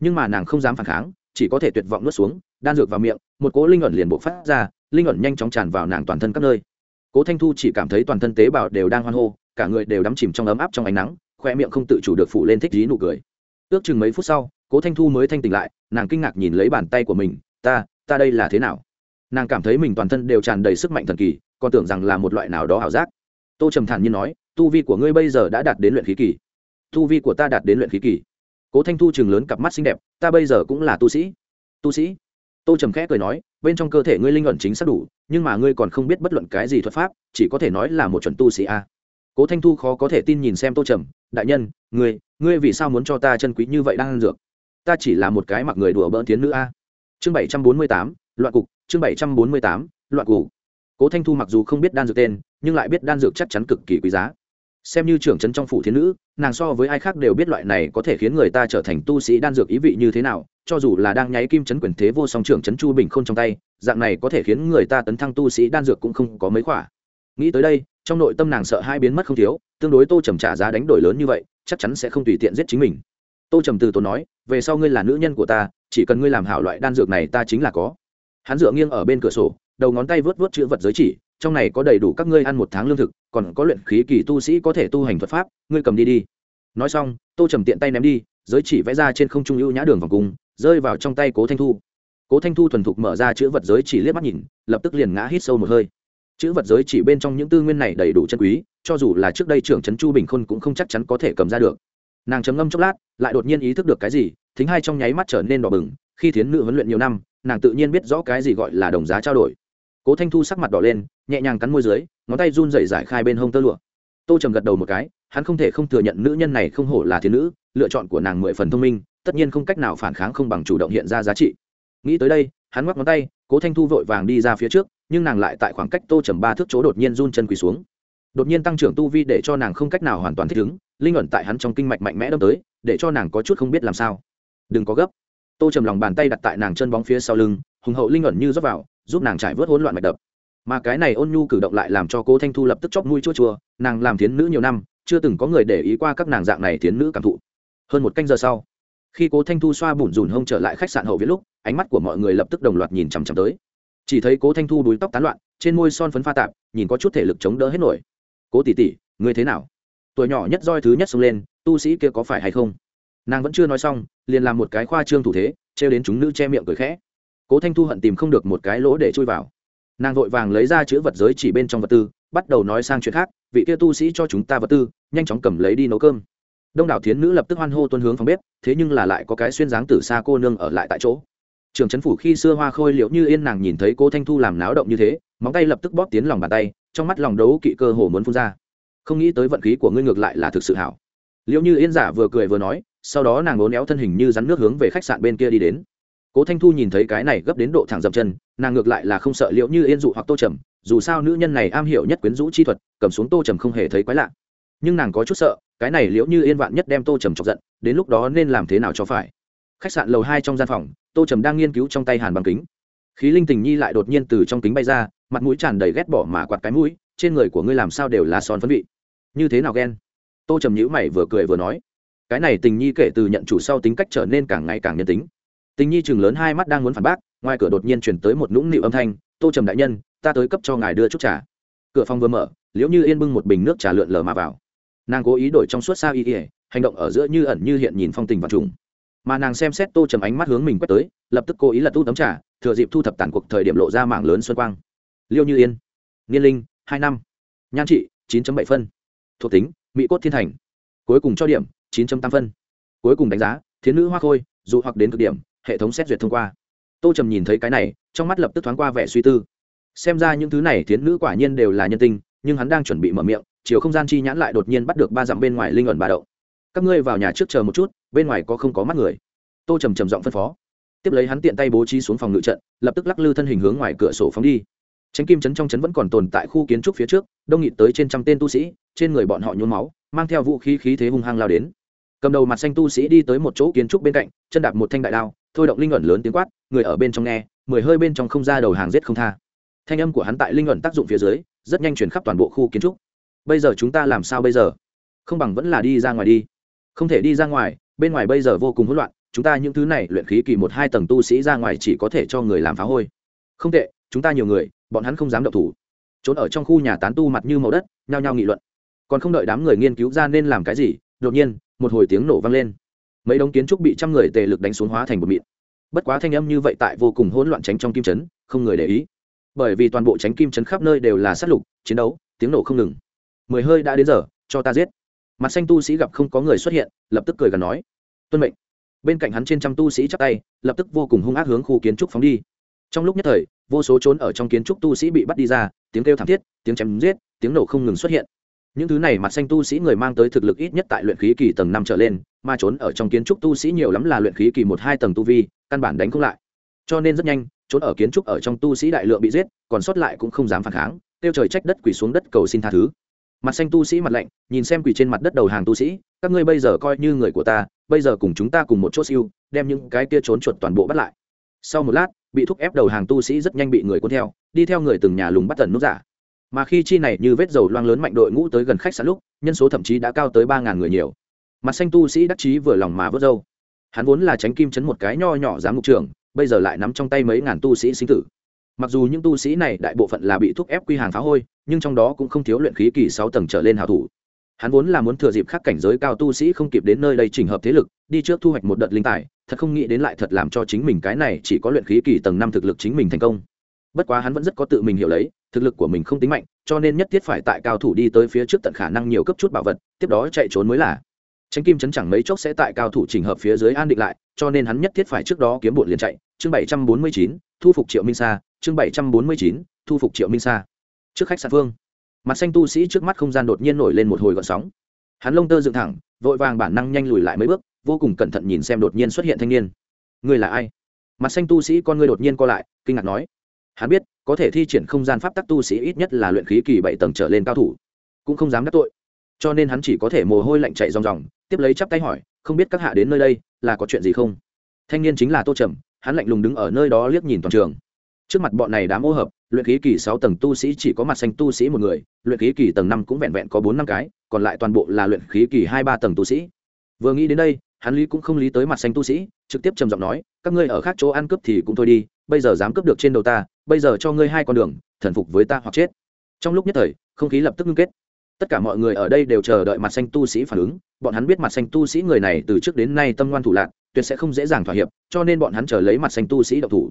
Nhưng mà nàng không dám phản kháng, chỉ có thể tuyệt vọng nuốt xuống, đan dược vào miệng, một cố linh ẩn liền bộ phát ra, linh ẩn nhanh chóng tràn vào nàng toàn thân các nơi. Cố thanh thu chỉ cảm thấy toàn thân tế bào đều đang hoan hô, cả người đều đắm chìm trong ấm áp trong ánh nắng, khoe miệng không tự chủ được phủ lên thích dí nụ cười. Ước chừng mấy phút sau, cố thanh thu mới thanh tỉnh lại, nàng kinh ngạc nhìn lấy bàn tay của mình, ta ta đây là thế nào? Nàng cảm thấy mình toàn thân đều tràn đầy sức mạnh thần kỳ, còn tưởng rằng là một loại nào đó ảo giác. Tô trầm thản nhiên nói tu vi của ngươi bây giờ đã đạt đến luyện khí kỳ. Tu vi của ta đạt đến luyện khí kỳ. Cố thanh thu chừng lớn cặp mắt xinh đẹp, ta bây giờ cũng là tu sĩ. Tu sĩ? Tô trầm khẽ cười nói, bên trong cơ thể ngươi linh luận chính xác đủ, nhưng mà ngươi còn không biết bất luận cái gì thuật pháp, chỉ có thể nói là một chuẩn tu sĩ a. Cố thanh thu khó có thể tin nhìn xem tô trầm, đại nhân, ngươi ngươi vì sao muốn cho ta chân quý như vậy đang ăn dược? Ta chỉ là một cái mặc người đùa bỡn tiến nữ a. Chương bảy trăm bốn mươi tám, loạn cục, chương bảy trăm bốn mươi tám, loạn cục. Cố thanh thu mặc dù không biết đan dược tên, nhưng lại biết đan dược chắc chắn cực kỳ quý giá xem như trưởng trấn trong phủ thiên nữ, nàng so với ai khác đều biết loại này có thể khiến người ta trở thành tu sĩ đan dược ý vị như thế nào, cho dù là đang nháy kim chấn quyền thế vô song trưởng trấn chu bình k h ô n trong tay, dạng này có thể khiến người ta tấn thăng tu sĩ đan dược cũng không có mấy khỏa nghĩ tới đây, trong nội tâm nàng sợ hai biến mất không thiếu, tương đối tô trầm trả giá đánh đổi lớn như vậy, chắc chắn sẽ không tùy tiện giết chính mình. Tô trầm từ tốn nói, về sau ngươi là nữ nhân của ta, chỉ cần ngươi làm hảo loại đan dược này ta chính là có. Hắn dựa nghiêng ở bên cửa sổ, đầu ngón tay vớt vớt chữ vật giới chỉ trong này có đầy đủ các ngươi ăn một tháng lương thực, còn có luyện khí kỳ tu sĩ có thể tu hành thuật pháp, ngươi cầm đi đi. Nói xong, tô trầm tiện tay ném đi, giới chỉ vẽ ra trên không trung ưu nhã đường vòng cung, rơi vào trong tay cố thanh thu. Cố thanh thu thuần thục mở ra chữ vật giới chỉ liếc mắt nhìn, lập tức liền ngã hít sâu một hơi. Chữ vật giới chỉ bên trong những tư nguyên này đầy đủ chân quý, cho dù là trước đây trưởng trấn chu bình khôn cũng không chắc chắn có thể cầm ra được. Nàng chấm ngâm chốc lát, lại đột nhiên ý thức được cái gì, thính hai trong nháy mắt trở nên đỏ bừng, khi thiến nữ huấn luyện nhiều năm, nàng tự nhiên biết rõ cái gì gọi là đồng giá trao đổi cố thanh thu sắc mặt đỏ lên, nhẹ nhàng cắn môi dưới, ngón tay run dậy giải khai bên hông tơ lụa. Tô trầm gật đầu một cái, hắn không thể không thừa nhận nữ nhân này không hổ là thiên nữ, lựa chọn của nàng mười phần thông minh, tất nhiên không cách nào phản kháng không bằng chủ động hiện ra giá trị. Nghĩ tới đây, hắn ngoắc ngón tay, cố thanh thu vội vàng đi ra phía trước, nhưng nàng lại tại khoảng cách tô trầm ba thước chỗ đột nhiên run chân quỳ xuống. Đột nhiên tăng trưởng tu vi để cho nàng không cách nào hoàn toàn thích ứng, linh ẩn tại hắn trong kinh mạch mạnh mẽ đâm tới, để cho nàng có chút không biết làm sao. Đừng có gấp. Tô trầm lòng bàn tay đặt tại nàng chân bóng phía sau lưng, hùng hậu linh ẩn như rót vào giúp nàng trải vớt hỗn loạn mạch đập. Mà cái này ôn nhu cử động lại làm cho cố thanh thu lập tức chóp mũi chua chua, nàng làm thiến nữ nhiều năm, chưa từng có người để ý qua các nàng dạng này thiến nữ cảm thụ. Hơn một canh giờ sau, khi cố thanh thu xoa bùn rùn hông trở lại khách sạn hậu viết lúc, ánh mắt của mọi người lập tức đồng loạt nhìn chằm chằm tới. Chỉ thấy cố thanh thu đuối tóc tán loạn, trên môi son phấn pha tạp, nhìn có chút thể lực chống đỡ hết nổi. Cố tỷ tỷ, ngươi thế nào? Tuổi nhỏ nhất roi thứ nhất xông lên, tu sĩ kia có phải hay không? Nàng vẫn chưa nói xong, liền làm một cái khoa trương thủ thế, trêu đến chúng nữ che miệng cười khẽ cố thanh thu hận tìm không được một cái lỗ để chui vào. Nàng vội vàng lấy ra chữ vật giới chỉ bên trong vật tư, bắt đầu nói sang chuyện khác, vị kia tu sĩ cho chúng ta vật tư, nhanh chóng cầm lấy đi nấu cơm. Đông đảo thiến nữ lập tức hoan hô tuân hướng phòng bếp, thế nhưng là lại có cái xuyên dáng từ xa cô nương ở lại tại chỗ. Trường trấn phủ khi xưa hoa khôi liệu như yên nàng nhìn thấy cô thanh thu làm náo động như thế, móng tay lập tức bóp tiến lòng bàn tay, trong mắt lòng đấu kỵ cơ hồ muốn phun ra. Không nghĩ tới vận khí của ngươi ngược lại là thực sự hảo. Liệu như yên giả vừa cười vừa nói, sau đó nàng ố néo thân hình như rắn nước hướng về khách sạn bên kia đi đến cố thanh thu nhìn thấy cái này gấp đến độ thẳng dậm chân, nàng ngược lại là không sợ liệu như yên dụ hoặc tô trầm, dù sao nữ nhân này am hiểu nhất quyến rũ chi thuật, cầm xuống tô trầm không hề thấy quái lạ. Nhưng nàng có chút sợ, cái này liệu như yên vạn nhất đem tô trầm chọc giận, đến lúc đó nên làm thế nào cho phải? Khách sạn lầu hai trong gian phòng, tô trầm đang nghiên cứu trong tay hàn bằng kính. Khí linh tình nhi lại đột nhiên từ trong kính bay ra, mặt mũi tràn đầy ghét bỏ mà quạt cái mũi, trên người của ngươi làm sao đều là son phấn vị. Như thế nào ghen? Tô trầm nhữ mày vừa cười vừa nói. Cái này tình nhi kể từ nhận chủ sau tính cách trở nên càng ngày càng nhân tính tình nhi chừng lớn hai mắt đang muốn phản bác, ngoài cửa đột nhiên chuyển tới một nũng nịu âm thanh, tô trầm đại nhân, ta tới cấp cho ngài đưa chút trà. Cửa phòng vừa mở, liễu như yên bưng một bình nước trà lượn lờ mà vào. Nàng cố ý đổi trong suốt sao y ỉa hành động ở giữa như ẩn như hiện nhìn phong tình và trùng. Mà nàng xem xét tô trầm ánh mắt hướng mình quét tới, lập tức cố ý là tu tấm trà, thừa dịp thu thập tàn cuộc thời điểm lộ ra mảng lớn xuân quang. Liêu như yên, niên linh, hai năm. Nhan trị, chín bảy phân. Thuộc tính, mỹ cốt thiên thành. Cuối cùng cho điểm, chín tám phân. Cuối cùng đánh giá, thiến nữ hoa khôi, dù hoặc đến cực điểm hệ thống xét duyệt thông qua. Tô trầm nhìn thấy cái này, trong mắt lập tức thoáng qua vẻ suy tư. Xem ra những thứ này thiến nữ quả nhiên đều là nhân tinh nhưng hắn đang chuẩn bị mở miệng, chiều không gian chi nhãn lại đột nhiên bắt được ba dặm bên ngoài linh ẩn bà đậu các ngươi vào nhà trước chờ một chút, bên ngoài có không có mắt người. Tô trầm trầm giọng phân phó. Tiếp lấy hắn tiện tay bố trí xuống phòng ngự trận, lập tức lắc lư thân hình hướng ngoài cửa sổ phóng đi. Tránh kim trấn trong trấn vẫn còn tồn tại khu kiến trúc phía trước, đông nghịt tới trên trăm tên tu sĩ, trên người bọn họ nhuốm máu, mang theo vũ khí khí thế hung hăng lao đến. Cầm đầu mặt xanh tu sĩ đi tới một chỗ kiến trúc bên cạnh, chân đạp một thanh đại đao thôi động linh ẩn lớn tiếng quát, người ở bên trong nghe, mười hơi bên trong không ra đầu hàng giết không tha. Thanh âm của hắn tại linh ẩn tác dụng phía dưới, rất nhanh chuyển khắp toàn bộ khu kiến trúc. Bây giờ chúng ta làm sao bây giờ? Không bằng vẫn là đi ra ngoài đi. Không thể đi ra ngoài, bên ngoài bây giờ vô cùng hỗn loạn, chúng ta những thứ này luyện khí kỳ một hai tầng tu sĩ ra ngoài chỉ có thể cho người làm phá hôi. Không tệ, chúng ta nhiều người, bọn hắn không dám động thủ. Trốn ở trong khu nhà tán tu mặt như màu đất, nhao nhao nghị luận. Còn không đợi đám người nghiên cứu ra nên làm cái gì, đột nhiên, một hồi tiếng nổ vang lên mấy đống kiến trúc bị trăm người tề lực đánh xuống hóa thành một mịn. Bất quá thanh âm như vậy tại vô cùng hỗn loạn tránh trong kim trấn không người để ý. Bởi vì toàn bộ tránh kim trấn khắp nơi đều là sát lục, chiến đấu, tiếng nổ không ngừng. Mười hơi đã đến giờ, cho ta giết. Mặt xanh tu sĩ gặp không có người xuất hiện, lập tức cười gần nói. Tuân mệnh. Bên cạnh hắn trên trăm tu sĩ chắp tay, lập tức vô cùng hung ác hướng khu kiến trúc phóng đi. Trong lúc nhất thời, vô số trốn ở trong kiến trúc tu sĩ bị bắt đi ra, tiếng kêu thảm thiết, tiếng chém giết, tiếng nổ không ngừng xuất hiện những thứ này mặt xanh tu sĩ người mang tới thực lực ít nhất tại luyện khí kỳ tầng năm trở lên, mà trốn ở trong kiến trúc tu sĩ nhiều lắm là luyện khí kỳ một hai tầng tu vi, căn bản đánh không lại. Cho nên rất nhanh, trốn ở kiến trúc ở trong tu sĩ đại lượng bị giết, còn sót lại cũng không dám phản kháng, tiêu trời trách đất quỳ xuống đất cầu xin tha thứ. Mặt xanh tu sĩ mặt lạnh, nhìn xem quỳ trên mặt đất đầu hàng tu sĩ, các ngươi bây giờ coi như người của ta, bây giờ cùng chúng ta cùng một chỗ siêu, đem những cái kia trốn chuột toàn bộ bắt lại. Sau một lát, bị thúc ép đầu hàng tu sĩ rất nhanh bị người cuốn theo, đi theo người từng nhà lùng bắt tần nút giả mà khi chi này như vết dầu loang lớn mạnh đội ngũ tới gần khách sạn lúc, nhân số thậm chí đã cao tới ba ngàn người nhiều. Mặt xanh tu sĩ đắc chí vừa lòng mà vớt dâu hắn vốn là tránh kim chấn một cái nho nhỏ giám mục trưởng, bây giờ lại nắm trong tay mấy ngàn tu sĩ sinh tử. Mặc dù những tu sĩ này đại bộ phận là bị thúc ép quy hàng phá hôi, nhưng trong đó cũng không thiếu luyện khí kỳ sáu tầng trở lên hào thủ. Hắn vốn là muốn thừa dịp khắc cảnh giới cao tu sĩ không kịp đến nơi đây trình hợp thế lực, đi trước thu hoạch một đợt linh tài, thật không nghĩ đến lại thật làm cho chính mình cái này chỉ có luyện khí kỳ tầng năm thực lực chính mình thành công. Bất quá hắn vẫn rất có tự mình hiểu lấy thực lực của mình không tính mạnh, cho nên nhất thiết phải tại cao thủ đi tới phía trước tận khả năng nhiều cấp chút bảo vật, tiếp đó chạy trốn mới là. Tránh kim chấn chẳng mấy chốc sẽ tại cao thủ trình hợp phía dưới an định lại, cho nên hắn nhất thiết phải trước đó kiếm bộn liền chạy. Chương bảy trăm bốn mươi chín, thu phục triệu minh sa. Chương bảy trăm bốn mươi chín, thu phục triệu minh sa. Trước khách sạn phương, mặt xanh tu sĩ trước mắt không gian đột nhiên nổi lên một hồi gọn sóng. Hắn lông tơ dựng thẳng, vội vàng bản năng nhanh lùi lại mấy bước, vô cùng cẩn thận nhìn xem đột nhiên xuất hiện thanh niên. Người là ai? Mặt xanh tu sĩ con người đột nhiên co lại, kinh ngạc nói hắn biết, có thể thi triển không gian pháp tắc tu sĩ ít nhất là luyện khí kỳ bảy tầng trở lên cao thủ, cũng không dám đắc tội. Cho nên hắn chỉ có thể mồ hôi lạnh chạy ròng ròng, tiếp lấy chắp tay hỏi, không biết các hạ đến nơi đây, là có chuyện gì không? Thanh niên chính là tô trầm, hắn lạnh lùng đứng ở nơi đó liếc nhìn toàn trường. Trước mặt bọn này đám ô hợp, luyện khí kỳ sáu tầng tu sĩ chỉ có mặt xanh tu sĩ một người, luyện khí kỳ tầng năm cũng vẹn vẹn có bốn năm cái, còn lại toàn bộ là luyện khí kỳ hai ba tầng tu sĩ. Vừa nghĩ đến đây, hắn lý cũng không lý tới mặt xanh tu sĩ, trực tiếp trầm giọng nói, các ngươi ở khác chỗ ăn cướp thì cũng thôi đi bây giờ dám cướp được trên đầu ta, bây giờ cho ngươi hai con đường, thần phục với ta hoặc chết. Trong lúc nhất thời, không khí lập tức ngưng kết. Tất cả mọi người ở đây đều chờ đợi mặt xanh tu sĩ phản ứng. Bọn hắn biết mặt xanh tu sĩ người này từ trước đến nay tâm ngoan thủ lạc, tuyệt sẽ không dễ dàng thỏa hiệp, cho nên bọn hắn chờ lấy mặt xanh tu sĩ độc thủ.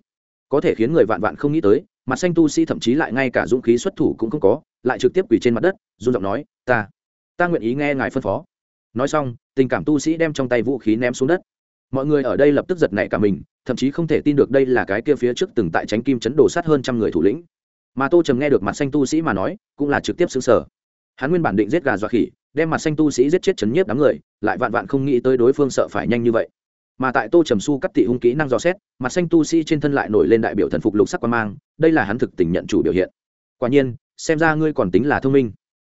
Có thể khiến người vạn vạn không nghĩ tới, mặt xanh tu sĩ thậm chí lại ngay cả dũng khí xuất thủ cũng không có, lại trực tiếp quỳ trên mặt đất, run giọng nói, ta ta nguyện ý nghe ngài phân phó. Nói xong, tình cảm tu sĩ đem trong tay vũ khí ném xuống đất. Mọi người ở đây lập tức giật nảy cả mình thậm chí không thể tin được đây là cái kia phía trước từng tại tránh kim chấn đổ sát hơn trăm người thủ lĩnh. Mà tô trầm nghe được mặt xanh tu sĩ mà nói, cũng là trực tiếp xứng sở hắn nguyên bản định giết gà dọa khỉ, đem mặt xanh tu sĩ giết chết chấn nhiếp đám người, lại vạn vạn không nghĩ tới đối phương sợ phải nhanh như vậy. Mà tại tô trầm su cắt thị hung kỹ năng dò xét, mặt xanh tu sĩ trên thân lại nổi lên đại biểu thần phục lục sắc quan mang, đây là hắn thực tình nhận chủ biểu hiện. Quả nhiên, xem ra ngươi còn tính là thông minh.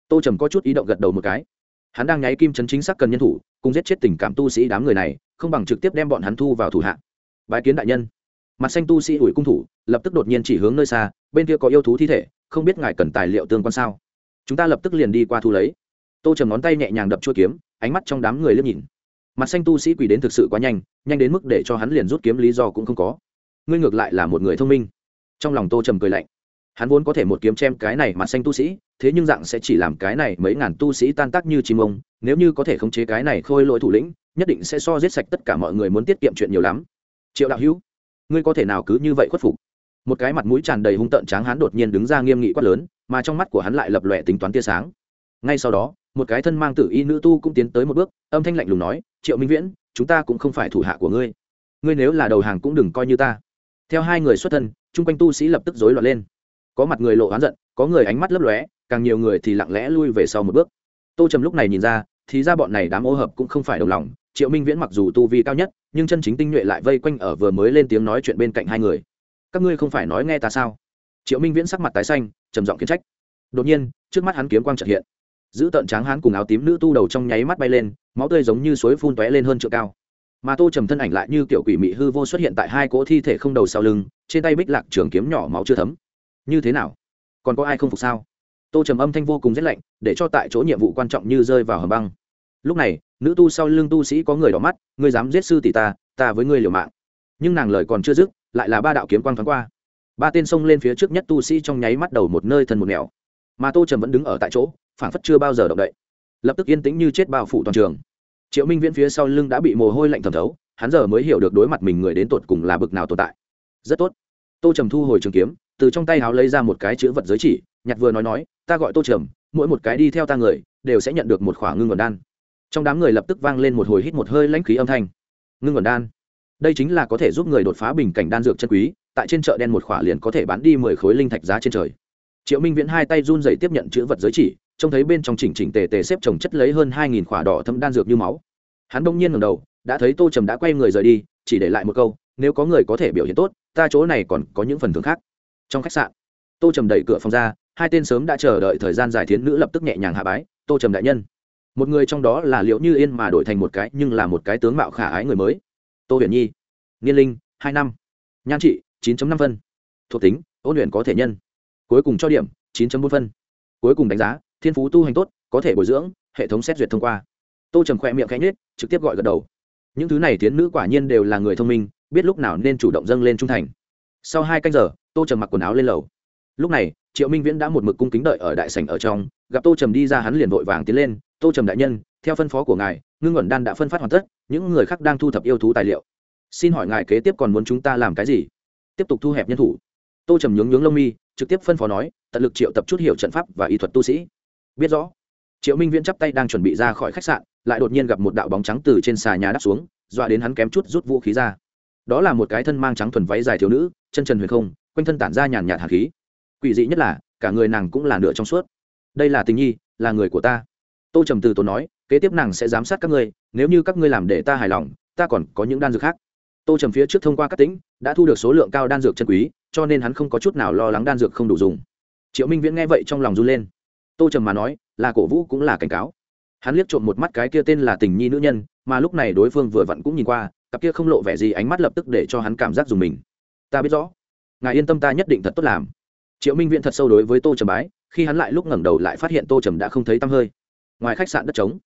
Tô trầm có chút ý động gật đầu một cái. Hắn đang nháy kim chấn chính xác cần nhân thủ, cùng giết chết tình cảm tu sĩ đám người này, không bằng trực tiếp đem bọn hắn thu vào thủ hạ bái kiến đại nhân. Mặt xanh tu sĩ ủi cung thủ, lập tức đột nhiên chỉ hướng nơi xa, bên kia có yêu thú thi thể, không biết ngài cần tài liệu tương quan sao? Chúng ta lập tức liền đi qua thu lấy. Tô trầm ngón tay nhẹ nhàng đập chua kiếm, ánh mắt trong đám người liếc nhìn. Mặt xanh tu sĩ quỳ đến thực sự quá nhanh nhanh đến mức để cho hắn liền rút kiếm lý do cũng không có. Ngươi ngược lại là một người thông minh. Trong lòng tô trầm cười lạnh. Hắn vốn có thể một kiếm chém cái này mặt xanh tu sĩ, thế nhưng dạng sẽ chỉ làm cái này mấy ngàn tu sĩ tan tác như chim ông. Nếu như có thể khống chế cái này khôi lỗi thủ lĩnh, nhất định sẽ so giết sạch tất cả mọi người muốn tiết kiệm chuyện nhiều lắm triệu đạo hữu, ngươi có thể nào cứ như vậy khuất phục? Một cái mặt mũi tràn đầy hung tợn tráng hán đột nhiên đứng ra nghiêm nghị quát lớn, mà trong mắt của hắn lại lập lòe tính toán tia sáng. Ngay sau đó, một cái thân mang tử y nữ tu cũng tiến tới một bước, âm thanh lạnh lùng nói, triệu minh viễn, chúng ta cũng không phải thủ hạ của ngươi. Ngươi nếu là đầu hàng cũng đừng coi như ta. Theo hai người xuất thân, chung quanh tu sĩ lập tức rối loạn lên. Có mặt người lộ oán giận, có người ánh mắt lấp lóe, càng nhiều người thì lặng lẽ lui về sau một bước. Tô trầm lúc này nhìn ra, thì ra bọn này đám ô hợp cũng không phải đồng lòng triệu minh viễn mặc dù tu vi cao nhất, nhưng chân chính tinh nhuệ lại vây quanh ở vừa mới lên tiếng nói chuyện bên cạnh hai người. Các ngươi không phải nói nghe ta sao? Triệu minh viễn sắc mặt tái xanh, trầm giọng kiến trách. Đột nhiên, trước mắt hắn kiếm quang trật hiện. Giữ tận tráng hắn cùng áo tím nữ tu đầu trong nháy mắt bay lên, máu tươi giống như suối phun tóe lên hơn trượng cao. Mà tô trầm thân ảnh lại như kiểu quỷ mị hư vô xuất hiện tại hai cỗ thi thể không đầu sau lưng, trên tay bích lạc trường kiếm nhỏ máu chưa thấm. Như thế nào? Còn có ai không phục sao? Tô trầm âm thanh vô cùng rét lạnh, để cho tại chỗ nhiệm vụ quan trọng như rơi vào hầm băng. Lúc này nữ tu sau lưng tu sĩ có người đỏ mắt, ngươi dám giết sư tỷ ta ta với ngươi liều mạng. Nhưng nàng lời còn chưa dứt, lại là ba đạo kiếm quang thoáng qua. Ba tên xông lên phía trước nhất tu sĩ trong nháy mắt đầu một nơi thân một nẻo. Mà tô trầm vẫn đứng ở tại chỗ phản phất chưa bao giờ động đậy. Lập tức yên tĩnh như chết bao phủ toàn trường. Triệu minh viễn phía sau lưng đã bị mồ hôi lạnh thẩm thấu, hắn giờ mới hiểu được đối mặt mình người đến tột cùng là bực nào tồn tại. Rất tốt. Tô trầm thu hồi trường kiếm, từ trong tay háo lấy ra một cái chữ vật giới chỉ, nhặt vừa nói nói, ta gọi tô trầm, mỗi một cái đi theo ta người, đều sẽ nhận được một khoảng ngưng nguồn đan trong đám người lập tức vang lên một hồi hít một hơi lãnh khí âm thanh. Ngưng nguồn đan. Đây chính là có thể giúp người đột phá bình cảnh đan dược chân quý, tại trên chợ đen một khỏa liền có thể bán đi mười khối linh thạch giá trên trời. Triệu minh viễn hai tay run dày tiếp nhận chữ vật giới chỉ, trông thấy bên trong chỉnh chỉnh tề tề xếp trồng chất lấy hơn hai nghìn khỏa đỏ thâm đan dược như máu. Hắn đông nhiên ngầm đầu, đã thấy tô trầm đã quay người rời đi, chỉ để lại một câu, nếu có người có thể biểu hiện tốt, ta chỗ này còn có những phần thưởng khác. Trong khách sạn, tô trầm đẩy cửa phòng ra, hai tên sớm đã chờ đợi thời gian giải thiến nữ lập tức nhẹ nhàng hạ bái, tô trầm đại nhân một người trong đó là liệu như yên mà đổi thành một cái, nhưng là một cái tướng mạo khả ái người mới. Tô huyền nhi, niên linh, hai năm. Nhan trị, chín năm phân. Thuộc tính, ôn luyện có thể nhân. Cuối cùng cho điểm, chín bốn phân. Cuối cùng đánh giá, thiên phú tu hành tốt, có thể bồi dưỡng, hệ thống xét duyệt thông qua. Tô trầm khỏe miệng khẽ nhết trực tiếp gọi gật đầu. Những thứ này tiến nữ quả nhiên đều là người thông minh, biết lúc nào nên chủ động dâng lên trung thành. Sau hai canh giờ, tô trầm mặc quần áo lên lầu. Lúc này, triệu minh viễn đã một mực cung kính đợi ở đại sảnh ở trong, gặp tô trầm đi ra hắn liền vội vàng tiến lên tô trầm đại nhân, theo phân phó của ngài, ngưng ẩn đan đã phân phát hoàn tất, những người khác đang thu thập yêu thú tài liệu. Xin hỏi ngài kế tiếp còn muốn chúng ta làm cái gì? Tiếp tục thu hẹp nhân thủ. Tô trầm nhướng nhướng lông mi, trực tiếp phân phó nói, tận lực triệu tập chút hiểu trận pháp và y thuật tu sĩ. Biết rõ. Triệu minh viễn chắp tay đang chuẩn bị ra khỏi khách sạn, lại đột nhiên gặp một đạo bóng trắng từ trên xà nhà đắp xuống, dọa đến hắn kém chút rút vũ khí ra. Đó là một cái thân mang trắng thuần váy dài thiếu nữ, chân trần huyền không, quanh thân tản ra nhàn nhạt hạt khí. Quỷ dị nhất là, cả người nàng cũng là nửa trong suốt. Đây là tình nhi, là người của ta tô trầm từ tốn nói, kế tiếp nàng sẽ giám sát các ngươi, nếu như các ngươi làm để ta hài lòng, ta còn có những đan dược khác. Tô trầm phía trước thông qua các tính đã thu được số lượng cao đan dược chân quý, cho nên hắn không có chút nào lo lắng đan dược không đủ dùng. Triệu minh viễn nghe vậy trong lòng run lên. Tô trầm mà nói, là cổ vũ cũng là cảnh cáo. Hắn liếc trộm một mắt cái kia tên là tình nhi nữ nhân, mà lúc này đối phương vừa vặn cũng nhìn qua, cặp kia không lộ vẻ gì ánh mắt lập tức để cho hắn cảm giác dùng mình. Ta biết rõ. Ngài yên tâm ta nhất định thật tốt làm. Triệu minh viễn thật sâu đối với tô trầm bái, khi hắn lại lúc ngẩng đầu lại phát hiện tô trầm đã không thấy tăm hơi ngoài khách sạn đất trống.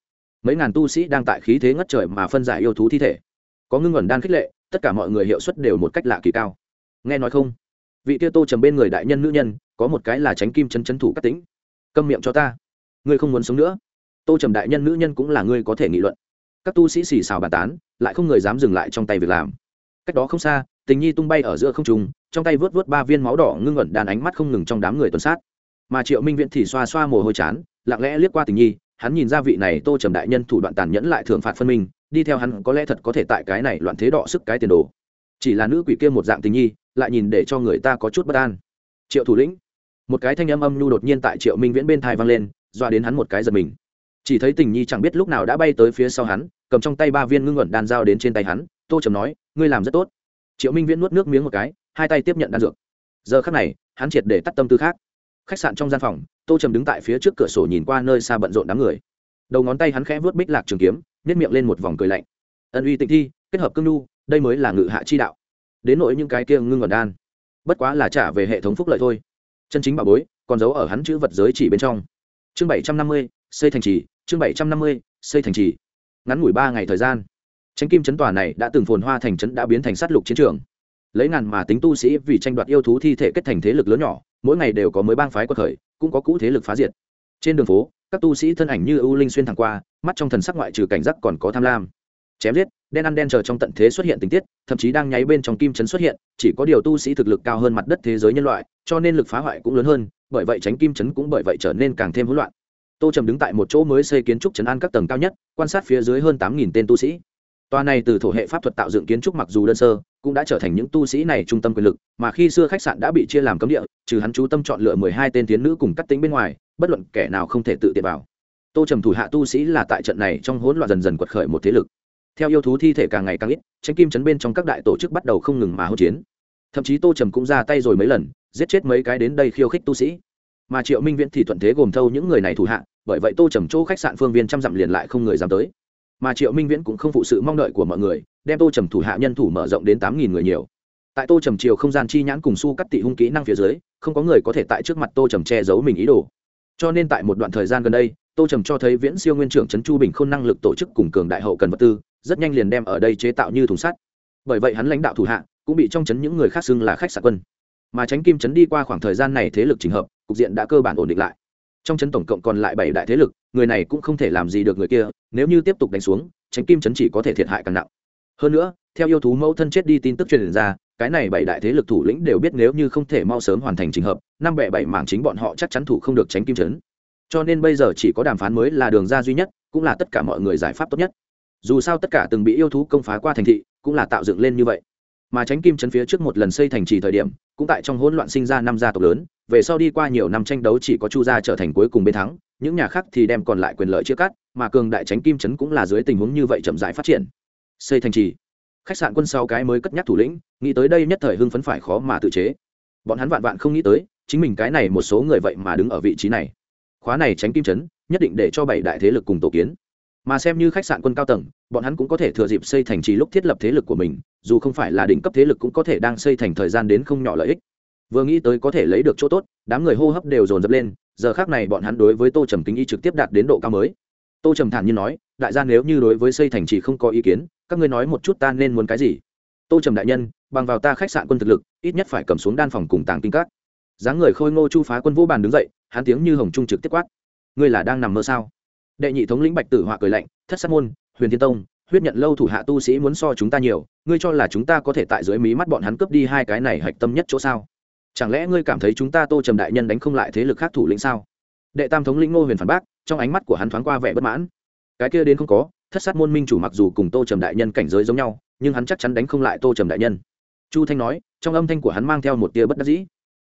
Mấy ngàn tu sĩ đang tại khí thế ngất trời mà phân giải yêu thú thi thể. Có ngưng ẩn đan khích lệ, tất cả mọi người hiệu suất đều một cách lạ kỳ cao. Nghe nói không? Vị tiêu tô trầm bên người đại nhân nữ nhân, có một cái là tránh kim chân chân thủ các tính câm miệng cho ta. Ngươi không muốn sống nữa? Tô trầm đại nhân nữ nhân cũng là ngươi có thể nghị luận. Các tu sĩ xì xào bàn tán, lại không người dám dừng lại trong tay việc làm. Cách đó không xa, tình nhi tung bay ở giữa không trùng trong tay vớt vớt ba viên máu đỏ ngưng ẩn đàn ánh mắt không ngừng trong đám người tuần sát. Mà triệu minh viễn thì xoa xoa mồ hôi chán, lặng lẽ liếc qua tình nhi hắn nhìn ra vị này tô trầm đại nhân thủ đoạn tàn nhẫn lại thường phạt phân minh, đi theo hắn có lẽ thật có thể tại cái này loạn thế đọ sức cái tiền đồ. Chỉ là nữ quỷ kia một dạng tình nhi, lại nhìn để cho người ta có chút bất an. Triệu thủ lĩnh, một cái thanh âm âm nhu đột nhiên tại triệu minh viễn bên thai vang lên doa đến hắn một cái giật mình. Chỉ thấy tình nhi chẳng biết lúc nào đã bay tới phía sau hắn, cầm trong tay ba viên ngưng ẩn đan dao đến trên tay hắn, tô trầm nói, ngươi làm rất tốt. Triệu minh viễn nuốt nước miếng một cái, hai tay tiếp nhận đan dược. Giờ khắc này, hắn triệt để tắt tâm tư khác khách sạn trong gian phòng, tô trầm đứng tại phía trước cửa sổ nhìn qua nơi xa bận rộn đám người. Đầu ngón tay hắn khẽ vớt bích lạc trường kiếm nếp miệng lên một vòng cười lạnh. Ân uy tịnh thi, kết hợp cương nhu, đây mới là ngự hạ chi đạo. Đến nỗi những cái kia ngưng ẩn đan, bất quá là trả về hệ thống phúc lợi thôi. Chân chính bà bối, còn giấu ở hắn chữ vật giới chỉ bên trong. Chương bảy trăm năm mươi, xây thành trì, chương bảy trăm năm mươi, xây thành trì. Ngắn ngủi ba ngày thời gian, tránh kim chấn tòa này đã từng phồn hoa thành trấn đã biến thành sát lục chiến trường. Lấy ngàn mà tính tu sĩ vì tranh đoạt yêu thú thi thể kết thành thế lực lớn nhỏ mỗi ngày đều có mới bang phái quật khởi, cũng có cũ thế lực phá diệt. Trên đường phố, các tu sĩ thân ảnh như ưu linh xuyên thẳng qua, mắt trong thần sắc ngoại trừ cảnh giác còn có tham lam. Chém giết, đen ăn đen chờ trong tận thế xuất hiện tình tiết, thậm chí đang nháy bên trong kim chấn xuất hiện, chỉ có điều tu sĩ thực lực cao hơn mặt đất thế giới nhân loại, cho nên lực phá hoại cũng lớn hơn, bởi vậy tránh kim chấn cũng bởi vậy trở nên càng thêm hỗn loạn. Tô trầm đứng tại một chỗ mới xây kiến trúc trấn an các tầng cao nhất, quan sát phía dưới hơn tám nghìn tên tu sĩ. Toa này từ thổ hệ pháp thuật tạo dựng kiến trúc mặc dù đơn sơ, cũng đã trở thành những tu sĩ này trung tâm quyền lực, mà khi xưa khách sạn đã bị chia làm cấm địa, trừ hắn chú tâm chọn lựa mười hai tên tiến nữ cùng cắt tính bên ngoài, bất luận kẻ nào không thể tự tiện vào. Tô Trầm thủ hạ tu sĩ là tại trận này trong hỗn loạn dần dần quật khởi một thế lực. Theo yêu thú thi thể càng ngày càng ít, tranh kim chấn bên trong các đại tổ chức bắt đầu không ngừng mà hỗn chiến. Thậm chí Tô Trầm cũng ra tay rồi mấy lần, giết chết mấy cái đến đây khiêu khích tu sĩ. Mà Triệu Minh Viễn thì thuận thế gồm thâu những người này thủ hạ, bởi vậy Tô Trầm chỗ khách sạn phương viên trăm dặm liền lại không người dám tới mà triệu minh viễn cũng không phụ sự mong đợi của mọi người, đem tô trầm thủ hạ nhân thủ mở rộng đến tám nghìn người nhiều. Tại tô trầm chiều không gian chi nhãn cùng su cắt tị hung kỹ năng phía dưới, không có người có thể tại trước mặt tô trầm che giấu mình ý đồ. Cho nên tại một đoạn thời gian gần đây, tô trầm cho thấy viễn siêu nguyên trưởng trấn chu bình k h ô n năng lực tổ chức cùng cường đại hậu cần vật tư, rất nhanh liền đem ở đây chế tạo như thùng sắt. Bởi vậy hắn lãnh đạo thủ hạ cũng bị trong trấn những người khác xưng là khách sạn quân. Mà tránh kim trấn đi qua khoảng thời gian này thế lực trình hợp, cục diện đã cơ bản ổn định lại trong trấn tổng cộng còn lại bảy đại thế lực, người này cũng không thể làm gì được người kia, nếu như tiếp tục đánh xuống, tránh kim trấn chỉ có thể thiệt hại càng nặng. Hơn nữa, theo yêu thú mẫu thân chết đi tin tức truyền ra, cái này bảy đại thế lực thủ lĩnh đều biết nếu như không thể mau sớm hoàn thành trình hợp, năm bẻ bảy mảng chính bọn họ chắc chắn thủ không được tránh kim trấn cho nên bây giờ chỉ có đàm phán mới là đường ra duy nhất, cũng là tất cả mọi người giải pháp tốt nhất. Dù sao tất cả từng bị yêu thú công phá qua thành thị, cũng là tạo dựng lên như vậy mà tránh kim trấn phía trước một lần xây thành trì thời điểm, cũng tại trong hỗn loạn sinh ra năm gia tộc lớn, về sau đi qua nhiều năm tranh đấu chỉ có chu gia trở thành cuối cùng bên thắng, những nhà khác thì đem còn lại quyền lợi chia cắt, mà cường đại tránh kim trấn cũng là dưới tình huống như vậy chậm rãi phát triển. Xây thành trì. Khách sạn quân sau cái mới cất nhắc thủ lĩnh, nghĩ tới đây nhất thời hưng phấn phải khó mà tự chế. Bọn hắn vạn vạn không nghĩ tới, chính mình cái này một số người vậy mà đứng ở vị trí này. Khóa này tránh kim trấn nhất định để cho bảy đại thế lực cùng tổ kiến mà xem như khách sạn quân cao tầng, bọn hắn cũng có thể thừa dịp xây thành trì lúc thiết lập thế lực của mình, dù không phải là đỉnh cấp thế lực cũng có thể đang xây thành thời gian đến không nhỏ lợi ích. Vừa nghĩ tới có thể lấy được chỗ tốt, đám người hô hấp đều dồn dập lên, giờ khác này bọn hắn đối với tô trầm kính y trực tiếp đạt đến độ cao mới. Tô trầm thản nhiên nói, đại gia nếu như đối với xây thành trì không có ý kiến, các ngươi nói một chút ta nên muốn cái gì? Tô trầm đại nhân, bằng vào ta khách sạn quân thực lực, ít nhất phải cầm xuống đan phòng cùng tàng kinh các. Dáng người khôi ngô chu phá quân vũ bàn đứng dậy, hắn tiếng như hồng trung trực tiếp quát. Ngươi là đang nằm mơ sao? Đệ nhị thống lĩnh bạch tử họa cười lạnh, thất sát môn, huyền thiên tông, huyết nhận lâu thủ hạ tu sĩ muốn so chúng ta nhiều, ngươi cho là chúng ta có thể tại dưới mí mắt bọn hắn cướp đi hai cái này hạch tâm nhất chỗ sao? Chẳng lẽ ngươi cảm thấy chúng ta tô trầm đại nhân đánh không lại thế lực khác thủ lĩnh sao? Đệ tam thống lĩnh ngô huyền phản bác, trong ánh mắt của hắn thoáng qua vẻ bất mãn. Cái kia đến không có, thất sát môn minh chủ mặc dù cùng tô trầm đại nhân cảnh giới giống nhau, nhưng hắn chắc chắn đánh không lại tô trầm đại nhân. Chu thanh nói, trong âm thanh của hắn mang theo một tia bất đắc dĩ.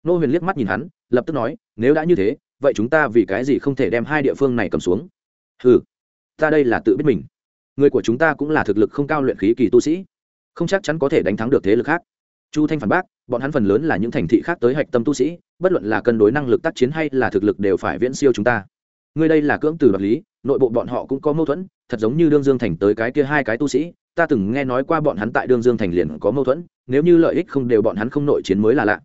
Ngô huyền liếc mắt nhìn hắn, lập tức nói, nếu đã như thế, vậy chúng ta vì cái gì không thể đem hai địa phương này cầm xuống? Ừ ta đây là tự biết mình. Người của chúng ta cũng là thực lực không cao luyện khí kỳ tu sĩ. Không chắc chắn có thể đánh thắng được thế lực khác. Chu thanh phản bác, bọn hắn phần lớn là những thành thị khác tới hạch tâm tu sĩ, bất luận là cân đối năng lực tác chiến hay là thực lực đều phải viễn siêu chúng ta. Người đây là cưỡng từ đoạt lý, nội bộ bọn họ cũng có mâu thuẫn, thật giống như đương dương thành tới cái kia hai cái tu sĩ, ta từng nghe nói qua bọn hắn tại đương dương thành liền có mâu thuẫn, nếu như lợi ích không đều bọn hắn không nội chiến mới là lạ.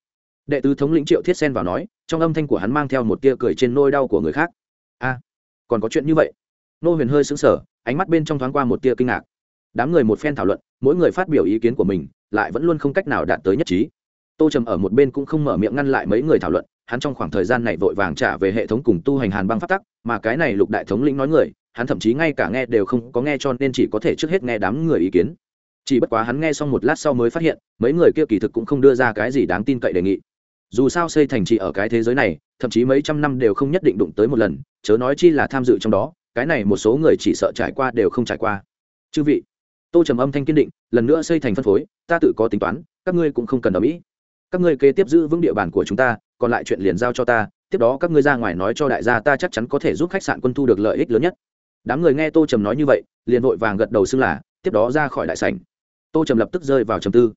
Đệ tứ thống lĩnh triệu thiết sen vào nói, trong âm thanh của hắn mang theo một tia cười trên nôi đau của người khác. A, còn có chuyện như vậy nô huyền hơi xứng sở ánh mắt bên trong thoáng qua một tia kinh ngạc. Đám người một phen thảo luận, mỗi người phát biểu ý kiến của mình, lại vẫn luôn không cách nào đạt tới nhất trí. Tô trầm ở một bên cũng không mở miệng ngăn lại mấy người thảo luận, hắn trong khoảng thời gian này vội vàng trả về hệ thống cùng tu hành hàn băng phát tắc, mà cái này lục đại thống lĩnh nói người, hắn thậm chí ngay cả nghe đều không có nghe cho nên chỉ có thể trước hết nghe đám người ý kiến. Chỉ bất quá hắn nghe xong một lát sau mới phát hiện, mấy người kia kỳ thực cũng không đưa ra cái gì đáng tin cậy đề nghị. Dù sao xây thành trì ở cái thế giới này, thậm chí mấy trăm năm đều không nhất định đụng tới một lần, chớ nói chi là tham dự trong đó cái này một số người chỉ sợ trải qua đều không trải qua. Chư vị, tô trầm âm thanh kiên định, lần nữa xây thành phân phối, ta tự có tính toán, các ngươi cũng không cần đồng ý các ngươi kế tiếp giữ vững địa bàn của chúng ta, còn lại chuyện liền giao cho ta, tiếp đó các ngươi ra ngoài nói cho đại gia ta chắc chắn có thể giúp khách sạn quân thu được lợi ích lớn nhất. Đám người nghe tô trầm nói như vậy, liền vội vàng gật đầu xưng là, tiếp đó ra khỏi đại sảnh. Tô trầm lập tức rơi vào trầm tư.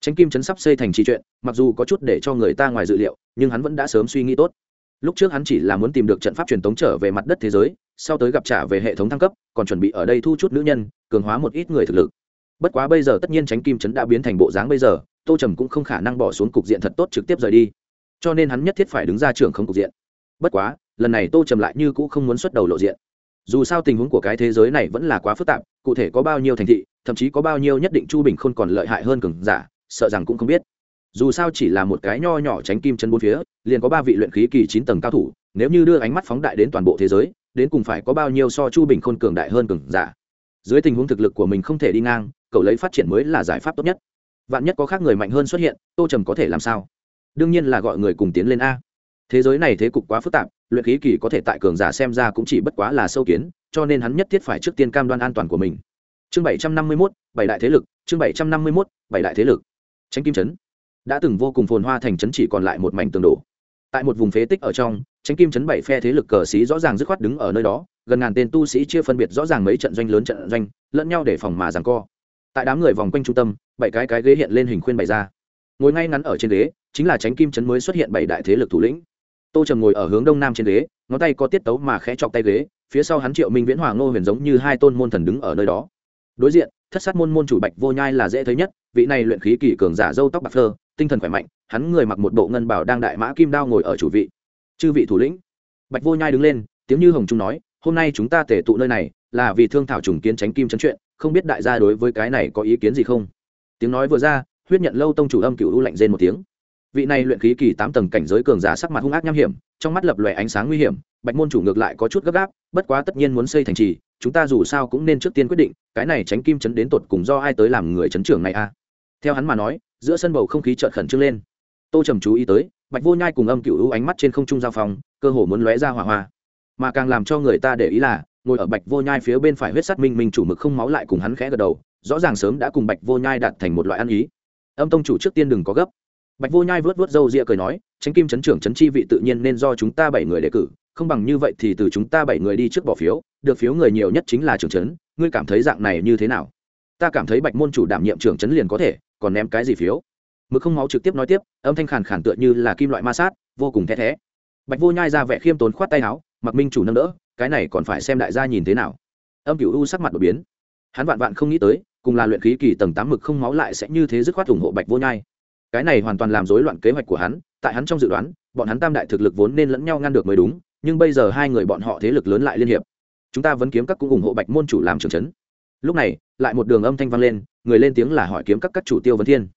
Tránh kim chấn sắp xây thành trì chuyện, mặc dù có chút để cho người ta ngoài dự liệu, nhưng hắn vẫn đã sớm suy nghĩ tốt lúc trước hắn chỉ là muốn tìm được trận pháp truyền thống trở về mặt đất thế giới, sau tới gặp trả về hệ thống thăng cấp, còn chuẩn bị ở đây thu chút nữ nhân, cường hóa một ít người thực lực. Bất quá bây giờ tất nhiên tránh kim chấn đã biến thành bộ dáng bây giờ, tô trầm cũng không khả năng bỏ xuống cục diện thật tốt trực tiếp rời đi. Cho nên hắn nhất thiết phải đứng ra trường không cục diện. Bất quá, lần này tô trầm lại như cũ không muốn xuất đầu lộ diện. Dù sao tình huống của cái thế giới này vẫn là quá phức tạp, cụ thể có bao nhiêu thành thị, thậm chí có bao nhiêu nhất định chu bình không còn lợi hại hơn cường giả, sợ rằng cũng không biết dù sao chỉ là một cái nho nhỏ tránh kim chân bốn phía, liền có ba vị luyện khí kỳ chín tầng cao thủ, nếu như đưa ánh mắt phóng đại đến toàn bộ thế giới, đến cùng phải có bao nhiêu so chu bình khôn cường đại hơn cường giả. Dưới tình huống thực lực của mình không thể đi ngang, cậu lấy phát triển mới là giải pháp tốt nhất. Vạn nhất có khác người mạnh hơn xuất hiện, tô trầm có thể làm sao? Đương nhiên là gọi người cùng tiến lên a. Thế giới này thế cục quá phức tạp, luyện khí kỳ có thể tại cường giả xem ra cũng chỉ bất quá là sâu kiến, cho nên hắn nhất thiết phải trước tiên cam đoan an toàn của mình. Chương bảy trăm năm mươi mốt, bảy đại thế lực, chương bảy trăm năm mươi mốt, bảy đại thế lực. Tránh kim trấn đã từng vô cùng phồn hoa thành trấn chỉ còn lại một mảnh tường đổ. Tại một vùng phế tích ở trong, tránh kim trấn bảy phe thế lực cờ xí rõ ràng dứt khoát đứng ở nơi đó, gần ngàn tên tu sĩ chia phân biệt rõ ràng mấy trận doanh lớn trận doanh, lẫn nhau để phòng mà giằng co. Tại đám người vòng quanh trung tâm, bảy cái cái ghế hiện lên hình khuyên bày ra. Ngồi ngay ngắn ở trên ghế, chính là tránh kim trấn mới xuất hiện bảy đại thế lực thủ lĩnh. Tô trầm ngồi ở hướng đông nam trên ghế, ngón tay có tiết tấu mà khẽ chọc tay ghế, phía sau hắn triệu minh viễn hoàng ngô huyền giống như hai tôn môn thần đứng ở nơi đó. Đối diện, thất sát môn môn chủ bạch vô nhai là dễ thấy nhất, vị này luyện khí kỳ cường giả dâu tóc bạc phơ tinh thần khỏe mạnh, hắn người mặc một bộ ngân bảo đang đại mã kim đao ngồi ở chủ vị. Chư vị thủ lĩnh. Bạch vô nhai đứng lên, tiếng như hồng trung nói, hôm nay chúng ta tể tụ nơi này, là vì thương thảo trùng kiến tránh kim chấn chuyện, không biết đại gia đối với cái này có ý kiến gì không? Tiếng nói vừa ra, huyết nhận lâu tông chủ âm cựu u lạnh rên một tiếng. Vị này luyện khí kỳ tám tầng cảnh giới cường giả sắc mặt hung ác nham hiểm, trong mắt lập lòe ánh sáng nguy hiểm, bạch môn chủ ngược lại có chút gấp gáp, bất quá tất nhiên muốn xây thành trì, chúng ta dù sao cũng nên trước tiên quyết định, cái này tránh kim chấn đến tột cùng do ai tới làm người chấn trưởng này a? Theo hắn mà nói, giữa sân bầu không khí chợt khẩn trương lên. Tô trầm chú ý tới, bạch vô nhai cùng âm cựu u ánh mắt trên không trung giao phòng cơ hồ muốn lóe ra hỏa hoa. Mà càng làm cho người ta để ý là, ngồi ở bạch vô nhai phía bên phải huyết sắt minh minh chủ mực không máu lại cùng hắn khẽ gật đầu, rõ ràng sớm đã cùng bạch vô nhai đạt thành một loại ăn ý. Âm tông chủ trước tiên đừng có gấp. Bạch vô nhai vớt vớt râu ria cười nói tránh kim chấn trưởng chấn chi vị tự nhiên nên do chúng ta bảy người đề cử, không bằng như vậy thì từ chúng ta bảy người đi trước bỏ phiếu, được phiếu người nhiều nhất chính là trưởng chấn, ngươi cảm thấy dạng này như thế nào? Ta cảm thấy bạch môn chủ đảm nhiệm trưởng chấn liền có thể còn ném cái gì phiếu? Mực không máu trực tiếp nói tiếp, âm thanh khàn khàn tựa như là kim loại ma sát, vô cùng thét thé. Bạch vô nhai ra vẻ khiêm tốn khoát tay áo, mặc minh chủ nâng đỡ, cái này còn phải xem đại gia nhìn thế nào. Âm cựu u sắc mặt đột biến. Hắn vạn vạn không nghĩ tới, cùng là luyện khí kỳ tầng tám mực không máu lại sẽ như thế dứt khoát ủng hộ bạch vô nhai. Cái này hoàn toàn làm rối loạn kế hoạch của hắn, tại hắn trong dự đoán, bọn hắn tam đại thực lực vốn nên lẫn nhau ngăn được mới đúng, nhưng bây giờ hai người bọn họ thế lực lớn lại liên hiệp. Chúng ta vẫn kiếm các cũng ủng hộ bạch môn chủ làm trưởng trấn lúc này, lại một đường âm thanh vang lên, người lên tiếng là hỏi kiếm các các chủ tiêu vấn thiên.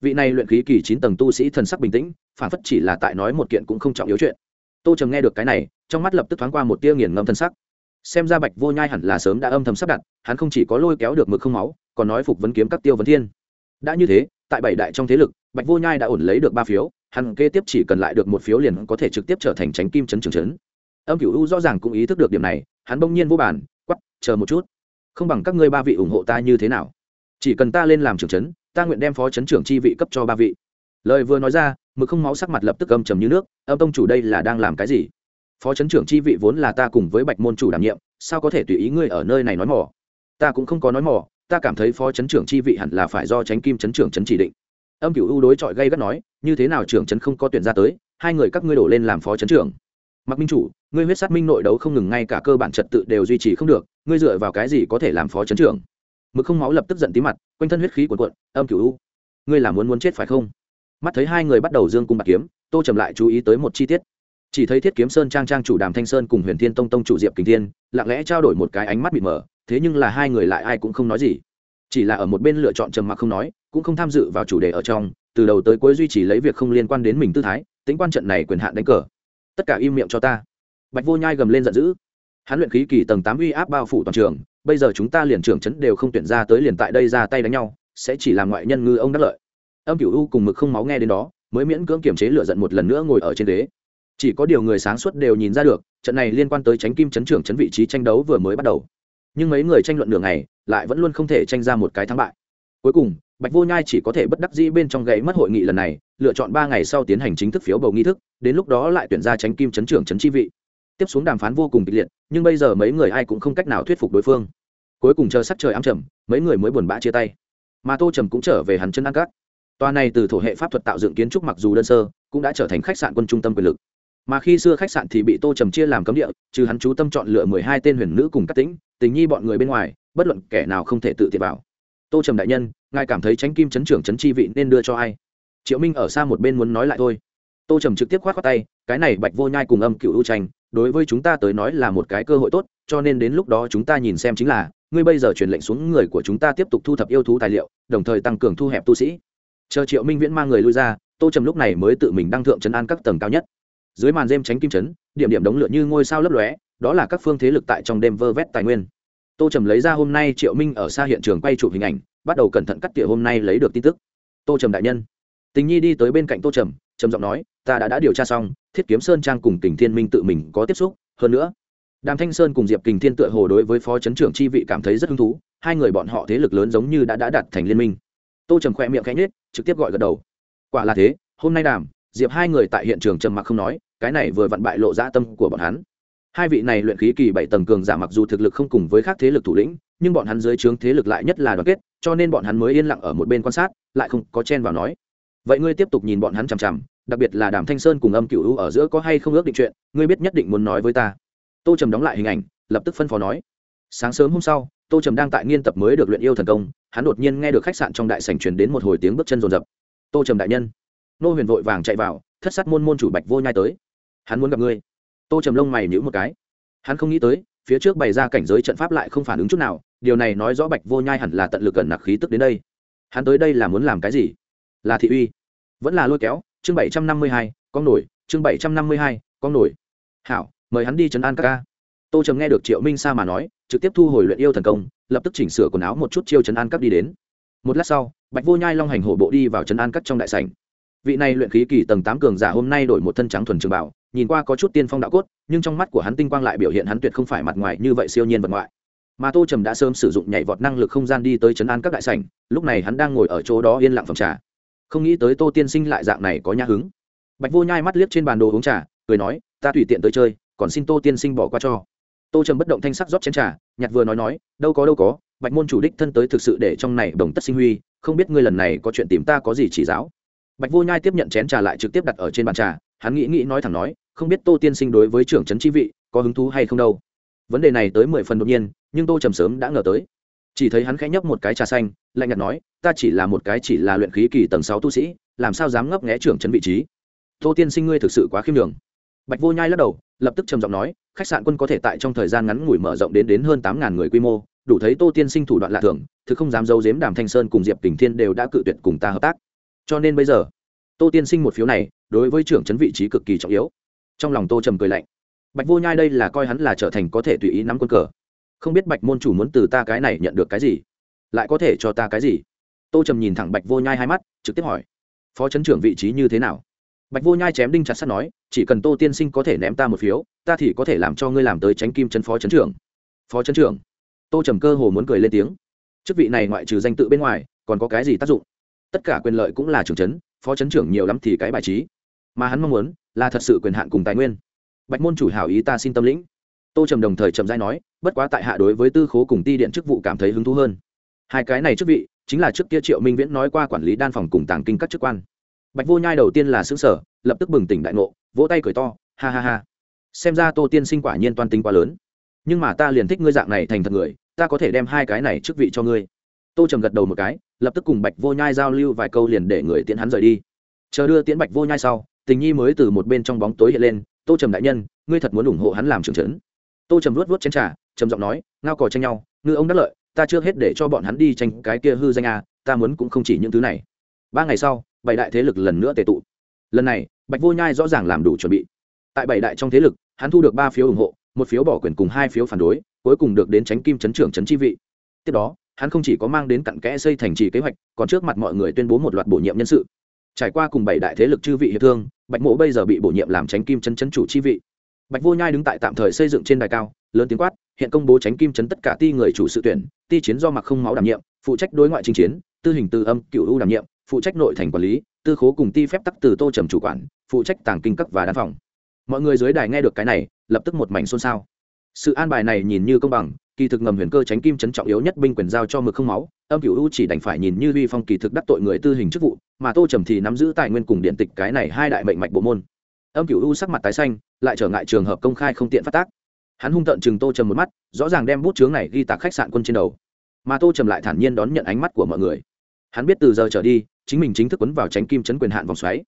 Vị này luyện khí kỳ chín tầng tu sĩ thần sắc bình tĩnh, phản phất chỉ là tại nói một kiện cũng không trọng yếu chuyện. Tô trầm nghe được cái này, trong mắt lập tức thoáng qua một tia nghiền ngâm thân sắc. Xem ra bạch vô nhai hẳn là sớm đã âm thầm sắp đặt, hắn không chỉ có lôi kéo được mực không máu, còn nói phục vấn kiếm các tiêu vấn thiên. Đã như thế, tại bảy đại trong thế lực, bạch vô nhai đã ổn lấy được ba phiếu, hắn kế tiếp chỉ cần lại được một phiếu liền có thể trực tiếp trở thành tránh kim chấn trường chấn. Âm cửu u rõ ràng cũng ý thức được điểm này, hắn bỗng nhiên vô bản quắp chờ một chút không bằng các ngươi ba vị ủng hộ ta như thế nào? Chỉ cần ta lên làm trưởng chấn ta nguyện đem phó chấn trưởng chi vị cấp cho ba vị. Lời vừa nói ra, mực không máu sắc mặt lập tức âm trầm như nước, âm tông chủ đây là đang làm cái gì? Phó chấn trưởng chi vị vốn là ta cùng với bạch môn chủ đảm nhiệm, sao có thể tùy ý ngươi ở nơi này nói mỏ ta cũng không có nói mỏ ta cảm thấy phó chấn trưởng chi vị hẳn là phải do tránh kim chấn trưởng chấn chỉ định. Âm cửu ưu đối chọi gây gắt nói, như thế nào trưởng chấn không có tuyển ra tới, hai người các ngươi đổ lên làm phó chấn trưởng mặc minh chủ, ngươi huyết sát minh nội đấu không ngừng ngay cả cơ bản trật tự đều duy trì không được, ngươi dựa vào cái gì có thể làm phó chấn trưởng? Mực không máu lập tức giận tí mặt, quanh thân huyết khí cuộn cuộn, âm cửu ưu ngươi là muốn muốn chết phải không? Mắt thấy hai người bắt đầu dương cung bạc kiếm, tô trầm lại chú ý tới một chi tiết. Chỉ thấy thiết kiếm sơn trang trang chủ đàm thanh sơn cùng huyền thiên tông tông chủ diệp kình thiên, lặng lẽ trao đổi một cái ánh mắt bị mở thế nhưng là hai người lại ai cũng không nói gì. Chỉ là ở một bên lựa chọn trầm mặc không nói, cũng không tham dự vào chủ đề ở trong, từ đầu tới cuối duy trì lấy việc không liên quan đến mình tư thái, tính quan trận này quyền hạn đánh cờ tất cả im miệng cho ta. Bạch vô nhai gầm lên giận dữ. Hắn luyện khí kỳ tầng tám uy áp bao phủ toàn trường, bây giờ chúng ta liền trưởng chấn đều không tuyển ra tới liền tại đây ra tay đánh nhau, sẽ chỉ làm ngoại nhân ngư ông đắc lợi. Âm cửu u cùng mực không máu nghe đến đó, mới miễn cưỡng kiềm chế lửa giận một lần nữa ngồi ở trên đế. chỉ có điều người sáng suốt đều nhìn ra được, trận này liên quan tới tránh kim chấn trưởng chấn vị trí tranh đấu vừa mới bắt đầu. Nhưng mấy người tranh luận đường này lại vẫn luôn không thể tranh ra một cái thắng bại. Cuối cùng bạch vô nhai chỉ có thể bất đắc dĩ bên trong gãy mất hội nghị lần này, lựa chọn ba ngày sau tiến hành chính thức phiếu bầu nghi thức, đến lúc đó lại tuyển ra tránh kim chấn trưởng chấn chi vị. Tiếp xuống đàm phán vô cùng kịch liệt, nhưng bây giờ mấy người ai cũng không cách nào thuyết phục đối phương. Cuối cùng chờ sắc trời ám trầm, mấy người mới buồn bã chia tay. Mà tô trầm cũng trở về hắn chân ăn cát. tòa này từ thổ hệ pháp thuật tạo dựng kiến trúc mặc dù đơn sơ, cũng đã trở thành khách sạn quân trung tâm quyền lực. Mà khi xưa khách sạn thì bị tô trầm chia làm cấm địa, trừ hắn chú tâm chọn lựa mười hai tên huyền nữ cùng các tĩnh, tình nhi bọn người bên ngoài, bất luận kẻ nào không thể tự tiện vào. Tô trầm đại nhân ngài cảm thấy tránh kim chấn trưởng chấn chi vị nên đưa cho ai? Triệu minh ở xa một bên muốn nói lại thôi. Tô trầm trực tiếp k h o á t khoác tay, cái này bạch vô nhai cùng âm cựu ưu tranh, đối với chúng ta tới nói là một cái cơ hội tốt, cho nên đến lúc đó chúng ta nhìn xem chính là, ngươi bây giờ truyền lệnh xuống người của chúng ta tiếp tục thu thập yêu thú tài liệu, đồng thời tăng cường thu hẹp tu sĩ. Chờ triệu minh viễn mang người lui ra, tô trầm lúc này mới tự mình đăng thượng chấn an các tầng cao nhất. Dưới màn đêm tránh kim chấn, điểm điểm đống lửa như ngôi sao lấp lóe, đó là các phương thế lực tại trong đêm vơ vét tài nguyên. Tô trầm lấy ra hôm nay triệu minh ở xa hiện trường quay chụp hình ảnh bắt đầu cẩn thận cắt tỉa hôm nay lấy được tin tức. Tô trầm đại nhân. Tình nhi đi tới bên cạnh tô trầm trầm giọng nói, ta đã đã điều tra xong, thiết kiếm sơn trang cùng tỉnh thiên minh tự mình có tiếp xúc. Hơn nữa, đàm thanh sơn cùng diệp kình thiên tựa hồ đối với phó chấn trưởng chi vị cảm thấy rất hứng thú, hai người bọn họ thế lực lớn giống như đã đã đặt thành liên minh. Tô trầm khoe miệng khẽ nhết trực tiếp gọi gật đầu. Quả là thế, hôm nay đàm, diệp hai người tại hiện trường trầm mặc không nói, cái này vừa vặn bại lộ dã tâm của bọn hắn. Hai vị này luyện khí kỳ bảy tầng cường giả mặc dù thực lực không cùng với các thế lực thủ lĩnh, nhưng bọn hắn dưới trướng thế lực lại nhất là đoàn kết cho nên bọn hắn mới yên lặng ở một bên quan sát, lại không có chen vào nói. Vậy ngươi tiếp tục nhìn bọn hắn chằm chằm, đặc biệt là đàm thanh sơn cùng âm cựu u ở giữa có hay không ước định chuyện, ngươi biết nhất định muốn nói với ta. Tô trầm đóng lại hình ảnh, lập tức phân phó nói. Sáng sớm hôm sau, tô trầm đang tại nghiên tập mới được luyện yêu thần công, hắn đột nhiên nghe được khách sạn trong đại sảnh truyền đến một hồi tiếng bước chân rồn rập. Tô trầm đại nhân. Nô huyền vội vàng chạy vào, thất sát môn môn chủ bạch vô nhai tới. Hắn muốn gặp ngươi. Tô trầm lông mày nhữ một cái. Hắn không nghĩ tới phía trước bày ra cảnh giới trận pháp lại không phản ứng chút nào, điều này nói rõ bạch vô nhai hẳn là tận lực gần nặc khí tức đến đây. Hắn tới đây là muốn làm cái gì? Là thị uy. Vẫn là lôi kéo, chương bảy trăm năm mươi hai, con nổi, chương bảy trăm năm mươi hai, con nổi. Hảo, mời hắn đi trấn an các ca. Tô trầm nghe được triệu minh sa mà nói, trực tiếp thu hồi luyện yêu thần công, lập tức chỉnh sửa quần áo một chút chiêu trấn an cấp đi đến. Một lát sau, bạch vô nhai long hành hổ bộ đi vào trấn an cấp trong đại sảnh. Vị này luyện khí kỳ tầng tám cường giả hôm nay đổi một thân trắng thuần trường bảo nhìn qua có chút tiên phong đạo cốt, nhưng trong mắt của hắn tinh quang lại biểu hiện hắn tuyệt không phải mặt ngoài như vậy siêu nhiên vật ngoại. Mà tô trầm đã sớm sử dụng nhảy vọt năng lực không gian đi tới trấn an các đại sảnh, lúc này hắn đang ngồi ở chỗ đó yên lặng phòng trà. Không nghĩ tới tô tiên sinh lại dạng này có nhã hứng. Bạch vô nhai mắt liếc trên bàn đồ uống trà, cười nói, ta tùy tiện tới chơi, còn xin tô tiên sinh bỏ qua cho. Tô trầm bất động thanh sắc rót chén trà, nhặt vừa nói nói, đâu có đâu có, bạch môn chủ đích thân tới thực sự để trong này đồng tất sinh huy, không biết ngươi lần này có chuyện tìm ta có gì chỉ giáo. Bạch vô nhai tiếp nhận chén trà lại trực tiếp đặt ở trên bàn trà, hắn nghĩ nghĩ nói thẳng nói không biết tô tiên sinh đối với trưởng trấn chi vị có hứng thú hay không đâu. Vấn đề này tới mười phần đột nhiên, nhưng tô trầm sớm đã ngờ tới. Chỉ thấy hắn khẽ nhấp một cái trà xanh, lạnh nhạt nói, ta chỉ là một cái chỉ là luyện khí kỳ tầng sáu tu sĩ, làm sao dám ngấp nghé trưởng trấn vị trí? Tô tiên sinh ngươi thực sự quá khiêm đường bạch vô nhai lắc đầu, lập tức trầm giọng nói, khách sạn quân có thể tại trong thời gian ngắn ngủi mở rộng đến đến hơn tám ngàn người quy mô, đủ thấy tô tiên sinh thủ đoạn lạ thường thứ không dám giấu giếm đàm thanh sơn cùng diệp kình thiên đều đã cự tuyệt cùng ta hợp tác. Cho nên bây giờ, tô tiên sinh một phiếu này, đối với trưởng trấn vị trí cực kỳ trọng yếu trong lòng tô trầm cười lạnh. Bạch vô nhai đây là coi hắn là trở thành có thể tùy ý nắm quân cờ. Không biết bạch môn chủ muốn từ ta cái này nhận được cái gì? Lại có thể cho ta cái gì? Tô trầm nhìn thẳng bạch vô nhai hai mắt, trực tiếp hỏi. Phó trấn trưởng vị trí như thế nào? Bạch vô nhai chém đinh chặt sắt nói, chỉ cần tô tiên sinh có thể ném ta một phiếu, ta thì có thể làm cho ngươi làm tới tránh kim chân phó trấn trưởng. Phó trấn trưởng. Tô trầm cơ hồ muốn cười lên tiếng. Chức vị này ngoại trừ danh tự bên ngoài, còn có cái gì tác dụng? Tất cả quyền lợi cũng là trưởng trấn phó trấn trưởng nhiều lắm thì cái bài trí. Mà hắn mong muốn là thật sự quyền hạn cùng tài nguyên. Bạch môn chủ hảo ý ta xin tâm lĩnh. Tô trầm đồng thời trầm giai nói, bất quá tại hạ đối với tư khố cùng ti điện chức vụ cảm thấy hứng thú hơn. Hai cái này chức vị, chính là trước kia triệu minh viễn nói qua quản lý đan phòng cùng tàng kinh các chức quan. Bạch vô nhai đầu tiên là xứng sở lập tức bừng tỉnh đại ngộ, vỗ tay cười to, ha ha ha. Xem ra tô tiên sinh quả nhiên toan tính quá lớn. Nhưng mà ta liền thích ngươi dạng này thành thật người, ta có thể đem hai cái này chức vị cho ngươi. Tô trầm gật đầu một cái, lập tức cùng bạch vô nhai giao lưu vài câu liền để người tiễn hắn rời đi. Chờ đưa tiễn bạch vô nhai sau tình nhi mới từ một bên trong bóng tối hiện lên, tô trầm đại nhân, ngươi thật muốn ủng hộ hắn làm trưởng trấn? Tô trầm luốt vớt chén trà, trầm giọng nói, ngao cò tranh nhau, ngư ông đắc lợi, ta chưa hết để cho bọn hắn đi tranh cái kia hư danh a, ta muốn cũng không chỉ những thứ này. Ba ngày sau, bảy đại thế lực lần nữa tề tụ. Lần này, bạch vô nhai rõ ràng làm đủ chuẩn bị. Tại bảy đại trong thế lực, hắn thu được ba phiếu ủng hộ, một phiếu bỏ quyền cùng hai phiếu phản đối, cuối cùng được đến tránh kim chấn trưởng chấn chi vị. Tiếp đó, hắn không chỉ có mang đến cặn kẽ xây thành trì kế hoạch, còn trước mặt mọi người tuyên bố một loạt bổ nhiệm nhân sự. Trải qua cùng bảy đại thế lực chư vị hiệp thương bạch mộ bây giờ bị bổ nhiệm làm tránh kim chấn chấn chủ chi vị. Bạch vô nhai đứng tại tạm thời xây dựng trên đài cao, lớn tiếng quát, hiện công bố tránh kim chấn tất cả ti người chủ sự tuyển, ti chiến do mặc không máu đảm nhiệm, phụ trách đối ngoại chinh chiến, tư hình tư âm, cựu ưu đảm nhiệm, phụ trách nội thành quản lý, tư khố cùng ti phép tắc từ tô trầm chủ quản, phụ trách tàng kinh cấp và đan phòng. Mọi người dưới đài nghe được cái này, lập tức một mảnh xôn xao. Sự an bài này nhìn như công bằng kỳ thực ngầm huyền cơ tránh kim chấn trọng yếu nhất binh quyền giao cho mực không máu, âm cửu u chỉ đành phải nhìn như vi phong kỳ thực đắc tội người tư hình chức vụ, mà tô trầm thì nắm giữ tài nguyên cùng điện tịch cái này hai đại mệnh mạch bộ môn. Âm cửu u sắc mặt tái xanh, lại trở ngại trường hợp công khai không tiện phát tác. Hắn hung tợn chừng tô trầm một mắt, rõ ràng đem bút chướng này ghi tạc khách sạn quân trên đầu. Mà tô trầm lại thản nhiên đón nhận ánh mắt của mọi người. Hắn biết từ giờ trở đi, chính mình chính thức quấn vào tránh kim chấn quyền hạn vòng xoáy.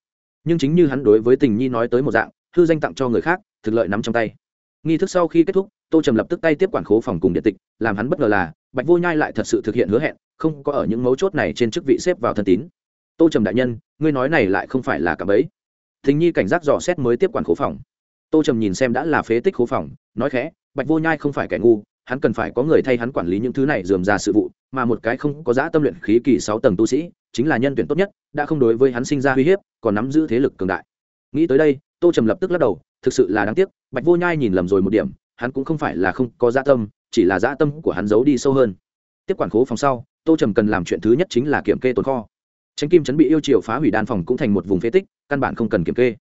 Nhưng chính như hắn đối với tình nhi nói tới một dạng, hư danh tặng cho người khác, thực lợi nắm trong tay. Nghi thức sau khi kết thúc tô trầm lập tức tay tiếp quản khố phòng cùng điện tịch, làm hắn bất ngờ là, bạch vô nhai lại thật sự thực hiện hứa hẹn, không có ở những mấu chốt này trên chức vị xếp vào thân tín. Tô trầm đại nhân, ngươi nói này lại không phải là cạm ấy thình nhi cảnh giác dò xét mới tiếp quản khố phòng. Tô trầm nhìn xem đã là phế tích khố phòng, nói khẽ, bạch vô nhai không phải kẻ ngu, hắn cần phải có người thay hắn quản lý những thứ này dườm ra sự vụ, mà một cái không có giã tâm luyện khí kỳ sáu tầng tu sĩ, chính là nhân tuyển tốt nhất, đã không đối với hắn sinh ra uy hiếp, còn nắm giữ thế lực cường đại. Nghĩ tới đây, tô trầm lập tức lắc đầu, thực sự là đáng tiếc, bạch vô nhai nhìn lầm rồi một điểm hắn cũng không phải là không có dã tâm, chỉ là dã tâm của hắn giấu đi sâu hơn. Tiếp quản khố phòng sau, tô trầm cần làm chuyện thứ nhất chính là kiểm kê tồn kho. Tránh kim chấn bị yêu chiều phá hủy đan phòng cũng thành một vùng phế tích, căn bản không cần kiểm kê.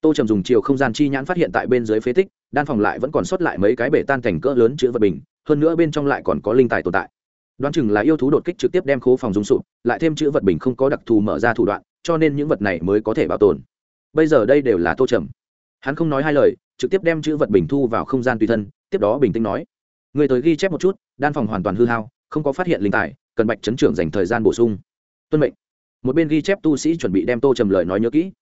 Tô trầm dùng chiều không gian chi nhãn phát hiện tại bên dưới phế tích, đan phòng lại vẫn còn sót lại mấy cái bể tan thành cỡ lớn chữ vật bình, hơn nữa bên trong lại còn có linh tài tồn tại. Đoán chừng là yêu thú đột kích trực tiếp đem khố phòng dùng sụp, lại thêm chữ vật bình không có đặc thù mở ra thủ đoạn, cho nên những vật này mới có thể bảo tồn. Bây giờ đây đều là tô trầm. Hắn không nói hai lời trực tiếp đem chữ vật bình thu vào không gian tùy thân, tiếp đó bình tĩnh nói, người tới ghi chép một chút, đan phòng hoàn toàn hư hao, không có phát hiện linh tài, cần bạch chấn trưởng dành thời gian bổ sung. Tuân mệnh. Một bên ghi chép tu sĩ chuẩn bị đem tô trầm lời nói nhớ kỹ.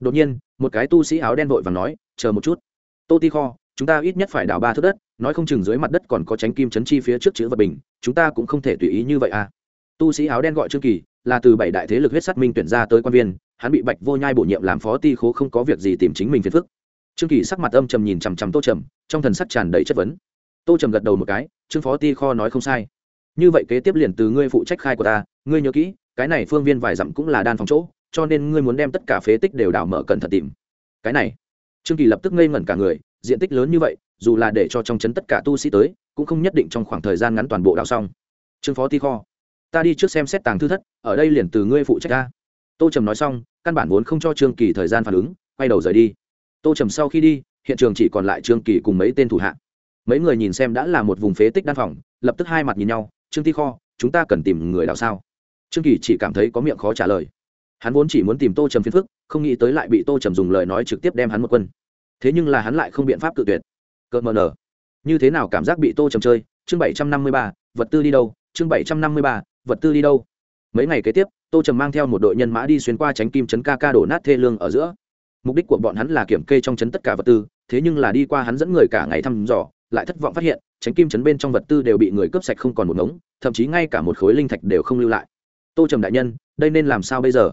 Đột nhiên, một cái tu sĩ áo đen vội và nói, chờ một chút. Tô ti kho, chúng ta ít nhất phải đào ba thước đất, nói không chừng dưới mặt đất còn có tránh kim chấn chi phía trước chữ vật bình, chúng ta cũng không thể tùy ý như vậy à. Tu sĩ áo đen gọi trương kỳ, là từ bảy đại thế lực huyết sát minh tuyển ra tới quan viên, hắn bị bạch vô nhai bổ nhiệm làm phó ti khố không có việc gì tìm chính mình phiền phức trương kỳ sắc mặt âm trầm nhìn chằm chằm tô trầm, trong thần sắc tràn đầy chất vấn. Tô trầm gật đầu một cái, trương phó ti kho nói không sai. Như vậy kế tiếp liền từ ngươi phụ trách khai của ta, ngươi nhớ kỹ, cái này phương viên vài dặm cũng là đan phòng chỗ, cho nên ngươi muốn đem tất cả phế tích đều đảo mở cẩn thận tìm. Cái này, trương kỳ lập tức ngây ngẩn cả người, diện tích lớn như vậy, dù là để cho trong chấn tất cả tu sĩ tới, cũng không nhất định trong khoảng thời gian ngắn toàn bộ đào xong. Trương phó ti kho, ta đi trước xem xét tàng thư thất, ở đây liền từ ngươi phụ trách ta tô trầm nói xong, căn bản vốn không cho trương kỳ thời gian phản ứng, quay đầu rời đi tô trầm sau khi đi, hiện trường chỉ còn lại trương kỳ cùng mấy tên thủ hạ. Mấy người nhìn xem đã là một vùng phế tích đan phòng, lập tức hai mặt nhìn nhau, trương ti kho, chúng ta cần tìm người đào sao? Trương kỳ chỉ cảm thấy có miệng khó trả lời. Hắn vốn chỉ muốn tìm tô trầm phiền phức, không nghĩ tới lại bị tô trầm dùng lời nói trực tiếp đem hắn một quân. Thế nhưng là hắn lại không biện pháp tự tuyệt. Cợt mờ nở. Như thế nào cảm giác bị tô trầm chơi? Chương bảy trăm năm mươi ba, vật tư đi đâu? Chương bảy trăm năm mươi ba, vật tư đi đâu? Mấy ngày kế tiếp, tô trầm mang theo một đội nhân mã đi xuyên qua tránh kim chấn ca ca đổ nát thê lương ở giữa mục đích của bọn hắn là kiểm kê trong chấn tất cả vật tư, thế nhưng là đi qua hắn dẫn người cả ngày thăm dò, lại thất vọng phát hiện tránh kim chấn bên trong vật tư đều bị người cướp sạch không còn một ngống, thậm chí ngay cả một khối linh thạch đều không lưu lại. Tô trầm đại nhân, đây nên làm sao bây giờ?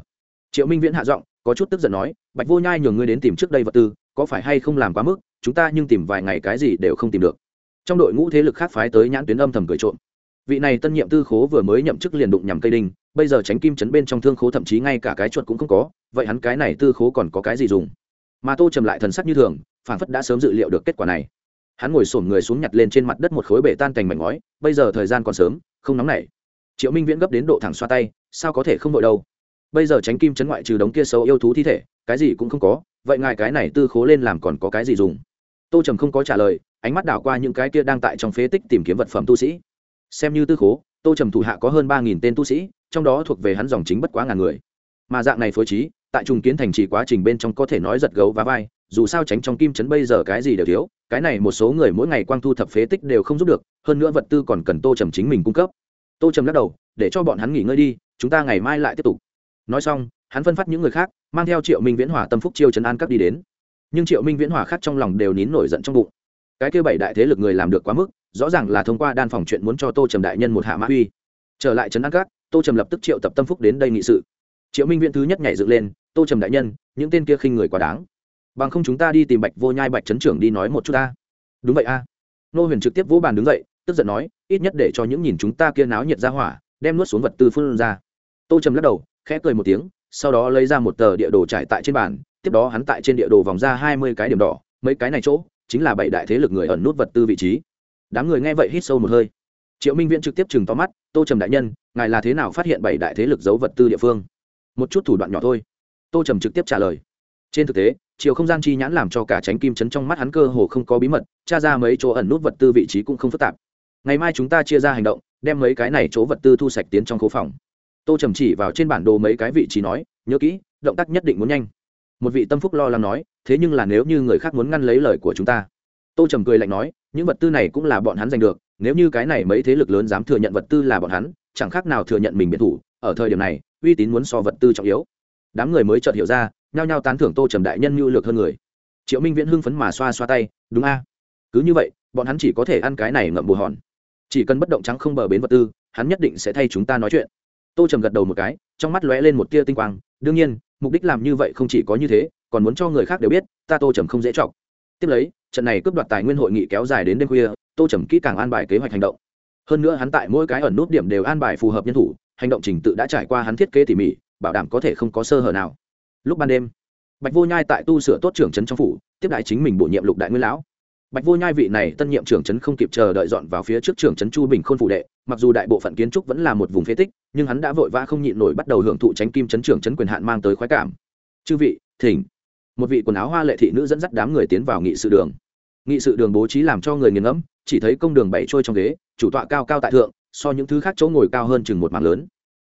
Triệu minh viễn hạ giọng, có chút tức giận nói, bạch vô nhai nhường ngươi đến tìm trước đây vật tư, có phải hay không làm quá mức, chúng ta nhưng tìm vài ngày cái gì đều không tìm được. Trong đội ngũ thế lực khác phái tới nhãn tuyến âm thầm cười trộm vị này tân nhiệm tư khố vừa mới nhậm chức liền đụng nhằm cây đinh, bây giờ tránh kim chấn bên trong thương khố thậm chí ngay cả cái chuột cũng không có, vậy hắn cái này tư khố còn có cái gì dùng? Mà tô trầm lại thần sắc như thường phản phất đã sớm dự liệu được kết quả này. Hắn ngồi sổm người xuống nhặt lên trên mặt đất một khối bể tan cành mảnh ngói, bây giờ thời gian còn sớm, không nóng nảy. Triệu minh viễn gấp đến độ thẳng xoa tay, sao có thể không đội đâu? Bây giờ tránh kim chấn ngoại trừ đống kia xấu yêu thú thi thể, cái gì cũng không có, vậy ngài cái này tư khố lên làm còn có cái gì dùng? Tô trầm không có trả lời, ánh mắt đảo qua những cái kia đang tại trong phế tích tìm kiếm vật phẩm tu sĩ xem như tư khố, tô trầm thủ hạ có hơn ba nghìn tên tu sĩ, trong đó thuộc về hắn dòng chính bất quá ngàn người. Mà dạng này phối trí, tại trùng kiến thành trì quá trình bên trong có thể nói giật gấu và vai, dù sao tránh trong kim chấn bây giờ cái gì đều thiếu, cái này một số người mỗi ngày quang thu thập phế tích đều không giúp được, hơn nữa vật tư còn cần tô trầm chính mình cung cấp. Tô trầm lắc đầu, để cho bọn hắn nghỉ ngơi đi, chúng ta ngày mai lại tiếp tục. Nói xong, hắn phân phát những người khác, mang theo triệu minh viễn hòa tâm phúc chiêu trấn an các đi đến. Nhưng triệu minh viễn hòa khác trong lòng đều nín nổi giận trong bụng. Cái kêu bảy đại thế lực người làm được quá mức rõ ràng là thông qua đan phòng chuyện muốn cho tô trầm đại nhân một hạ mã uy. Trở lại trấn an các, tô trầm lập tức triệu tập tâm phúc đến đây nghị sự. Triệu minh viễn thứ nhất nhảy dựng lên, tô trầm đại nhân, những tên kia khinh người quá đáng. Bằng không chúng ta đi tìm bạch vô nhai, bạch trấn trưởng đi nói một chút ta. Đúng vậy a. Nô huyền trực tiếp vỗ bàn đứng dậy, tức giận nói, ít nhất để cho những nhìn chúng ta kia náo nhiệt ra hỏa, đem nuốt xuống vật tư phương ra. Tô trầm lắc đầu, khẽ cười một tiếng, sau đó lấy ra một tờ địa đồ trải tại trên bàn, tiếp đó hắn tại trên địa đồ vòng ra hai mươi cái điểm đỏ, mấy cái này chỗ, chính là bảy đại thế lực người ẩn nút vật tư vị trí đám người nghe vậy hít sâu một hơi. Triệu minh viễn trực tiếp chừng to mắt, tô trầm đại nhân, ngài là thế nào phát hiện bảy đại thế lực giấu vật tư địa phương? Một chút thủ đoạn nhỏ thôi. Tô trầm trực tiếp trả lời. Trên thực tế, chiều không gian chi nhãn làm cho cả tránh kim chấn trong mắt hắn cơ hồ không có bí mật, tra ra mấy chỗ ẩn nút vật tư vị trí cũng không phức tạp. Ngày mai chúng ta chia ra hành động, đem mấy cái này chỗ vật tư thu sạch tiến trong khu phòng. Tô trầm chỉ vào trên bản đồ mấy cái vị trí nói, nhớ kỹ, động tác nhất định muốn nhanh. Một vị tâm phúc lo lắng nói, thế nhưng là nếu như người khác muốn ngăn lấy lời của chúng ta? Tô trầm cười lạnh nói những vật tư này cũng là bọn hắn giành được, nếu như cái này mấy thế lực lớn dám thừa nhận vật tư là bọn hắn, chẳng khác nào thừa nhận mình biệt thủ, ở thời điểm này, uy tín muốn so vật tư trọng yếu. Đám người mới chợt hiểu ra, nhao nhao tán thưởng tô trầm đại nhân mưu lược hơn người. Triệu minh viễn hưng phấn mà xoa xoa tay, đúng a. Cứ như vậy, bọn hắn chỉ có thể ăn cái này ngậm bù hòn. Chỉ cần bất động trắng không bờ bến vật tư, hắn nhất định sẽ thay chúng ta nói chuyện. Tô trầm gật đầu một cái, trong mắt lóe lên một tia tinh quang, đương nhiên, mục đích làm như vậy không chỉ có như thế, còn muốn cho người khác đều biết, ta tô trầm không dễ chọc. Tiếp lấy trận này cướp đoạt tài nguyên hội nghị kéo dài đến đêm khuya, tô trầm kỹ càng an bài kế hoạch hành động. Hơn nữa hắn tại mỗi cái ẩn nút điểm đều an bài phù hợp nhân thủ, hành động trình tự đã trải qua hắn thiết kế tỉ mỉ, bảo đảm có thể không có sơ hở nào. Lúc ban đêm, bạch vô nhai tại tu sửa tốt trưởng trấn trong phủ, tiếp đại chính mình bổ nhiệm lục đại nguyên lão. Bạch vô nhai vị này tân nhiệm trưởng trấn không kịp chờ đợi dọn vào phía trước trưởng trấn chu bình khôn phủ đệ, mặc dù đại bộ phận kiến trúc vẫn là một vùng phế tích, nhưng hắn đã vội vã không nhịn nổi bắt đầu hưởng thụ tránh kim chấn trưởng chấn quyền hạn mang tới khoái cảm. Chư vị, thỉnh một vị quần áo hoa lệ thị nữ dẫn dắt đám người tiến vào nghị sự đường. Nghị sự đường bố trí làm cho người nghiền ngẫm, chỉ thấy công đường bảy trôi trong ghế, chủ tọa cao cao tại thượng, so những thứ khác chỗ ngồi cao hơn chừng một mảng lớn.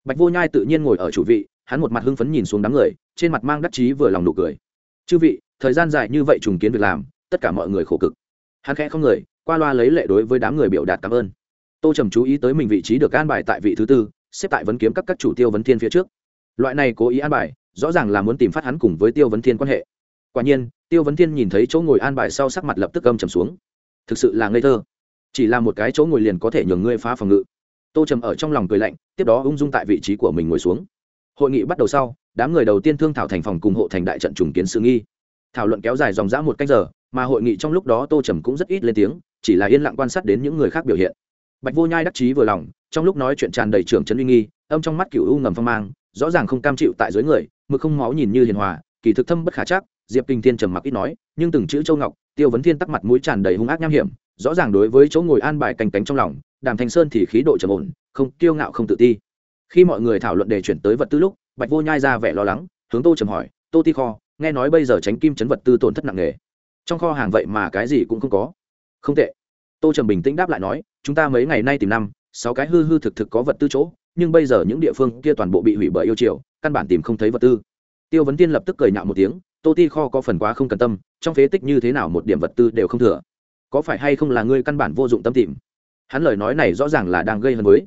Bạch vô nhai tự nhiên ngồi ở chủ vị, hắn một mặt hưng phấn nhìn xuống đám người, trên mặt mang đắc chí vừa lòng nụ cười. Chư vị, thời gian dài như vậy trùng kiến việc làm, tất cả mọi người khổ cực. Hắn khẽ không người, qua loa lấy lệ đối với đám người biểu đạt cảm ơn. Tô trầm chú ý tới mình vị trí được an bài tại vị thứ tư, xếp tại vấn kiếm các các chủ tiêu vấn thiên phía trước. Loại này cố ý an bài, rõ ràng là muốn tìm phát hắn cùng với tiêu vấn thiên quan hệ quả nhiên, tiêu vấn thiên nhìn thấy chỗ ngồi an bài sau sắc mặt lập tức âm trầm xuống. Thực sự là ngây thơ. Chỉ là một cái chỗ ngồi liền có thể nhường ngươi phá phòng ngự. Tô trầm ở trong lòng cười lạnh, tiếp đó ung dung tại vị trí của mình ngồi xuống. Hội nghị bắt đầu sau, đám người đầu tiên thương thảo thành phòng cùng hộ thành đại trận trùng kiến sự nghi. Thảo luận kéo dài dòng dã một cách giờ, mà hội nghị trong lúc đó tô trầm cũng rất ít lên tiếng, chỉ là yên lặng quan sát đến những người khác biểu hiện. Bạch vô nhai đắc chí vừa lòng, trong lúc nói chuyện tràn đầy trưởng trấn uy nghi, âm trong mắt cựu u ngầm phong mang, rõ ràng không cam chịu tại dưới người, mực không máu nhìn như hiền hòa, kỳ thực thâm bất khả chắc diệp kinh thiên trầm mặc ít nói, nhưng từng chữ châu ngọc, tiêu vấn thiên tắc mặt mũi tràn đầy hung ác nham hiểm, rõ ràng đối với chỗ ngồi an bài cành cánh trong lòng, đàm thanh sơn thì khí độ trầm ổn, không kiêu ngạo không tự ti. Khi mọi người thảo luận để chuyển tới vật tư lúc, bạch vô nhai ra vẻ lo lắng, hướng tô trầm hỏi, tô ti kho, nghe nói bây giờ tránh kim chấn vật tư tổn thất nặng nề. Trong kho hàng vậy mà cái gì cũng không có. Không tệ. Tô trầm bình tĩnh đáp lại nói, chúng ta mấy ngày nay tìm năm, sáu cái hư hư thực thực có vật tư chỗ, nhưng bây giờ những địa phương kia toàn bộ bị hủy bởi yêu triều, căn bản tìm không thấy vật tư. Tiêu vấn tiên lập tức cười nhạo một tiếng tô ti kho có phần quá không cần tâm, trong phế tích như thế nào một điểm vật tư đều không thừa. Có phải hay không là ngươi căn bản vô dụng tâm tìm? Hắn lời nói này rõ ràng là đang gây hấn với.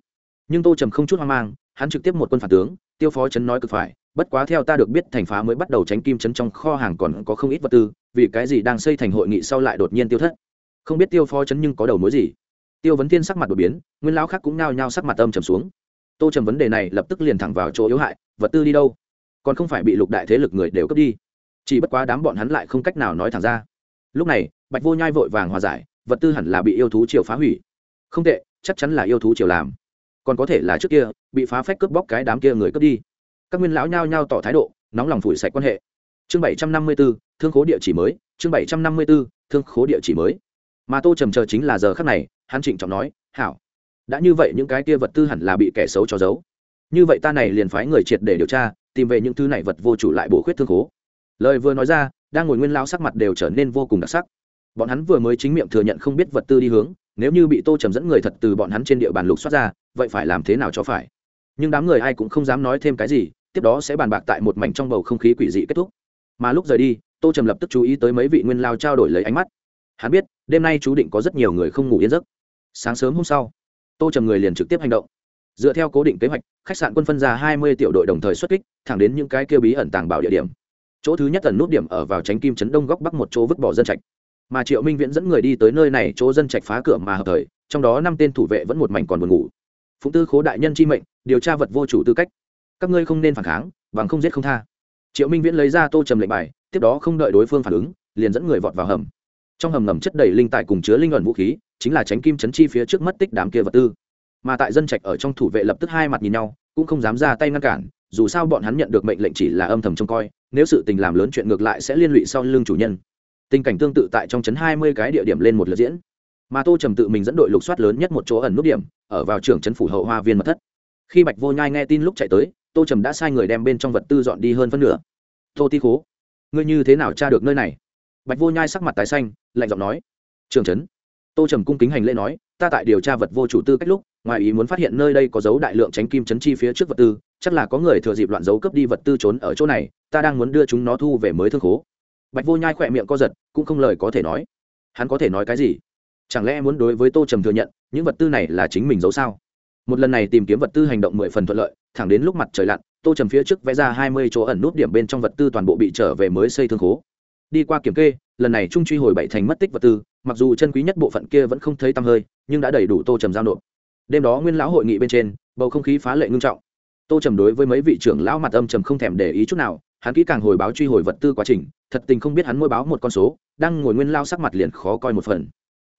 Nhưng tô trầm không chút hoang mang, hắn trực tiếp một quân phản tướng, tiêu phó chấn nói cực phải, bất quá theo ta được biết thành phá mới bắt đầu tránh kim chấn trong kho hàng còn có không ít vật tư, vì cái gì đang xây thành hội nghị sau lại đột nhiên tiêu thất? Không biết tiêu phó chấn nhưng có đầu mối gì? Tiêu vấn Thiên sắc mặt đột biến, nguyên lão khác cũng nao nhao sắc mặt âm trầm xuống. Tô trầm vấn đề này lập tức liền thẳng vào chỗ yếu hại, vật tư đi đâu? Còn không phải bị lục đại thế lực người đều cướp đi chỉ bất quá đám bọn hắn lại không cách nào nói thẳng ra. Lúc này, bạch vô nhai vội vàng hòa giải, vật tư hẳn là bị yêu thú triều phá hủy. Không tệ, chắc chắn là yêu thú triều làm. Còn có thể là trước kia, bị phá phách cướp bóc cái đám kia người cướp đi. Các nguyên lão nhao nhao tỏ thái độ, nóng lòng phủi sạch quan hệ. Chương bảy trăm năm mươi b ố thương khố địa chỉ mới, chương bảy trăm năm mươi b ố thương khố địa chỉ mới. Mà tô trầm chờ chính là giờ khắc này, hắn trịnh trọng nói, hảo, đã như vậy những cái kia vật tư hẳn là bị kẻ xấu cho giấu. Như vậy ta này liền phái người triệt để điều tra, tìm về những thứ này vật vô chủ lại bổ khuyết thương khố lời vừa nói ra, đang ngồi nguyên lao sắc mặt đều trở nên vô cùng đặc sắc. Bọn hắn vừa mới chính miệng thừa nhận không biết vật tư đi hướng, nếu như bị tô trầm dẫn người thật từ bọn hắn trên địa bàn lục xoát ra, vậy phải làm thế nào cho phải? Nhưng đám người ai cũng không dám nói thêm cái gì, tiếp đó sẽ bàn bạc tại một mảnh trong bầu không khí quỷ dị kết thúc. Mà lúc rời đi, tô trầm lập tức chú ý tới mấy vị nguyên lao trao đổi lấy ánh mắt. Hắn biết, đêm nay chú định có rất nhiều người không ngủ yên giấc. Sáng sớm hôm sau, tô trầm người liền trực tiếp hành động. Dựa theo cố định kế hoạch, khách sạn quân phân ra hai mươi tiểu đội đồng thời xuất kích, thẳng đến những cái kêu bí ẩn tàng bảo địa điểm chỗ thứ nhất ẩn nút điểm ở vào tránh kim trấn đông góc bắc một chỗ vứt bỏ dân trạch. Mà triệu minh viễn dẫn người đi tới nơi này, chỗ dân trạch phá cửa mà hợp thời, trong đó năm tên thủ vệ vẫn một mảnh còn buồn ngủ. Phụng tư khố đại nhân chi mệnh, điều tra vật vô chủ tư cách. Các ngươi không nên phản kháng, bằng không giết không tha. Triệu minh viễn lấy ra tô trầm lệnh bài, tiếp đó không đợi đối phương phản ứng, liền dẫn người vọt vào hầm. Trong hầm ngầm chất đầy linh tài cùng chứa linh ẩn vũ khí, chính là tránh kim chấn chi phía trước mất tích đám kia vật tư. Mà tại dân trạch ở trong thủ vệ lập tức hai mặt nhìn nhau, cũng không dám ra tay ngăn cản, dù sao bọn hắn nhận được mệnh lệnh chỉ là âm thầm trông coi nếu sự tình làm lớn chuyện ngược lại sẽ liên lụy sau lưng chủ nhân. Tình cảnh tương tự tại trong chấn hai mươi cái địa điểm lên một lượt diễn. Mà tô trầm tự mình dẫn đội lục soát lớn nhất một chỗ ẩn nút điểm, ở vào trưởng trấn phủ hậu hoa viên mật thất. Khi bạch vô nhai nghe tin lúc chạy tới, tô trầm đã sai người đem bên trong vật tư dọn đi hơn phân nửa. Tô ti khố, ngươi như thế nào tra được nơi này? Bạch vô nhai sắc mặt tái xanh, lạnh giọng nói. Trường trấn tô trầm cung kính hành lễ nói, ta tại điều tra vật vô chủ tư cách lúc ngoài ý muốn phát hiện nơi đây có dấu đại lượng tránh kim chấn chi phía trước vật tư, chắc là có người thừa dịp loạn dấu cướp đi vật tư trốn ở chỗ này, ta đang muốn đưa chúng nó thu về mới thương khố. Bạch vô nhai khỏe miệng co giật, cũng không lời có thể nói. Hắn có thể nói cái gì? Chẳng lẽ muốn đối với tô trầm thừa nhận, những vật tư này là chính mình giấu sao? Một lần này tìm kiếm vật tư hành động mười phần thuận lợi, thẳng đến lúc mặt trời lặn, tô trầm phía trước vẽ ra hai mươi chỗ ẩn nút điểm bên trong vật tư toàn bộ bị trở về mới xây thương khố. Đi qua kiểm kê, lần này trung truy hồi bảy thành mất tích vật tư, mặc dù chân quý nhất bộ phận kia vẫn không thấy tăm hơi, nhưng đã đầy đủ tô trầm giao nộp đêm đó nguyên lão hội nghị bên trên, bầu không khí phá lệ ngưng trọng. Tô trầm đối với mấy vị trưởng lão mặt âm trầm không thèm để ý chút nào, hắn kỹ càng hồi báo truy hồi vật tư quá trình, thật tình không biết hắn mỗi báo một con số, đang ngồi nguyên lao sắc mặt liền khó coi một phần.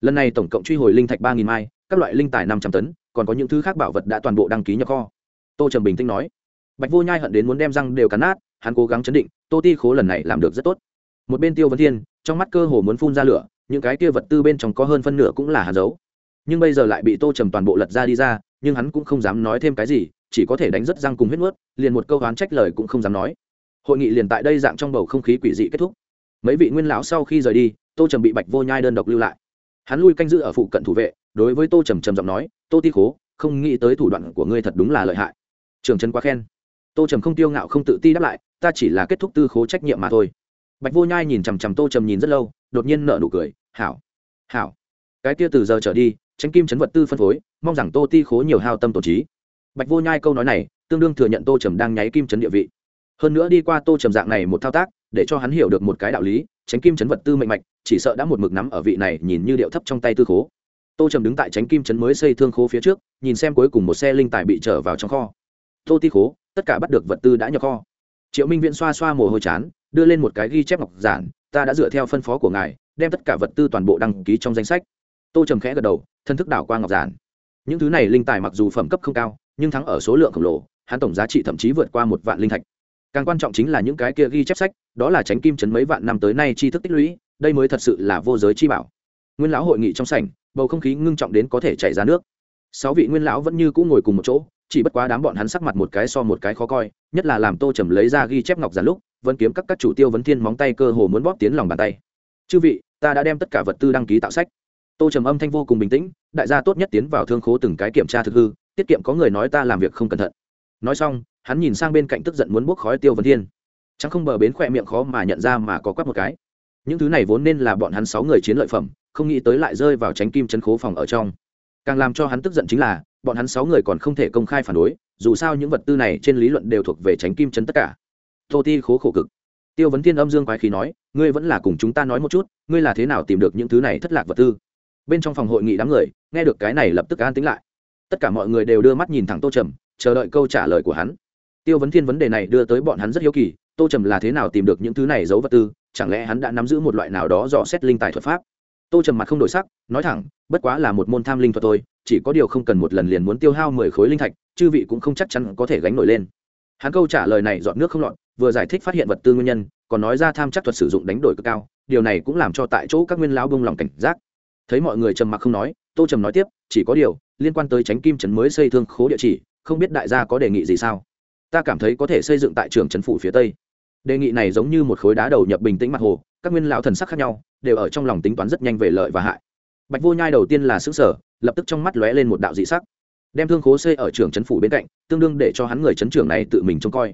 Lần này tổng cộng truy hồi linh thạch ba nghìn mai, các loại linh tài năm trăm tấn, còn có những thứ khác bảo vật đã toàn bộ đăng ký nhập kho. Tô trầm bình tĩnh nói. Bạch vô nhai hận đến muốn đem răng đều cắn nát, hắn cố gắng chấn định, tô ti khố lần này làm được rất tốt. Một bên tiêu vấn thiên, trong mắt cơ hồ muốn phun ra lửa, những cái kia vật tư bên trong có hơn phân nửa cũng là hạt dấu nhưng bây giờ lại bị tô trầm toàn bộ lật ra đi ra, nhưng hắn cũng không dám nói thêm cái gì, chỉ có thể đánh rất răng cùng huyết mướt liền một câu oán trách lời cũng không dám nói. Hội nghị liền tại đây dạng trong bầu không khí quỷ dị kết thúc. Mấy vị nguyên lão sau khi rời đi, tô trầm bị bạch vô nhai đơn độc lưu lại. Hắn lui canh giữ ở phụ cận thủ vệ, đối với tô trầm trầm giọng nói, tô ti khố, không nghĩ tới thủ đoạn của ngươi thật đúng là lợi hại. Trường trần quá khen. Tô trầm không tiêu ngạo không tự ti đáp lại, ta chỉ là kết thúc tư khố trách nhiệm mà thôi. Bạch vô nhai nhìn chằm chằm tô trầm nhìn rất lâu, đột nhiên nợ nụ cười, hảo hảo. Cái tia từ giờ trở đi tránh kim chấn vật tư phân phối, mong rằng tô ti khố nhiều hao tâm tổ trí. Bạch vô nhai câu nói này, tương đương thừa nhận tô trầm đang nháy kim chấn địa vị. Hơn nữa đi qua tô trầm dạng này một thao tác, để cho hắn hiểu được một cái đạo lý, tránh kim chấn vật tư mệnh mạch, chỉ sợ đã một mực nắm ở vị này nhìn như điệu thấp trong tay tư khố. Tô trầm đứng tại tránh kim chấn mới xây thương khố phía trước, nhìn xem cuối cùng một xe linh tài bị trở vào trong kho. Tô ti khố, tất cả bắt được vật tư đã nhập kho. Triệu minh viễn xoa xoa mồ hôi chán, đưa lên một cái ghi chép ngọc giản, ta đã dựa theo phân phó của ngài, đem tất cả vật tư toàn bộ đăng ký trong danh sách. Tô trầm khẽ gật đầu thân thức đảo qua ngọc giản. Những thứ này linh tài mặc dù phẩm cấp không cao, nhưng thắng ở số lượng khổng lồ, hắn tổng giá trị thậm chí vượt qua một vạn linh thạch. Càng quan trọng chính là những cái kia ghi chép sách, đó là tránh kim chấn mấy vạn năm tới nay tri thức tích lũy, đây mới thật sự là vô giới chi bảo. Nguyên lão hội nghị trong sảnh, bầu không khí ngưng trọng đến có thể chảy ra nước. Sáu vị nguyên lão vẫn như cũ ngồi cùng một chỗ, chỉ bất quá đám bọn hắn sắc mặt một cái so một cái khó coi, nhất là làm tô trầm lấy ra ghi chép ngọc giản lúc, vẫn kiếm các các chủ tiêu vấn thiên móng tay cơ hồ muốn bóp tiến lòng bàn tay. Chư vị, ta đã đem tất cả vật tư đăng ký tạo sách tô trầm âm thanh vô cùng bình tĩnh, đại gia tốt nhất tiến vào thương khố từng cái kiểm tra thực hư, tiết kiệm có người nói ta làm việc không cẩn thận. Nói xong, hắn nhìn sang bên cạnh tức giận muốn bốc khói tiêu vấn thiên. Chẳng không bờ bến khỏe miệng khó mà nhận ra mà có quắp một cái. Những thứ này vốn nên là bọn hắn sáu người chiến lợi phẩm, không nghĩ tới lại rơi vào tránh kim chân khố phòng ở trong. Càng làm cho hắn tức giận chính là, bọn hắn sáu người còn không thể công khai phản đối, dù sao những vật tư này trên lý luận đều thuộc về tránh kim chân tất cả. Tô ti khố khổ cực. Tiêu vấn thiên âm dương quái khí nói, ngươi vẫn là cùng chúng ta nói một chút, ngươi là thế nào tìm được những thứ này thất lạc vật tư? Bên trong phòng hội nghị đám người, nghe được cái này lập tức an tính lại. Tất cả mọi người đều đưa mắt nhìn thẳng tô trầm, chờ đợi câu trả lời của hắn. Tiêu vấn thiên vấn đề này đưa tới bọn hắn rất hiếu kỳ, tô trầm là thế nào tìm được những thứ này giấu vật tư, chẳng lẽ hắn đã nắm giữ một loại nào đó dò xét linh tài thuật pháp? Tô trầm mặt không đổi sắc, nói thẳng, bất quá là một môn tham linh thuật thôi, chỉ có điều không cần một lần liền muốn tiêu hao mười khối linh thạch, chư vị cũng không chắc chắn có thể gánh nổi lên. Hắn câu trả lời này dọn nước không lọt, vừa giải thích phát hiện vật tư nguyên nhân, còn nói ra tham chắc thuật sử dụng đánh đổi cực cao, điều này cũng làm cho tại chỗ các nguyên lão bông lòng cảnh giác thấy mọi người trầm mặc không nói, tô trầm nói tiếp, chỉ có điều, liên quan tới tránh kim trấn mới xây thương khố địa chỉ, không biết đại gia có đề nghị gì sao? Ta cảm thấy có thể xây dựng tại trường trấn phủ phía tây. Đề nghị này giống như một khối đá đầu nhập bình tĩnh mặt hồ, các nguyên lão thần sắc khác nhau, đều ở trong lòng tính toán rất nhanh về lợi và hại. Bạch vô nhai đầu tiên là xứ sở lập tức trong mắt lóe lên một đạo dị sắc. Đem thương khố xây ở trường trấn phủ bên cạnh, tương đương để cho hắn người trấn trưởng này tự mình trông coi.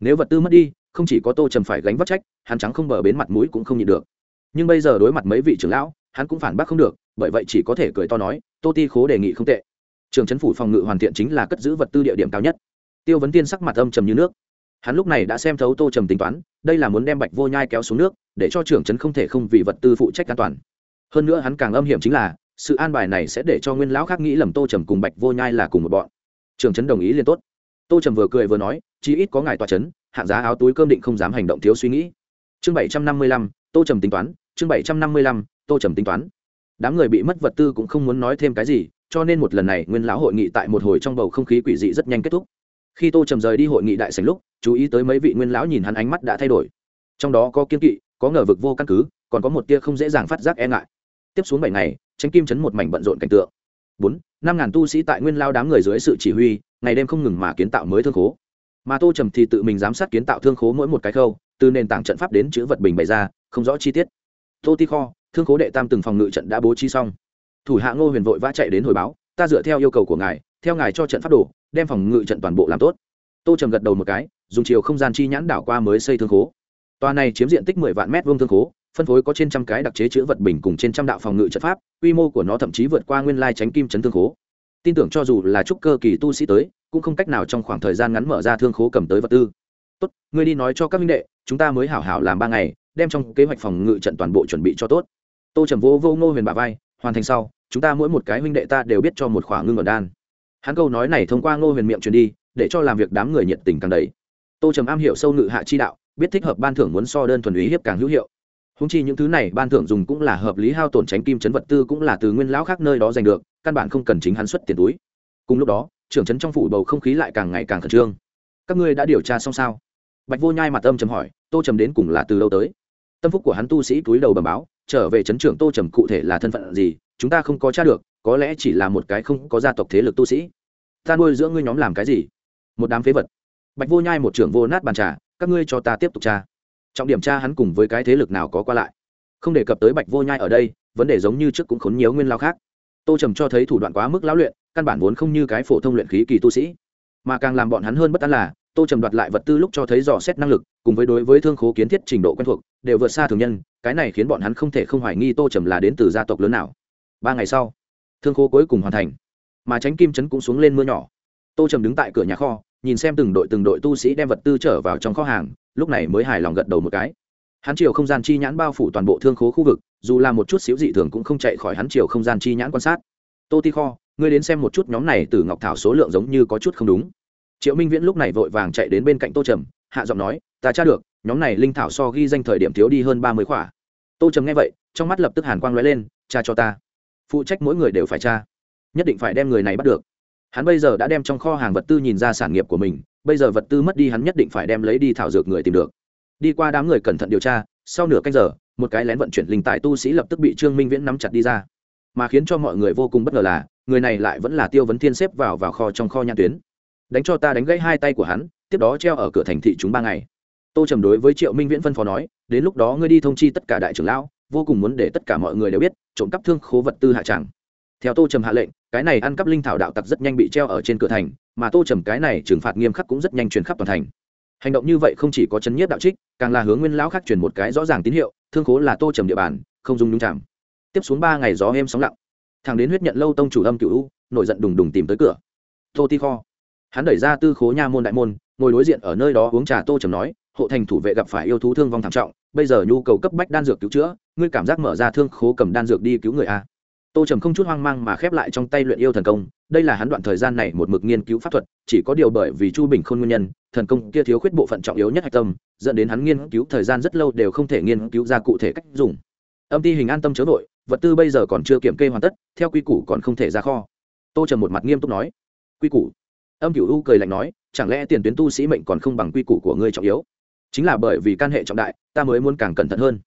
Nếu vật tư mất đi, không chỉ có tô trầm phải gánh vắt trách, hắn trắng không bờ bến mặt mũi cũng không nhịn được. Nhưng bây giờ đối mặt mấy vị trưởng lão hắn cũng phản bác không được, bởi vậy chỉ có thể cười to nói, tô ti khố đề nghị không tệ. Trường chấn phủ phòng ngự hoàn thiện chính là cất giữ vật tư địa điểm cao nhất. Tiêu vấn tiên sắc mặt âm trầm như nước. Hắn lúc này đã xem thấu tô trầm tính toán, đây là muốn đem bạch vô nhai kéo xuống nước, để cho trưởng trấn không thể không vì vật tư phụ trách an toàn. Hơn nữa hắn càng âm hiểm chính là, sự an bài này sẽ để cho nguyên lão khác nghĩ lầm tô trầm cùng bạch vô nhai là cùng một bọn. Trưởng trấn đồng ý liền tốt. Tô trầm vừa cười vừa nói, chí ít có ngài tòa trấn hạng giá áo túi cơm định không dám hành động thiếu suy nghĩ. Chương bảy trăm năm mươi lăm, tô trầm tính toán, chương bảy trăm năm mươi lăm tô trầm tính toán. Đám người bị mất vật tư cũng không muốn nói thêm cái gì, cho nên một lần này nguyên lão hội nghị tại một hồi trong bầu không khí quỷ dị rất nhanh kết thúc. Khi tô trầm rời đi hội nghị đại sành lúc, chú ý tới mấy vị nguyên lão nhìn hắn ánh mắt đã thay đổi. Trong đó có kiên kỵ, có ngờ vực vô căn cứ, còn có một tia không dễ dàng phát giác e ngại. Tiếp xuống bảy ngày tranh kim chấn một mảnh bận rộn cảnh tượng. Bốn, năm ngàn tu sĩ tại nguyên lao đám người dưới sự chỉ huy, ngày đêm không ngừng mà kiến tạo mới thương khố. Mà tô trầm thì tự mình giám sát kiến tạo thương khố mỗi một cái khâu, từ nền tảng trận pháp đến chữ vật bình bày ra, không rõ chi tiết. Tô ti kho thương khố đệ tam từng phòng ngự trận đã bố trí xong. Thủ hạ ngô huyền vội vã chạy đến hồi báo, ta dựa theo yêu cầu của ngài, theo ngài cho trận pháp đồ, đem phòng ngự trận toàn bộ làm tốt. Tô trầm gật đầu một cái, dùng chiều không gian chi nhãn đảo qua mới xây thương khố. Tòa này chiếm diện tích mười vạn mét vuông thương khố, phân phối có trên trăm cái đặc chế chữ vật bình cùng trên trăm đạo phòng ngự trận pháp, quy mô của nó thậm chí vượt qua nguyên lai tránh kim chấn thương khố. Tin tưởng cho dù là trúc cơ kỳ tu sĩ tới, cũng không cách nào trong khoảng thời gian ngắn mở ra thương khố cầm tới vật tư. Tốt, ngươi đi nói cho các minh đệ, chúng ta mới hảo hảo làm ba ngày, đem trong kế hoạch phòng ngự trận toàn bộ chuẩn bị cho tốt tô trầm vô vô ngô huyền bà vai, hoàn thành sau, chúng ta mỗi một cái huynh đệ ta đều biết cho một khoảng ngưng ở đan. Hắn câu nói này thông qua ngô huyền miệng truyền đi, để cho làm việc đám người nhiệt tình càng đầy. Tô trầm am hiểu sâu ngự hạ chi đạo, biết thích hợp ban thưởng muốn so đơn thuần ý hiếp càng hữu hiệu. Húng chi những thứ này ban thưởng dùng cũng là hợp lý hao tổn tránh kim chấn vật tư cũng là từ nguyên lão khác nơi đó giành được, căn bản không cần chính hắn xuất tiền túi. Cùng lúc đó, trưởng trấn trong phủ bầu không khí lại càng ngày càng khẩn trương. Các ngươi đã điều tra xong sao? Bạch vô nhai mặt âm trầm hỏi, tô trầm đến cùng là từ đâu tới? Tâm phúc của hắn tu sĩ túi đầu bầm báo trở về chấn trưởng tô trầm cụ thể là thân phận gì, chúng ta không có t r a được, có lẽ chỉ là một cái không có gia tộc thế lực tu sĩ. Ta nuôi dưỡng ngươi nhóm làm cái gì? Một đám phế vật. Bạch vô nhai một trưởng vô nát bàn trà, các ngươi cho ta tiếp tục tra. Trọng điểm tra hắn cùng với cái thế lực nào có qua lại. Không đề cập tới bạch vô nhai ở đây, vấn đề giống như trước cũng khốn nhiều nguyên lao khác. Tô trầm cho thấy thủ đoạn quá mức lão luyện, căn bản vốn không như cái phổ thông luyện khí kỳ tu sĩ. Mà càng làm bọn hắn hơn bất an là tô trầm đoạt lại vật tư lúc cho thấy dò xét năng lực, cùng với đối với thương khố kiến thiết trình độ quen thuộc, đều vượt xa thường nhân, cái này khiến bọn hắn không thể không hoài nghi tô trầm là đến từ gia tộc lớn nào. Ba ngày sau, thương khố cuối cùng hoàn thành, mà tránh kim trấn cũng xuống lên mưa nhỏ. Tô trầm đứng tại cửa nhà kho, nhìn xem từng đội từng đội tu sĩ đem vật tư trở vào trong kho hàng, lúc này mới hài lòng gật đầu một cái. Hắn chiều không gian chi nhãn bao phủ toàn bộ thương khố khu vực, dù là một chút xíu dị thường cũng không chạy khỏi hắn chiều không gian chi nhãn quan sát. Tô ti kho, ngươi đến xem một chút nhóm này từ ngọc thảo số lượng giống như có chút không đúng triệu minh viễn lúc này vội vàng chạy đến bên cạnh tô trầm, hạ giọng nói, ta tra được, nhóm này linh thảo so ghi danh thời điểm thiếu đi hơn ba mươi khỏa. Tô trầm nghe vậy, trong mắt lập tức hàn quang l ó e lên, cha cho ta. Phụ trách mỗi người đều phải tra. Nhất định phải đem người này bắt được. Hắn bây giờ đã đem trong kho hàng vật tư nhìn ra sản nghiệp của mình, bây giờ vật tư mất đi hắn nhất định phải đem lấy đi thảo dược người tìm được. Đi qua đám người cẩn thận điều tra, sau nửa canh giờ, một cái lén vận chuyển linh tài tu sĩ lập tức bị trương minh viễn nắm chặt đi ra. Mà khiến cho mọi người vô cùng bất ngờ là, người này lại vẫn là tiêu vấn thiên xếp vào vào kho trong kho nhãn tuyến đánh cho ta đánh gãy hai tay của hắn, tiếp đó treo ở cửa thành thị chúng ba ngày. Tô trầm đối với triệu minh viễn phân phó nói, đến lúc đó ngươi đi thông chi tất cả đại trưởng lão, vô cùng muốn để tất cả mọi người đều biết, trộm cắp thương khố vật tư hạ tràng theo tô trầm hạ lệnh, cái này ăn cắp linh thảo đạo tặc rất nhanh bị treo ở trên cửa thành, mà tô trầm cái này trừng phạt nghiêm khắc cũng rất nhanh truyền khắp toàn thành. Hành động như vậy không chỉ có chấn nhiếp đạo trích, càng là hướng nguyên lão khác truyền một cái rõ ràng tín hiệu, thương khố là tô trầm địa bàn, không dùng nhung chạm. Tiếp xuống ba ngày gió êm sóng lặng. Thằng đến huyết nhận lâu tông chủ âm cựu u, nổi giận đùng đùng tìm tới cửa. Tô ti kho hắn đẩy ra tư khố nha môn đại môn, ngồi đối diện ở nơi đó uống trà tô trầm nói, hộ thành thủ vệ gặp phải yêu thú thương vong thảm trọng, bây giờ nhu cầu cấp bách đan dược cứu chữa, ngươi cảm giác mở ra thương khố cầm đan dược đi cứu người a. Tô trầm không chút hoang mang mà khép lại trong tay luyện yêu thần công, đây là hắn đoạn thời gian này một mực nghiên cứu pháp thuật, chỉ có điều bởi vì chu bình khôn nguyên nhân, thần công kia thiếu khuyết bộ phận trọng yếu nhất hạch tâm, dẫn đến hắn nghiên cứu thời gian rất lâu đều không thể nghiên cứu ra cụ thể cách dùng. Âm ti hình an tâm chớ vội, vật tư bây giờ còn chưa kiểm kê hoàn tất, theo quy củ còn không thể ra kho. Tô trầm một mặt nghiêm túc nói, quy củ? Âm cửu u cười lạnh nói, chẳng lẽ tiền tuyến tu sĩ mệnh còn không bằng quy củ của ngươi trọng yếu? Chính là bởi vì can hệ trọng đại, ta mới muốn càng cẩn thận hơn.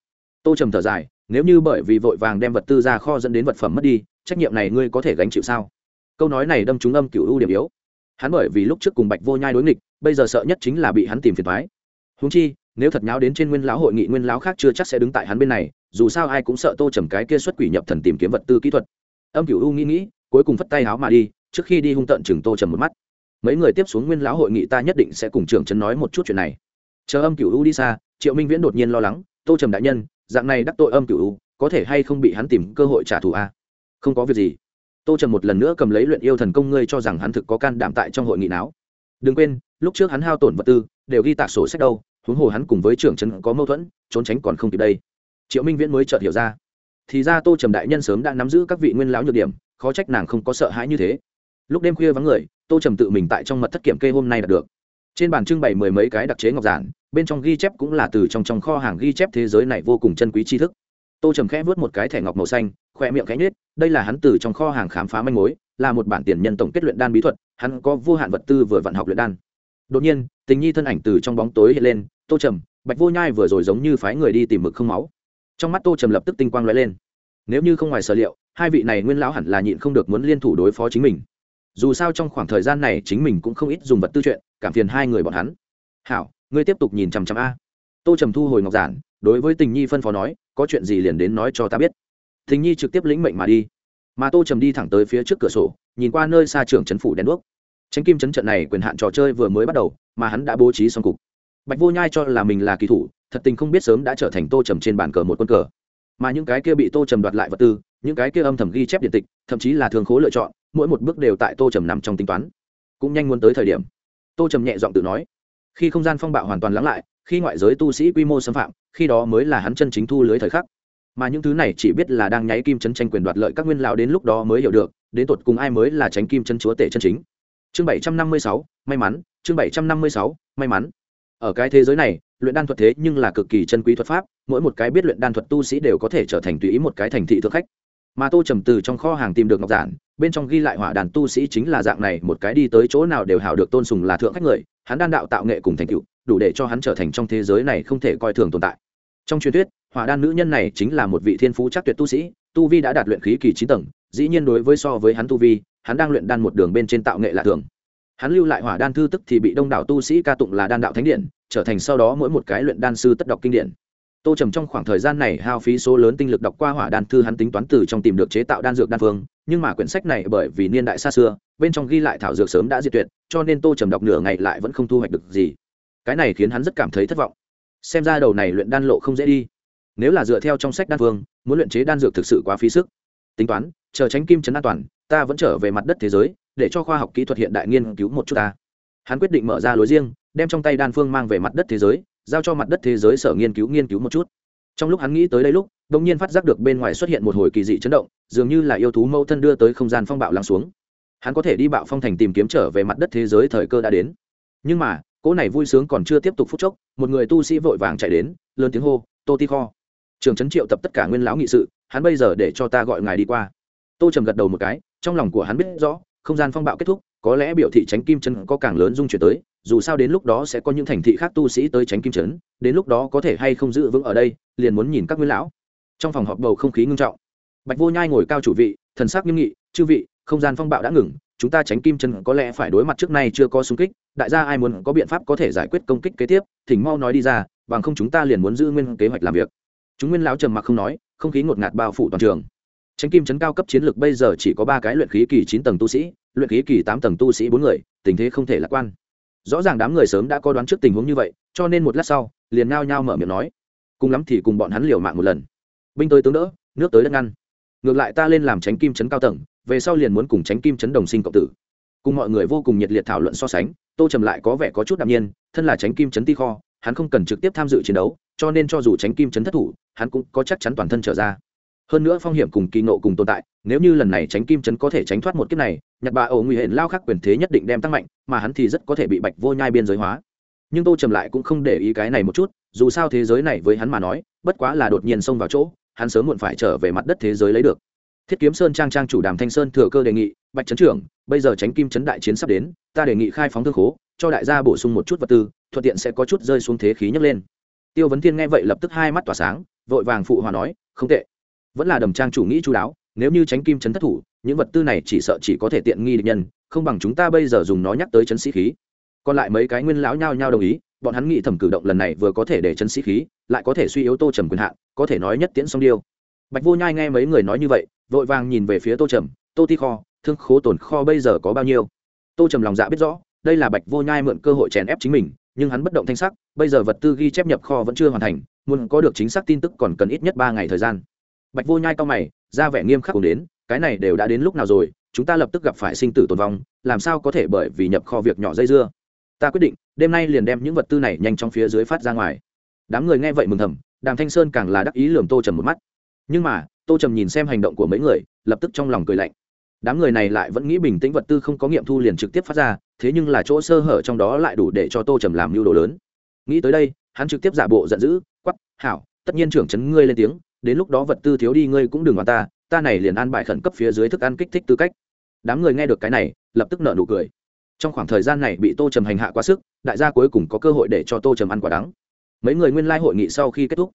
Tô trầm thở dài, nếu như bởi vì vội vàng đem vật tư ra kho dẫn đến vật phẩm mất đi, trách nhiệm này ngươi có thể gánh chịu sao? Câu nói này đâm trúng âm cửu u điểm yếu. Hắn bởi vì lúc trước cùng bạch vô nhai đối nghịch, bây giờ sợ nhất chính là bị hắn tìm phiền thoái húng chi, nếu thật nháo đến trên nguyên lão hội nghị, nguyên lão khác chưa chắc sẽ đứng tại hắn bên này, dù sao ai cũng sợ tô trầm cái kia xuất quỷ nhập thần tìm kiếm vật tư kỹ thuật. Âm cửu u nghĩ nghĩ, cuối cùng phất tay háo mà đi, trước khi đi hung tận chừng tô trầm một mắt mấy người tiếp xuống nguyên lão hội nghị ta nhất định sẽ cùng trưởng trấn nói một chút chuyện này. Chờ âm cửu u đi xa, triệu minh viễn đột nhiên lo lắng, tô trầm đại nhân, dạng này đắc tội âm cửu u, có thể hay không bị hắn tìm cơ hội trả thù a không có việc gì. Tô trầm một lần nữa cầm lấy luyện yêu thần công ngươi cho rằng hắn thực có can đảm tại trong hội nghị não đừng quên, lúc trước hắn hao tổn vật tư, đều ghi tạc sổ sách đâu, huống hồ hắn cùng với trưởng trấn có mâu thuẫn, trốn tránh còn không kịp đây. Triệu minh viễn mới chợt hiểu ra. Thì ra tô trầm đại nhân sớm đã nắm giữ các vị nguyên lão nhược điểm, khó trách nàng không có sợ hãi như thế. Lúc đêm khuya vắng người tô trầm tự mình tại trong mật thất kiểm kê hôm nay đạt được. Trên bàn trưng bày mười mấy cái đặc chế ngọc giản, bên trong ghi chép cũng là từ trong trong kho hàng ghi chép thế giới này vô cùng chân quý tri thức. Tô trầm khẽ vớt một cái thẻ ngọc màu xanh khoe miệng khẽ nhết đây là hắn từ trong kho hàng khám phá manh mối, là một bản tiền nhân tổng kết luyện đan bí thuật, hắn có vô hạn vật tư vừa vận học luyện đan. Đột nhiên, tình nhi thân ảnh từ trong bóng tối hiện lên, tô trầm, bạch vô nhai vừa rồi giống như phái người đi tìm mực không máu. Trong mắt tô trầm lập tức tinh quang l lên. Nếu như không ngoài sở liệu, hai vị này nguyên lão hẳn là nhịn không được muốn liên thủ đối phó chính mình dù sao trong khoảng thời gian này chính mình cũng không ít dùng vật tư chuyện, cảm phiền hai người bọn hắn. Hảo, ngươi tiếp tục nhìn chằm chằm a. Tô trầm thu hồi ngọc giản, đối với tình nhi phân phó nói, có chuyện gì liền đến nói cho ta biết. Tình nhi trực tiếp lĩnh mệnh mà đi. Mà tô trầm đi thẳng tới phía trước cửa sổ, nhìn qua nơi xa trường trấn phủ đèn đuốc. Tránh kim trấn trận này quyền hạn trò chơi vừa mới bắt đầu, mà hắn đã bố trí xong cục. Bạch vô nhai cho là mình là kỳ thủ, thật tình không biết sớm đã trở thành tô trầm trên bàn cờ một quân cờ. Mà những cái kia bị tô trầm đoạt lại vật tư, những cái kia âm thầm ghi chép điện tịch, thậm chí là thường khố lựa chọn mỗi một bước đều tại tô trầm nằm trong tính toán. Cũng nhanh muốn tới thời điểm, tô trầm nhẹ giọng tự nói, khi không gian phong bạo hoàn toàn lắng lại, khi ngoại giới tu sĩ quy mô xâm phạm, khi đó mới là hắn chân chính thu lưới thời khắc. Mà những thứ này chỉ biết là đang nháy kim chân tranh quyền đoạt lợi các nguyên lão đến lúc đó mới hiểu được, đến tột cùng ai mới là tránh kim chân chúa tể chân chính. Chương bảy trăm năm mươi sáu, may mắn, chương bảy trăm năm mươi sáu, may mắn. Ở cái thế giới này, luyện đan thuật thế nhưng là cực kỳ chân quý thuật pháp, mỗi một cái biết luyện đan thuật tu sĩ đều có thể trở thành tùy ý một cái thành thị thượng khách. Mà tô trầm từ trong kho hàng tìm được ngọc giản bên trong ghi lại hỏa đàn tu sĩ chính là dạng này, một cái đi tới chỗ nào đều hảo được tôn sùng là thượng khách người, hắn đan đạo tạo nghệ cùng thành tựu, đủ để cho hắn trở thành trong thế giới này không thể coi thường tồn tại. Trong truyền thuyết, hỏa đan nữ nhân này chính là một vị thiên phú chắc tuyệt tu sĩ, tu vi đã đạt luyện khí kỳ chín tầng, dĩ nhiên đối với so với hắn tu vi, hắn đang luyện đan một đường bên trên tạo nghệ lạ thường. Hắn lưu lại hỏa đan thư tức thì bị đông đảo tu sĩ ca tụng là đan đạo thánh điện trở thành sau đó mỗi một cái luyện đan sư tất đọc kinh điển tô trầm trong khoảng thời gian này hao phí số lớn tinh lực đọc qua hỏa đan thư hắn tính toán từ trong tìm được chế tạo đan dược đan phương, nhưng mà quyển sách này bởi vì niên đại xa xưa, bên trong ghi lại thảo dược sớm đã diệt tuyệt, cho nên tô trầm đọc nửa ngày lại vẫn không thu hoạch được gì. Cái này khiến hắn rất cảm thấy thất vọng. Xem ra đầu này luyện đan lộ không dễ đi. Nếu là dựa theo trong sách đan phương, muốn luyện chế đan dược thực sự quá phí sức. Tính toán, chờ tránh kim chấn an toàn, ta vẫn trở về mặt đất thế giới, để cho khoa học kỹ thuật hiện đại nghiên cứu một chút ta. Hắn quyết định mở ra lối riêng, đem trong tay đan phương mang về mặt đất thế giới giao cho mặt đất thế giới sở nghiên cứu nghiên cứu một chút. Trong lúc hắn nghĩ tới đây lúc đ ỗ n g nhiên phát giác được bên ngoài xuất hiện một hồi kỳ dị chấn động, dường như là yêu thú mâu thân đưa tới không gian phong bạo lắng xuống. Hắn có thể đi bạo phong thành tìm kiếm trở về mặt đất thế giới thời cơ đã đến. Nhưng mà, cỗ này vui sướng còn chưa tiếp tục phút chốc, một người tu sĩ vội vàng chạy đến, lớn tiếng hô, tô ti kho. Trường trấn triệu tập tất cả nguyên lão nghị sự, hắn bây giờ để cho ta gọi ngài đi qua. Tô trầm gật đầu một cái, trong lòng của hắn biết rõ, không gian phong bạo kết thúc, có lẽ biểu thị tránh kim chân có càng lớn dung chuyển tới dù sao đến lúc đó sẽ có những thành thị khác tu sĩ tới tránh kim trấn, đến lúc đó có thể hay không giữ vững ở đây, liền muốn nhìn các nguyên lão. Trong phòng họp bầu không khí ngưng trọng. Bạch vô nhai ngồi cao chủ vị, thần sắc nghiêm nghị, chư vị, không gian phong bạo đã ngừng, chúng ta tránh kim trấn có lẽ phải đối mặt trước nay chưa có xung kích, đại gia ai muốn có biện pháp có thể giải quyết công kích kế tiếp, thỉnh mau nói đi ra, bằng không chúng ta liền muốn giữ nguyên kế hoạch làm việc. Chúng nguyên lão trầm mặc không nói, không khí ngột ngạt bao phủ toàn trường. Tránh kim chấn cao cấp chiến lược bây giờ chỉ có ba cái luyện khí kỳ chín tầng tu sĩ, luyện khí kỳ tám tầng tu sĩ bốn người, tình thế không thể lạc quan rõ ràng đám người sớm đã có đoán trước tình huống như vậy, cho nên một lát sau, liền ngao nhao mở miệng nói. Cùng lắm thì cùng bọn hắn liều mạng một lần. Binh tới tướng đỡ, nước tới đất ngăn. Ngược lại ta lên làm tránh kim chấn cao tầng, về sau liền muốn cùng tránh kim chấn đồng sinh cộng tử. Cùng mọi người vô cùng nhiệt liệt thảo luận so sánh, tô trầm lại có vẻ có chút đ ạ m nhiên, thân là tránh kim chấn ti kho, hắn không cần trực tiếp tham dự chiến đấu, cho nên cho dù tránh kim chấn thất thủ, hắn cũng có chắc chắn toàn thân trở ra hơn nữa phong hiểm cùng kỳ nộ cùng tồn tại, nếu như lần này tránh kim chấn có thể tránh thoát một kiếp này nhật bà ổ nguy hiểm lao khắc quyền thế nhất định đem tăng mạnh, mà hắn thì rất có thể bị bạch vô nhai biên giới hóa. Nhưng tô trầm lại cũng không để ý cái này một chút, dù sao thế giới này với hắn mà nói, bất quá là đột nhiên xông vào chỗ, hắn sớm muộn phải trở về mặt đất thế giới lấy được. Thiết kiếm sơn trang trang chủ đàm thanh sơn thừa cơ đề nghị, bạch trấn trưởng, bây giờ tránh kim chấn đại chiến sắp đến, ta đề nghị khai phóng thương khố, cho đại gia bổ sung một chút vật tư, thuận tiện sẽ có chút rơi xuống thế khí nhấc lên. Tiêu vấn thiên nghe vậy lập tức hai mắt tỏa sáng, vội vàng phụ hòa nói, không tệ vẫn là đầm trang chủ nghĩ chú đáo, nếu như tránh kim chấn thất thủ, những vật tư này chỉ sợ chỉ có thể tiện nghi địch nhân, không bằng chúng ta bây giờ dùng nó nhắc tới chấn sĩ khí. Còn lại mấy cái nguyên lão nhao nhao đồng ý, bọn hắn nghĩ thẩm cử động lần này vừa có thể để chấn sĩ khí, lại có thể suy yếu tô trầm quyền hạn, có thể nói nhất tiễn song điêu. Bạch vô nhai nghe mấy người nói như vậy, vội vàng nhìn về phía tô trầm, tô ti kho, thương khố tồn kho bây giờ có bao nhiêu? Tô trầm lòng dạ biết rõ, đây là bạch vô nhai mượn cơ hội chèn ép chính mình, nhưng hắn bất động thanh sắc, bây giờ vật tư ghi chép nhập kho vẫn chưa hoàn thành, muốn có được chính xác tin tức còn cần ít nhất ba ngày thời gian bạch vô nhai cao mày, ra vẻ nghiêm khắc cùng đến, cái này đều đã đến lúc nào rồi, chúng ta lập tức gặp phải sinh tử tồn vong, làm sao có thể bởi vì nhập kho việc nhỏ dây dưa? Ta quyết định, đêm nay liền đem những vật tư này nhanh trong phía dưới phát ra ngoài. Đám người nghe vậy mừng thầm, đàm thanh sơn càng là đắc ý lườm tô trầm một mắt. Nhưng mà, tô trầm nhìn xem hành động của mấy người, lập tức trong lòng cười lạnh. Đám người này lại vẫn nghĩ bình tĩnh vật tư không có nghiệm thu liền trực tiếp phát ra, thế nhưng là chỗ sơ hở trong đó lại đủ để cho tô trầm làm mưu đồ lớn. Nghĩ tới đây, hắn trực tiếp giả bộ giận dữ quắp hảo, tất nhiên trưởng chấn ngươi lên tiếng đến lúc đó vật tư thiếu đi ngươi cũng đừng vào ta ta này liền an bài khẩn cấp phía dưới thức ăn kích thích tư cách. Đám người nghe được cái này, lập tức nợ nụ cười. Trong khoảng thời gian này bị tô trầm hành hạ quá sức, đại gia cuối cùng có cơ hội để cho tô trầm ăn quả đắng. Mấy người nguyên lai hội nghị sau khi kết thúc,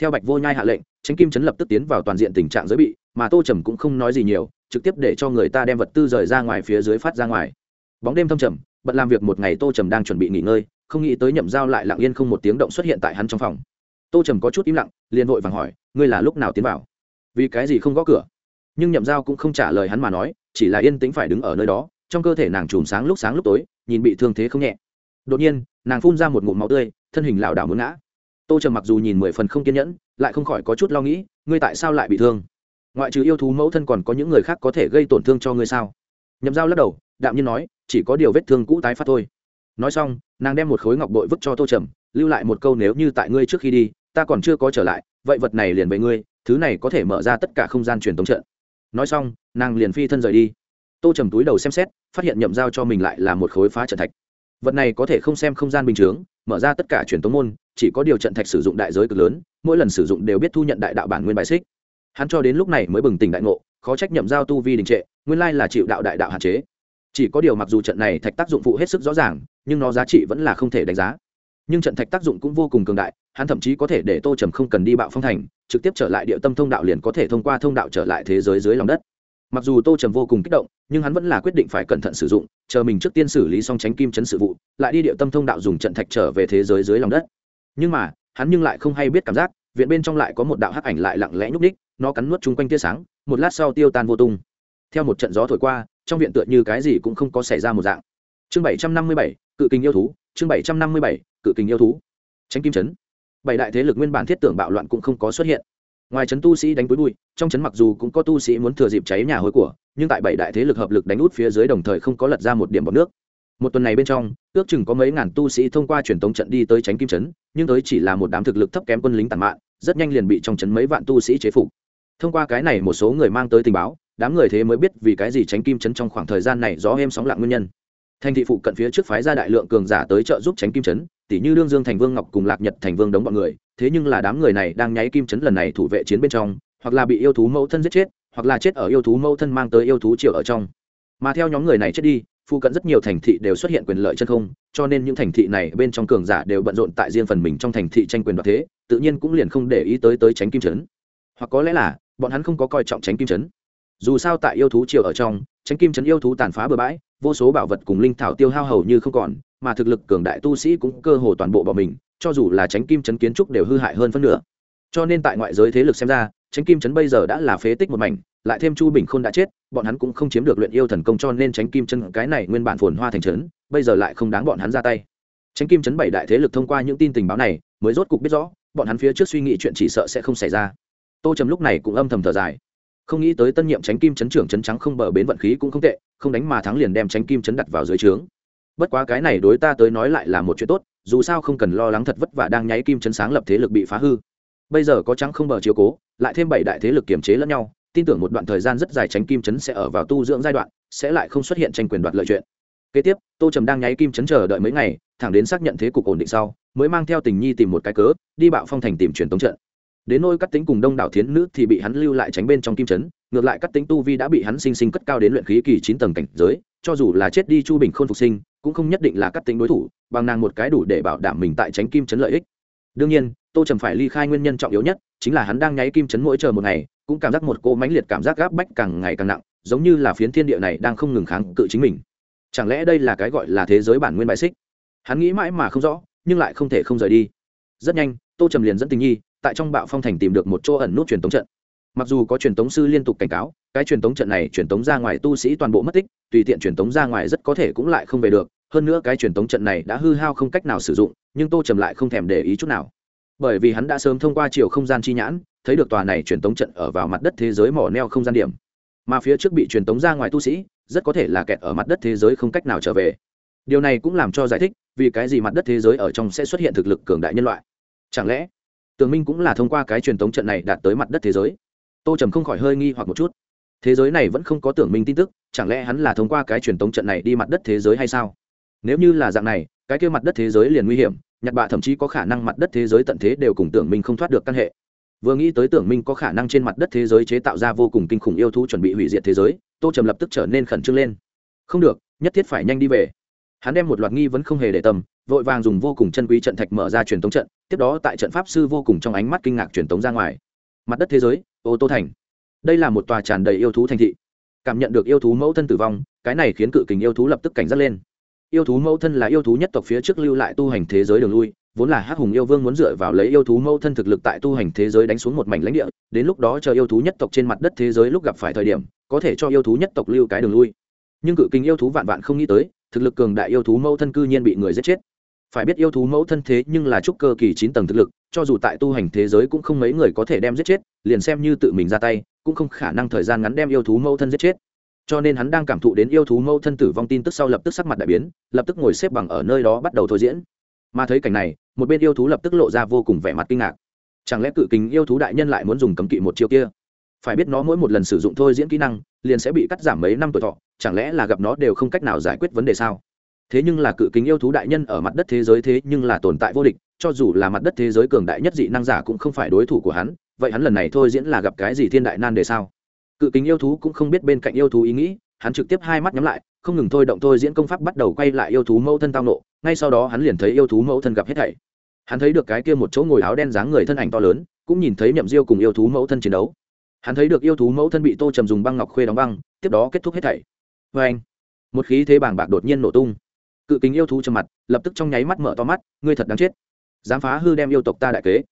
theo bạch vô nhai hạ lệnh, tránh kim trấn lập tức tiến vào toàn diện tình trạng giới bị, mà tô trầm cũng không nói gì nhiều, trực tiếp để cho người ta đem vật tư rời ra ngoài phía dưới phát ra ngoài. Bóng đêm thâm trầm, bận làm việc một ngày tô trầm đang chuẩn bị nghỉ ngơi, không nghĩ tới nhậm giao lại lặng yên không một tiếng động xuất hiện tại hắn trong phòng tô trầm có chút im lặng, liền vội vàng hỏi, ngươi là lúc nào tiến vào? Vì cái gì không gõ cửa? Nhưng nhậm giao cũng không trả lời hắn mà nói, chỉ là yên tĩnh phải đứng ở nơi đó, trong cơ thể nàng chùm sáng lúc sáng lúc tối, nhìn bị thương thế không nhẹ. Đột nhiên, nàng phun ra một ngụm máu tươi, thân hình lảo đảo muốn ngã. Tô trầm mặc dù nhìn mười phần không kiên nhẫn, lại không khỏi có chút lo nghĩ, ngươi tại sao lại bị thương? Ngoại trừ yêu thú mẫu thân còn có những người khác có thể gây tổn thương cho ngươi sao? Nhậm dao lắc đầu, đạm nhiên nói, chỉ có điều vết thương cũ tái phát thôi. Nói xong, nàng đem một khối ngọc bội vứt cho tô trầm, lưu lại một câu, nếu như tại ngươi trước khi đi ta còn chưa có trở lại, vậy vật này liền với ngươi, thứ này có thể mở ra tất cả không gian truyền tống trận. Nói xong, nàng liền phi thân rời đi. Tô trầm túi đầu xem xét, phát hiện nhậm giao cho mình lại là một khối phá trận thạch. Vật này có thể không xem không gian bình chướng, mở ra tất cả truyền tống môn, chỉ có điều trận thạch sử dụng đại giới cực lớn, mỗi lần sử dụng đều biết thu nhận đại đạo bản nguyên bài xích. Hắn cho đến lúc này mới bừng tỉnh đại ngộ, khó trách nhậm giao tu vi đình trệ, nguyên lai là chịu đạo đại đạo hạn chế. Chỉ có điều mặc dù trận này thạch tác dụng phụ hết sức rõ ràng, nhưng nó giá trị vẫn là không thể đánh giá. Nhưng trận thạch tác dụng cũng vô cùng cường đại hắn thậm chí có thể để tô trầm không cần đi bạo phong thành, trực tiếp trở lại địa tâm thông đạo liền có thể thông qua thông đạo trở lại thế giới dưới lòng đất. Mặc dù tô trầm vô cùng kích động, nhưng hắn vẫn là quyết định phải cẩn thận sử dụng, chờ mình trước tiên xử lý xong tránh kim chấn sự vụ, lại đi địa tâm thông đạo dùng trận thạch trở về thế giới dưới lòng đất. Nhưng mà, hắn nhưng lại không hay biết cảm giác, viện bên trong lại có một đạo hắc ảnh lại lặng lẽ nhúc ních nó cắn nuốt chung quanh tia sáng, một lát sau tiêu tan vô tung. Theo một trận gió thổi qua, trong viện tựa như cái gì cũng không có xảy ra một dạng. Chương bảy trăm năm mươi bảy, cự kinh yêu thú, chương bảy trăm năm mươi bảy, cự kinh yêu thú. Tránh kim chấn bảy đại thế lực nguyên bản thiết tưởng bạo loạn cũng không có xuất hiện. Ngoài trấn tu sĩ đánh cuối bụi, trong trấn mặc dù cũng có tu sĩ muốn thừa dịp cháy nhà hối của, nhưng tại bảy đại thế lực hợp lực đánh út phía dưới đồng thời không có lật ra một điểm bọc nước. Một tuần này bên trong, ước chừng có mấy ngàn tu sĩ thông qua truyền tống trận đi tới tránh kim trấn, nhưng tới chỉ là một đám thực lực thấp kém quân lính tàn mạn, rất nhanh liền bị trong trấn mấy vạn tu sĩ chế phục. Thông qua cái này một số người mang tới tình báo, đám người thế mới biết vì cái gì tránh kim trấn trong khoảng thời gian này gió êm sóng lặng nguyên nhân. Thành thị phụ cận phía trước phái ra đại lượng cường giả tới trợ giúp tránh kim trấn tỷ như đương dương thành vương ngọc cùng lạc nhật thành vương đống bọn người, thế nhưng là đám người này đang nháy kim Chấn lần này thủ vệ chiến bên trong, hoặc là bị yêu thú mẫu thân giết chết, hoặc là chết ở yêu thú mẫu thân mang tới yêu thú triều ở trong. Mà theo nhóm người này chết đi phụ cận rất nhiều thành thị đều xuất hiện quyền lợi chân không, cho nên những thành thị này bên trong cường giả đều bận rộn tại riêng phần mình trong thành thị tranh quyền đoạt thế, tự nhiên cũng liền không để ý tới tới tránh kim trấn hoặc có lẽ là, bọn hắn không có coi trọng tránh kim trấn dù sao tại yêu thú triều ở trong, tránh kim trấn yêu thú tàn phá bừa bãi, vô số bảo vật cùng linh thảo tiêu hao hầu như không còn mà thực lực cường đại tu sĩ cũng cơ hồ toàn bộ bỏ mình, cho dù là tránh kim chấn kiến trúc đều hư hại hơn phân nửa. Cho nên tại ngoại giới thế lực xem ra tránh kim chấn bây giờ đã là phế tích một mảnh, lại thêm chu bình khôn đã chết, bọn hắn cũng không chiếm được luyện yêu thần công cho nên tránh kim chân cái này nguyên bản phồn hoa thành trấn, bây giờ lại không đáng bọn hắn ra tay. Tránh kim chấn bảy đại thế lực thông qua những tin tình báo này, mới rốt cục biết rõ, bọn hắn phía trước suy nghĩ chuyện chỉ sợ sẽ không xảy ra. Tô trầm lúc này cũng âm thầm thở dài. Không nghĩ tới tân nhiệm tránh kim chấn trưởng chấn trắng không bờ bến vận khí cũng không tệ, không đánh mà thắng liền đem tránh kim chấn đặt vào dưới trướng bất quá cái này đối ta tới nói lại là một chuyện tốt, dù sao không cần lo lắng thật vất vả đang nháy kim chấn sáng lập thế lực bị phá hư. Bây giờ có trắng không bờ chiếu cố, lại thêm bảy đại thế lực kiềm chế lẫn nhau, tin tưởng một đoạn thời gian rất dài tránh kim chấn sẽ ở vào tu dưỡng giai đoạn, sẽ lại không xuất hiện tranh quyền đoạt lợi chuyện. Kế tiếp, tô trầm đang nháy kim chấn chờ đợi mấy ngày, thẳng đến xác nhận thế cục ổn định sau, mới mang theo tình nhi tìm một cái cớ, đi bạo phong thành tìm truyền tống trận đến nôi cắt tính cùng đông đảo thiến nữ thì bị hắn lưu lại tránh bên trong kim chấn, ngược lại cắt tính tu vi đã bị hắn sinh sinh cất cao đến luyện khí kỳ chín tầng cảnh giới, cho dù là chết đi chu bình khôn phục sinh, cũng không nhất định là cắt tính đối thủ, bằng nàng một cái đủ để bảo đảm mình tại tránh kim chấn lợi ích. Đương nhiên, tô trầm phải ly khai nguyên nhân trọng yếu nhất, chính là hắn đang nháy kim chấn mỗi chờ một ngày, cũng cảm giác một cô mãnh liệt cảm giác gáp bách càng ngày càng nặng, giống như là phiến thiên địa này đang không ngừng kháng cự chính mình. Chẳng lẽ đây là cái gọi là thế giới bản nguyên bại xích? Hắn nghĩ mãi mà không rõ, nhưng lại không thể không rời đi. Rất nhanh, tô trầm liền dẫn tình nhi tại trong bạo phong thành tìm được một chỗ ẩn nút truyền tống trận. Mặc dù có truyền tống sư liên tục cảnh cáo, cái truyền tống trận này truyền tống ra ngoài tu sĩ toàn bộ mất tích, tùy tiện truyền tống ra ngoài rất có thể cũng lại không về được, hơn nữa cái truyền tống trận này đã hư hao không cách nào sử dụng, nhưng tô trầm lại không thèm để ý chút nào. Bởi vì hắn đã sớm thông qua chiều không gian chi nhãn, thấy được tòa này truyền tống trận ở vào mặt đất thế giới mỏ neo không gian điểm. Mà phía trước bị truyền tống ra ngoài tu sĩ, rất có thể là kẹt ở mặt đất thế giới không cách nào trở về. Điều này cũng làm cho giải thích vì cái gì mặt đất thế giới ở trong sẽ xuất hiện thực lực cường đại nhân loại. Chẳng lẽ tường minh cũng là thông qua cái truyền thống trận này đạt tới mặt đất thế giới. Tô trầm không khỏi hơi nghi hoặc một chút. Thế giới này vẫn không có tưởng minh tin tức, chẳng lẽ hắn là thông qua cái truyền thống trận này đi mặt đất thế giới hay sao? Nếu như là dạng này, cái kia mặt đất thế giới liền nguy hiểm nhặt bạ thậm chí có khả năng mặt đất thế giới tận thế đều cùng tưởng minh không thoát được căn hệ. Vừa nghĩ tới tưởng minh có khả năng trên mặt đất thế giới chế tạo ra vô cùng kinh khủng yêu thú chuẩn bị hủy diệt thế giới, tô trầm lập tức trở nên khẩn trương lên. Không được, nhất thiết phải nhanh đi về. Hắn đem một loạt nghi vẫn không hề để tâm vội vàng dùng vô cùng chân quý trận thạch mở ra truyền tống trận, tiếp đó tại trận pháp sư vô cùng trong ánh mắt kinh ngạc truyền tống ra ngoài. Mặt đất thế giới, ô tô thành. Đây là một tòa tràn đầy yêu thú thành thị. Cảm nhận được yêu thú mẫu thân tử vong, cái này khiến cự kình yêu thú lập tức cảnh giác lên. Yêu thú mẫu thân là yêu thú nhất tộc phía trước lưu lại tu hành thế giới đường lui, vốn là hắc hùng yêu vương muốn dựa vào lấy yêu thú mẫu thân thực lực tại tu hành thế giới đánh xuống một mảnh lãnh địa, đến lúc đó chờ yêu thú nhất tộc trên mặt đất thế giới lúc gặp phải thời điểm, có thể cho yêu thú nhất tộc lưu cái đường lui. Nhưng cự kình yêu thú vạn vạn không nghĩ tới, thực lực cường đại yêu thú mẫu thân cư nhiên bị người giết chết phải biết yêu thú mẫu thân thế nhưng là trúc cơ kỳ chín tầng thực lực, cho dù tại tu hành thế giới cũng không mấy người có thể đem giết chết, liền xem như tự mình ra tay, cũng không khả năng thời gian ngắn đem yêu thú mẫu thân giết chết. Cho nên hắn đang cảm thụ đến yêu thú mẫu thân tử vong tin tức sau lập tức sắc mặt đại biến, lập tức ngồi xếp bằng ở nơi đó bắt đầu thôi diễn. Mà thấy cảnh này, một bên yêu thú lập tức lộ ra vô cùng vẻ mặt kinh ngạc. Chẳng lẽ cự kính yêu thú đại nhân lại muốn dùng cấm kỵ một chiêu kia? Phải biết nó mỗi một lần sử dụng thôi diễn kỹ năng, liền sẽ bị cắt giảm mấy năm tuổi thọ, chẳng lẽ là gặp nó đều không cách nào giải quyết vấn đề sao? Thế nhưng là cự kính yêu thú đại nhân ở mặt đất thế giới thế nhưng là tồn tại vô địch, cho dù là mặt đất thế giới cường đại nhất dị năng giả cũng không phải đối thủ của hắn, vậy hắn lần này thôi diễn là gặp cái gì thiên đại nan đề sao? Cự kính yêu thú cũng không biết bên cạnh yêu thú ý nghĩ, hắn trực tiếp hai mắt nhắm lại, không ngừng thôi động thôi diễn công pháp bắt đầu quay lại yêu thú mẫu thân tao nộ, ngay sau đó hắn liền thấy yêu thú mẫu thân gặp hết thảy. Hắn thấy được cái kia một chỗ ngồi áo đen dáng người thân ảnh to lớn, cũng nhìn thấy nhậm diêu cùng yêu thú mẫu thân chiến đấu. Hắn thấy được yêu thú mẫu thân bị tô trầm dùng băng ngọc khuê đóng băng, tiếp đó kết thúc hết thảy. Vê anh một khí thế bàng bạc đột nhiên nổ tung cự kính yêu thú trầm mặt, lập tức trong nháy mắt mở to mắt, ngươi thật đáng chết. Dám phá hư đem yêu tộc ta đại kế.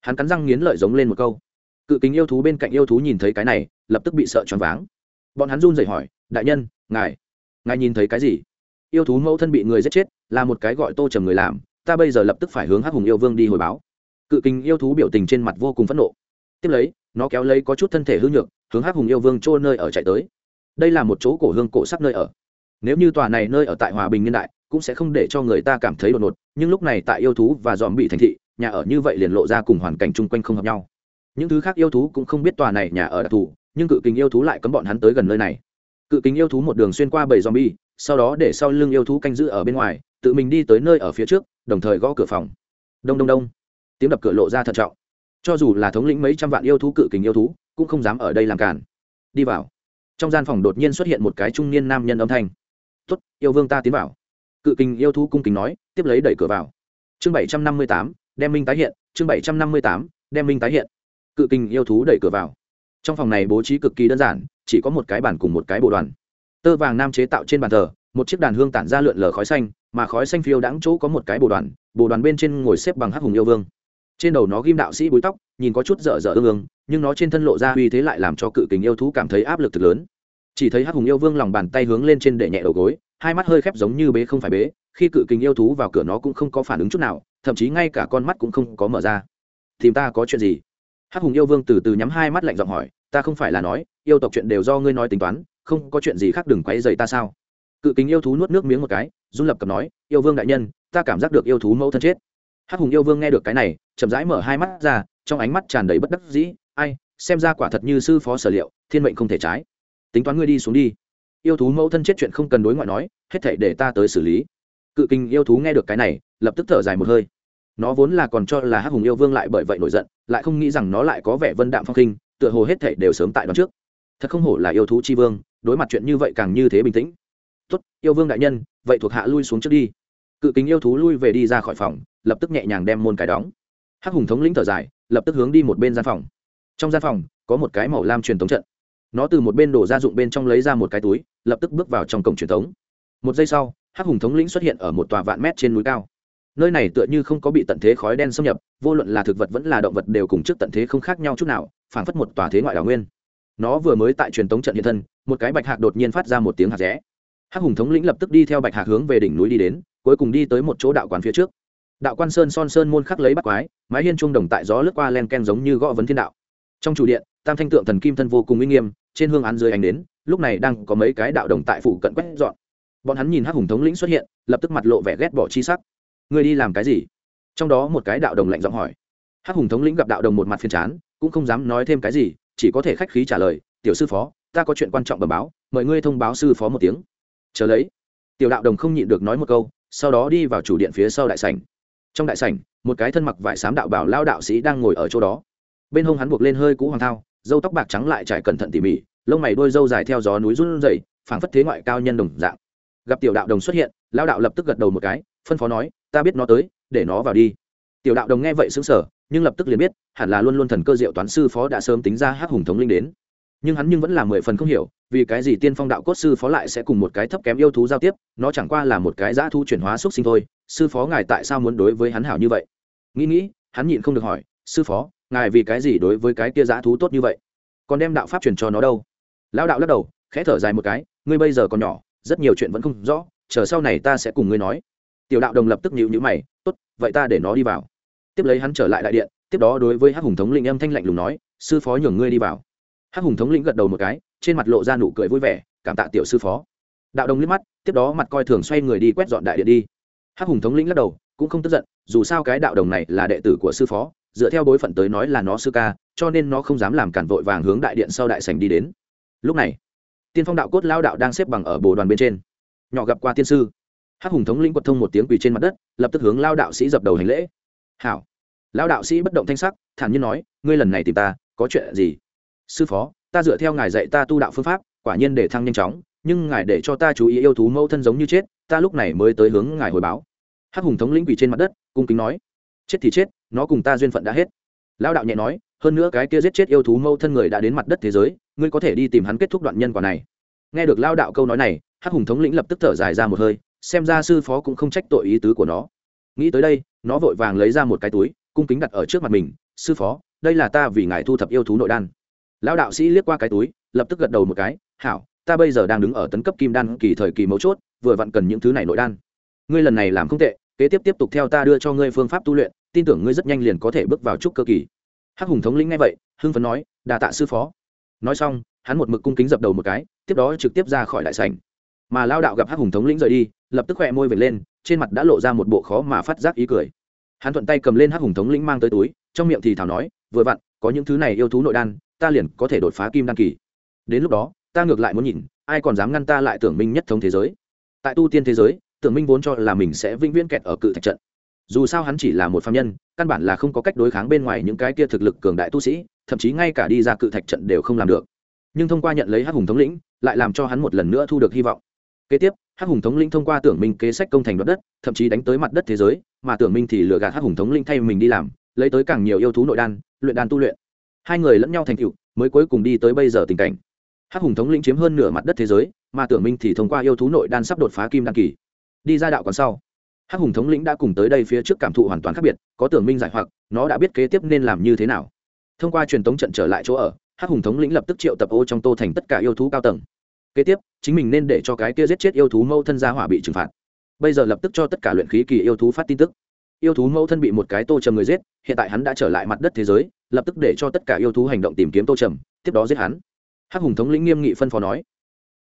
Hắn cắn răng nghiến lợi giống lên một câu. Cự kính yêu thú bên cạnh yêu thú nhìn thấy cái này, lập tức bị sợ choáng váng. Bọn hắn run rẩy hỏi, đại nhân, ngài ngài nhìn thấy cái gì? Yêu thú mẫu thân bị người giết chết, là một cái gọi tô trầm người làm, ta bây giờ lập tức phải hướng hắc hùng yêu vương đi hồi báo. Cự kính yêu thú biểu tình trên mặt vô cùng phẫn nộ. Tiếp lấy, nó kéo lấy có chút thân thể hư nhược, hướng hắc hùng yêu vương chôn nơi ở chạy tới. Đây là một chỗ cổ hương cổ sắc nơi ở. Nếu như tòa này nơi ở tại hòa bình niên đại cũng sẽ không để cho người ta cảm thấy đột ngột, nhưng lúc này tại yêu thú và dòm bị thành thị, nhà ở như vậy liền lộ ra cùng hoàn cảnh chung quanh không hợp nhau. Những thứ khác yêu thú cũng không biết tòa này nhà ở đặc thù, nhưng cự kính yêu thú lại cấm bọn hắn tới gần nơi này. Cự kính yêu thú một đường xuyên qua bầy zombie, sau đó để sau lưng yêu thú canh giữ ở bên ngoài, tự mình đi tới nơi ở phía trước, đồng thời gõ cửa phòng. Đông đông đông. Tiếng đập cửa lộ ra thận trọng. Cho dù là thống lĩnh mấy trăm vạn yêu thú cự kính yêu thú, cũng không dám ở đây làm cản. Đi vào. Trong gian phòng đột nhiên xuất hiện một cái trung niên nam nhân âm thanh. Tuất yêu vương ta tiến vào cự kinh yêu thú cung kính nói, tiếp lấy đẩy cửa vào. Chương bảy trăm năm mươi tám, đem minh tái hiện, chương bảy trăm năm mươi tám, đem minh tái hiện. Cự kinh yêu thú đẩy cửa vào. Trong phòng này bố trí cực kỳ đơn giản, chỉ có một cái bàn cùng một cái bộ đoàn. Tơ vàng nam chế tạo trên bàn thờ, một chiếc đàn hương tản ra lượn lờ khói xanh, mà khói xanh phiêu đáng chỗ có một cái bộ đoàn bộ đoàn bên trên ngồi xếp bằng hắc hùng yêu vương. Trên đầu nó ghim đạo sĩ búi tóc, nhìn có chút dở dở ương ương, nhưng nó trên thân lộ ra uy thế lại làm cho cự kình yêu thú cảm thấy áp lực thật lớn. Chỉ thấy hắc hùng yêu vương lòng bàn tay hướng lên trên để nhẹ đầu gối hai mắt hơi khép giống như bế không phải bế, khi cự kình yêu thú vào cửa nó cũng không có phản ứng chút nào, thậm chí ngay cả con mắt cũng không có mở ra. Tìm ta có chuyện gì? Hắc hùng yêu vương từ từ nhắm hai mắt lạnh giọng hỏi, ta không phải là nói, yêu tộc chuyện đều do ngươi nói tính toán, không có chuyện gì khác đừng quấy dày ta sao? Cự kính yêu thú nuốt nước miếng một cái dung lập cập nói, yêu vương đại nhân, ta cảm giác được yêu thú mẫu thân chết. Hắc hùng yêu vương nghe được cái này, chậm rãi mở hai mắt ra, trong ánh mắt tràn đầy bất đắc dĩ, ai, xem ra quả thật như sư phó sở liệu, thiên mệnh không thể trái. Tính toán ngươi đi xuống đi yêu thú mẫu thân chết chuyện không cần đối ngoại nói, hết thể để ta tới xử lý. Cự kinh yêu thú nghe được cái này, lập tức thở dài một hơi. Nó vốn là còn cho là hắc hùng yêu vương lại bởi vậy nổi giận, lại không nghĩ rằng nó lại có vẻ vân đạm phong khinh, tựa hồ hết thể đều sớm tại đó trước. Thật không hổ là yêu thú chi vương, đối mặt chuyện như vậy càng như thế bình tĩnh. Tốt, yêu vương đại nhân, vậy thuộc hạ lui xuống trước đi. Cự kính yêu thú lui về đi ra khỏi phòng, lập tức nhẹ nhàng đem môn cài đóng. Hắc hùng thống lĩnh thở dài, lập tức hướng đi một bên gian phòng. Trong gian phòng, có một cái màu lam truyền thống trận nó từ một bên đổ ra dụng bên trong lấy ra một cái túi, lập tức bước vào trong cổng truyền thống. Một giây sau, hắc hùng thống lĩnh xuất hiện ở một tòa vạn mét trên núi cao. Nơi này tựa như không có bị tận thế khói đen xâm nhập, vô luận là thực vật vẫn là động vật đều cùng trước tận thế không khác nhau chút nào, phảng phất một tòa thế ngoại đào nguyên. Nó vừa mới tại truyền tống trận hiện thân, một cái bạch hạc đột nhiên phát ra một tiếng hạt rẽ. Hắc hùng thống lĩnh lập tức đi theo bạch hạc hướng về đỉnh núi đi đến, cuối cùng đi tới một chỗ đạo quán phía trước. Đạo quan sơn son sơn môn khắc lấy bắt quái, mái hiên trung đồng tại gió lướt qua len ken giống như gõ vấn thiên đạo. Trong chủ điện, tam thanh tượng thần kim thân vô cùng uy nghiêm trên hương án dưới ánh đến, lúc này đang có mấy cái đạo đồng tại phủ cận quét dọn. Bọn hắn nhìn hắc hùng thống lĩnh xuất hiện, lập tức mặt lộ vẻ ghét bỏ chi sắc. Người đi làm cái gì? Trong đó một cái đạo đồng lạnh giọng hỏi. Hắc hùng thống lĩnh gặp đạo đồng một mặt phiền chán, cũng không dám nói thêm cái gì, chỉ có thể khách khí trả lời, tiểu sư phó, ta có chuyện quan trọng bẩm báo, mời ngươi thông báo sư phó một tiếng. Chờ lấy. Tiểu đạo đồng không nhịn được nói một câu, sau đó đi vào chủ điện phía sau đại sảnh. Trong đại sảnh, một cái thân mặc vải xám đạo bảo lao đạo sĩ đang ngồi ở chỗ đó. Bên hông hắn buộc lên hơi cũ hoàng thao dâu tóc bạc trắng lại trải cẩn thận tỉ mỉ, lông mày đôi dâu dài theo gió núi run rẩy, phảng phất thế ngoại cao nhân đồng dạng. Gặp tiểu đạo đồng xuất hiện lao đạo lập tức gật đầu một cái, phân phó nói, ta biết nó tới, để nó vào đi. Tiểu đạo đồng nghe vậy xứng sở nhưng lập tức liền biết, hẳn là luôn luôn thần cơ diệu toán sư phó đã sớm tính ra hắc hùng thống linh đến. Nhưng hắn nhưng vẫn là mười phần không hiểu, vì cái gì tiên phong đạo cốt sư phó lại sẽ cùng một cái thấp kém yêu thú giao tiếp, nó chẳng qua là một cái dã thu chuyển hóa x sinh thôi, sư phó ngài tại sao muốn đối với hắn hảo như vậy? Nghĩ nghĩ, hắn nhịn không được hỏi, sư phó ngài vì cái gì đối với cái kia dã thú tốt như vậy? Còn đem đạo pháp truyền cho nó đâu? Lão đạo lắc đầu, khẽ thở dài một cái, ngươi bây giờ còn nhỏ, rất nhiều chuyện vẫn không rõ, chờ sau này ta sẽ cùng ngươi nói. Tiểu đạo đồng lập tức nhịu nhữ mày, tốt, vậy ta để nó đi vào. Tiếp lấy hắn trở lại đại điện, tiếp đó đối với hắc hùng thống lĩnh âm thanh lạnh lùng nói, sư phó nhường ngươi đi vào. Hắc hùng thống lĩnh gật đầu một cái, trên mặt lộ ra nụ cười vui vẻ, cảm tạ tiểu sư phó. Đạo đồng liếc mắt, tiếp đó mặt coi thường xoay người đi quét dọn đại điện đi. Hắc hùng thống lĩnh lắc đầu, cũng không tức giận, dù sao cái đạo đồng này là đệ tử của sư phó dựa theo bối phận tới nói là nó sư ca, cho nên nó không dám làm cản vội vàng hướng đại điện sau đại sành đi đến. Lúc này, tiên phong đạo cốt lao đạo đang xếp bằng ở bồ đoàn bên trên. Nhỏ gặp qua tiên sư. Hắc hùng thống lĩnh quật thông một tiếng quỳ trên mặt đất, lập tức hướng lao đạo sĩ dập đầu hành lễ. Hảo. Lao đạo sĩ bất động thanh sắc, thản nhiên nói, ngươi lần này tìm ta, có chuyện gì? Sư phó, ta dựa theo ngài dạy ta tu đạo phương pháp, quả nhiên để thăng nhanh chóng, nhưng ngài để cho ta chú ý yêu thú mẫu thân giống như chết, ta lúc này mới tới hướng ngài hồi báo. Hắc hùng thống lĩnh quỳ trên mặt đất, cung kính nói, chết thì chết nó cùng ta duyên phận đã hết. Lao đạo nhẹ nói, hơn nữa cái kia giết chết yêu thú mâu thân người đã đến mặt đất thế giới, ngươi có thể đi tìm hắn kết thúc đoạn nhân quả này. Nghe được lao đạo câu nói này, hắc hùng thống lĩnh lập tức thở dài ra một hơi, xem ra sư phó cũng không trách tội ý tứ của nó. Nghĩ tới đây, nó vội vàng lấy ra một cái túi, cung kính đặt ở trước mặt mình, sư phó, đây là ta vì ngài thu thập yêu thú nội đan. Lão đạo sĩ liếc qua cái túi, lập tức gật đầu một cái, hảo, ta bây giờ đang đứng ở tấn cấp kim đan kỳ thời kỳ mấu chốt, vừa vặn cần những thứ này nội đan. Ngươi lần này làm không tệ, kế tiếp tiếp tục theo ta đưa cho ngươi phương pháp tu luyện tin tưởng ngươi rất nhanh liền có thể bước vào trúc cơ kỳ. Hắc hùng thống lĩnh ngay vậy, hưng phấn nói đà tạ sư phó. Nói xong, hắn một mực cung kính dập đầu một cái, tiếp đó trực tiếp ra khỏi đại sảnh. Mà lao đạo gặp hắc hùng thống lĩnh rời đi, lập tức khỏe môi vệt lên, trên mặt đã lộ ra một bộ khó mà phát giác ý cười. Hắn thuận tay cầm lên hắc hùng thống lĩnh mang tới túi, trong miệng thì thảo nói, vừa vặn, có những thứ này yêu thú nội đan, ta liền có thể đột phá kim đan kỳ. Đến lúc đó, ta ngược lại muốn nhìn, ai còn dám ngăn ta lại tưởng minh nhất thống thế giới. Tại tu tiên thế giới, tưởng minh vốn cho là mình sẽ vĩnh viễn kẹt ở cự thạch trận dù sao hắn chỉ là một phạm nhân, căn bản là không có cách đối kháng bên ngoài những cái kia thực lực cường đại tu sĩ, thậm chí ngay cả đi ra cự thạch trận đều không làm được. Nhưng thông qua nhận lấy hắc hùng thống lĩnh, lại làm cho hắn một lần nữa thu được hy vọng. Kế tiếp, hắc hùng thống lĩnh thông qua tưởng minh kế sách công thành đoạt đất, thậm chí đánh tới mặt đất thế giới, mà tưởng minh thì lừa gạt hắc hùng thống lĩnh thay mình đi làm, lấy tới càng nhiều yêu thú nội đan, luyện đan tu luyện. Hai người lẫn nhau thành cựu mới cuối cùng đi tới bây giờ tình cảnh. Hắc hùng thống lĩnh chiếm hơn nửa mặt đất thế giới, mà tưởng minh thì thông qua yêu thú nội đan sắp đột phá kim đan kỳ. Đi ra đạo còn sau hắc hùng thống lĩnh đã cùng tới đây phía trước cảm thụ hoàn toàn khác biệt, có tưởng minh giải hoặc, nó đã biết kế tiếp nên làm như thế nào. Thông qua truyền tống trận trở lại chỗ ở, hắc hùng thống lĩnh lập tức triệu tập ô trong tô thành tất cả yêu thú cao tầng. Kế tiếp, chính mình nên để cho cái kia giết chết yêu thú mâu thân gia hỏa bị trừng phạt. Bây giờ lập tức cho tất cả luyện khí kỳ yêu thú phát tin tức. Yêu thú mâu thân bị một cái tô trầm người giết, hiện tại hắn đã trở lại mặt đất thế giới, lập tức để cho tất cả yêu thú hành động tìm kiếm tô trầm, tiếp đó giết hắn. Hắc hùng thống lĩnh nghiêm nghị phân phó nói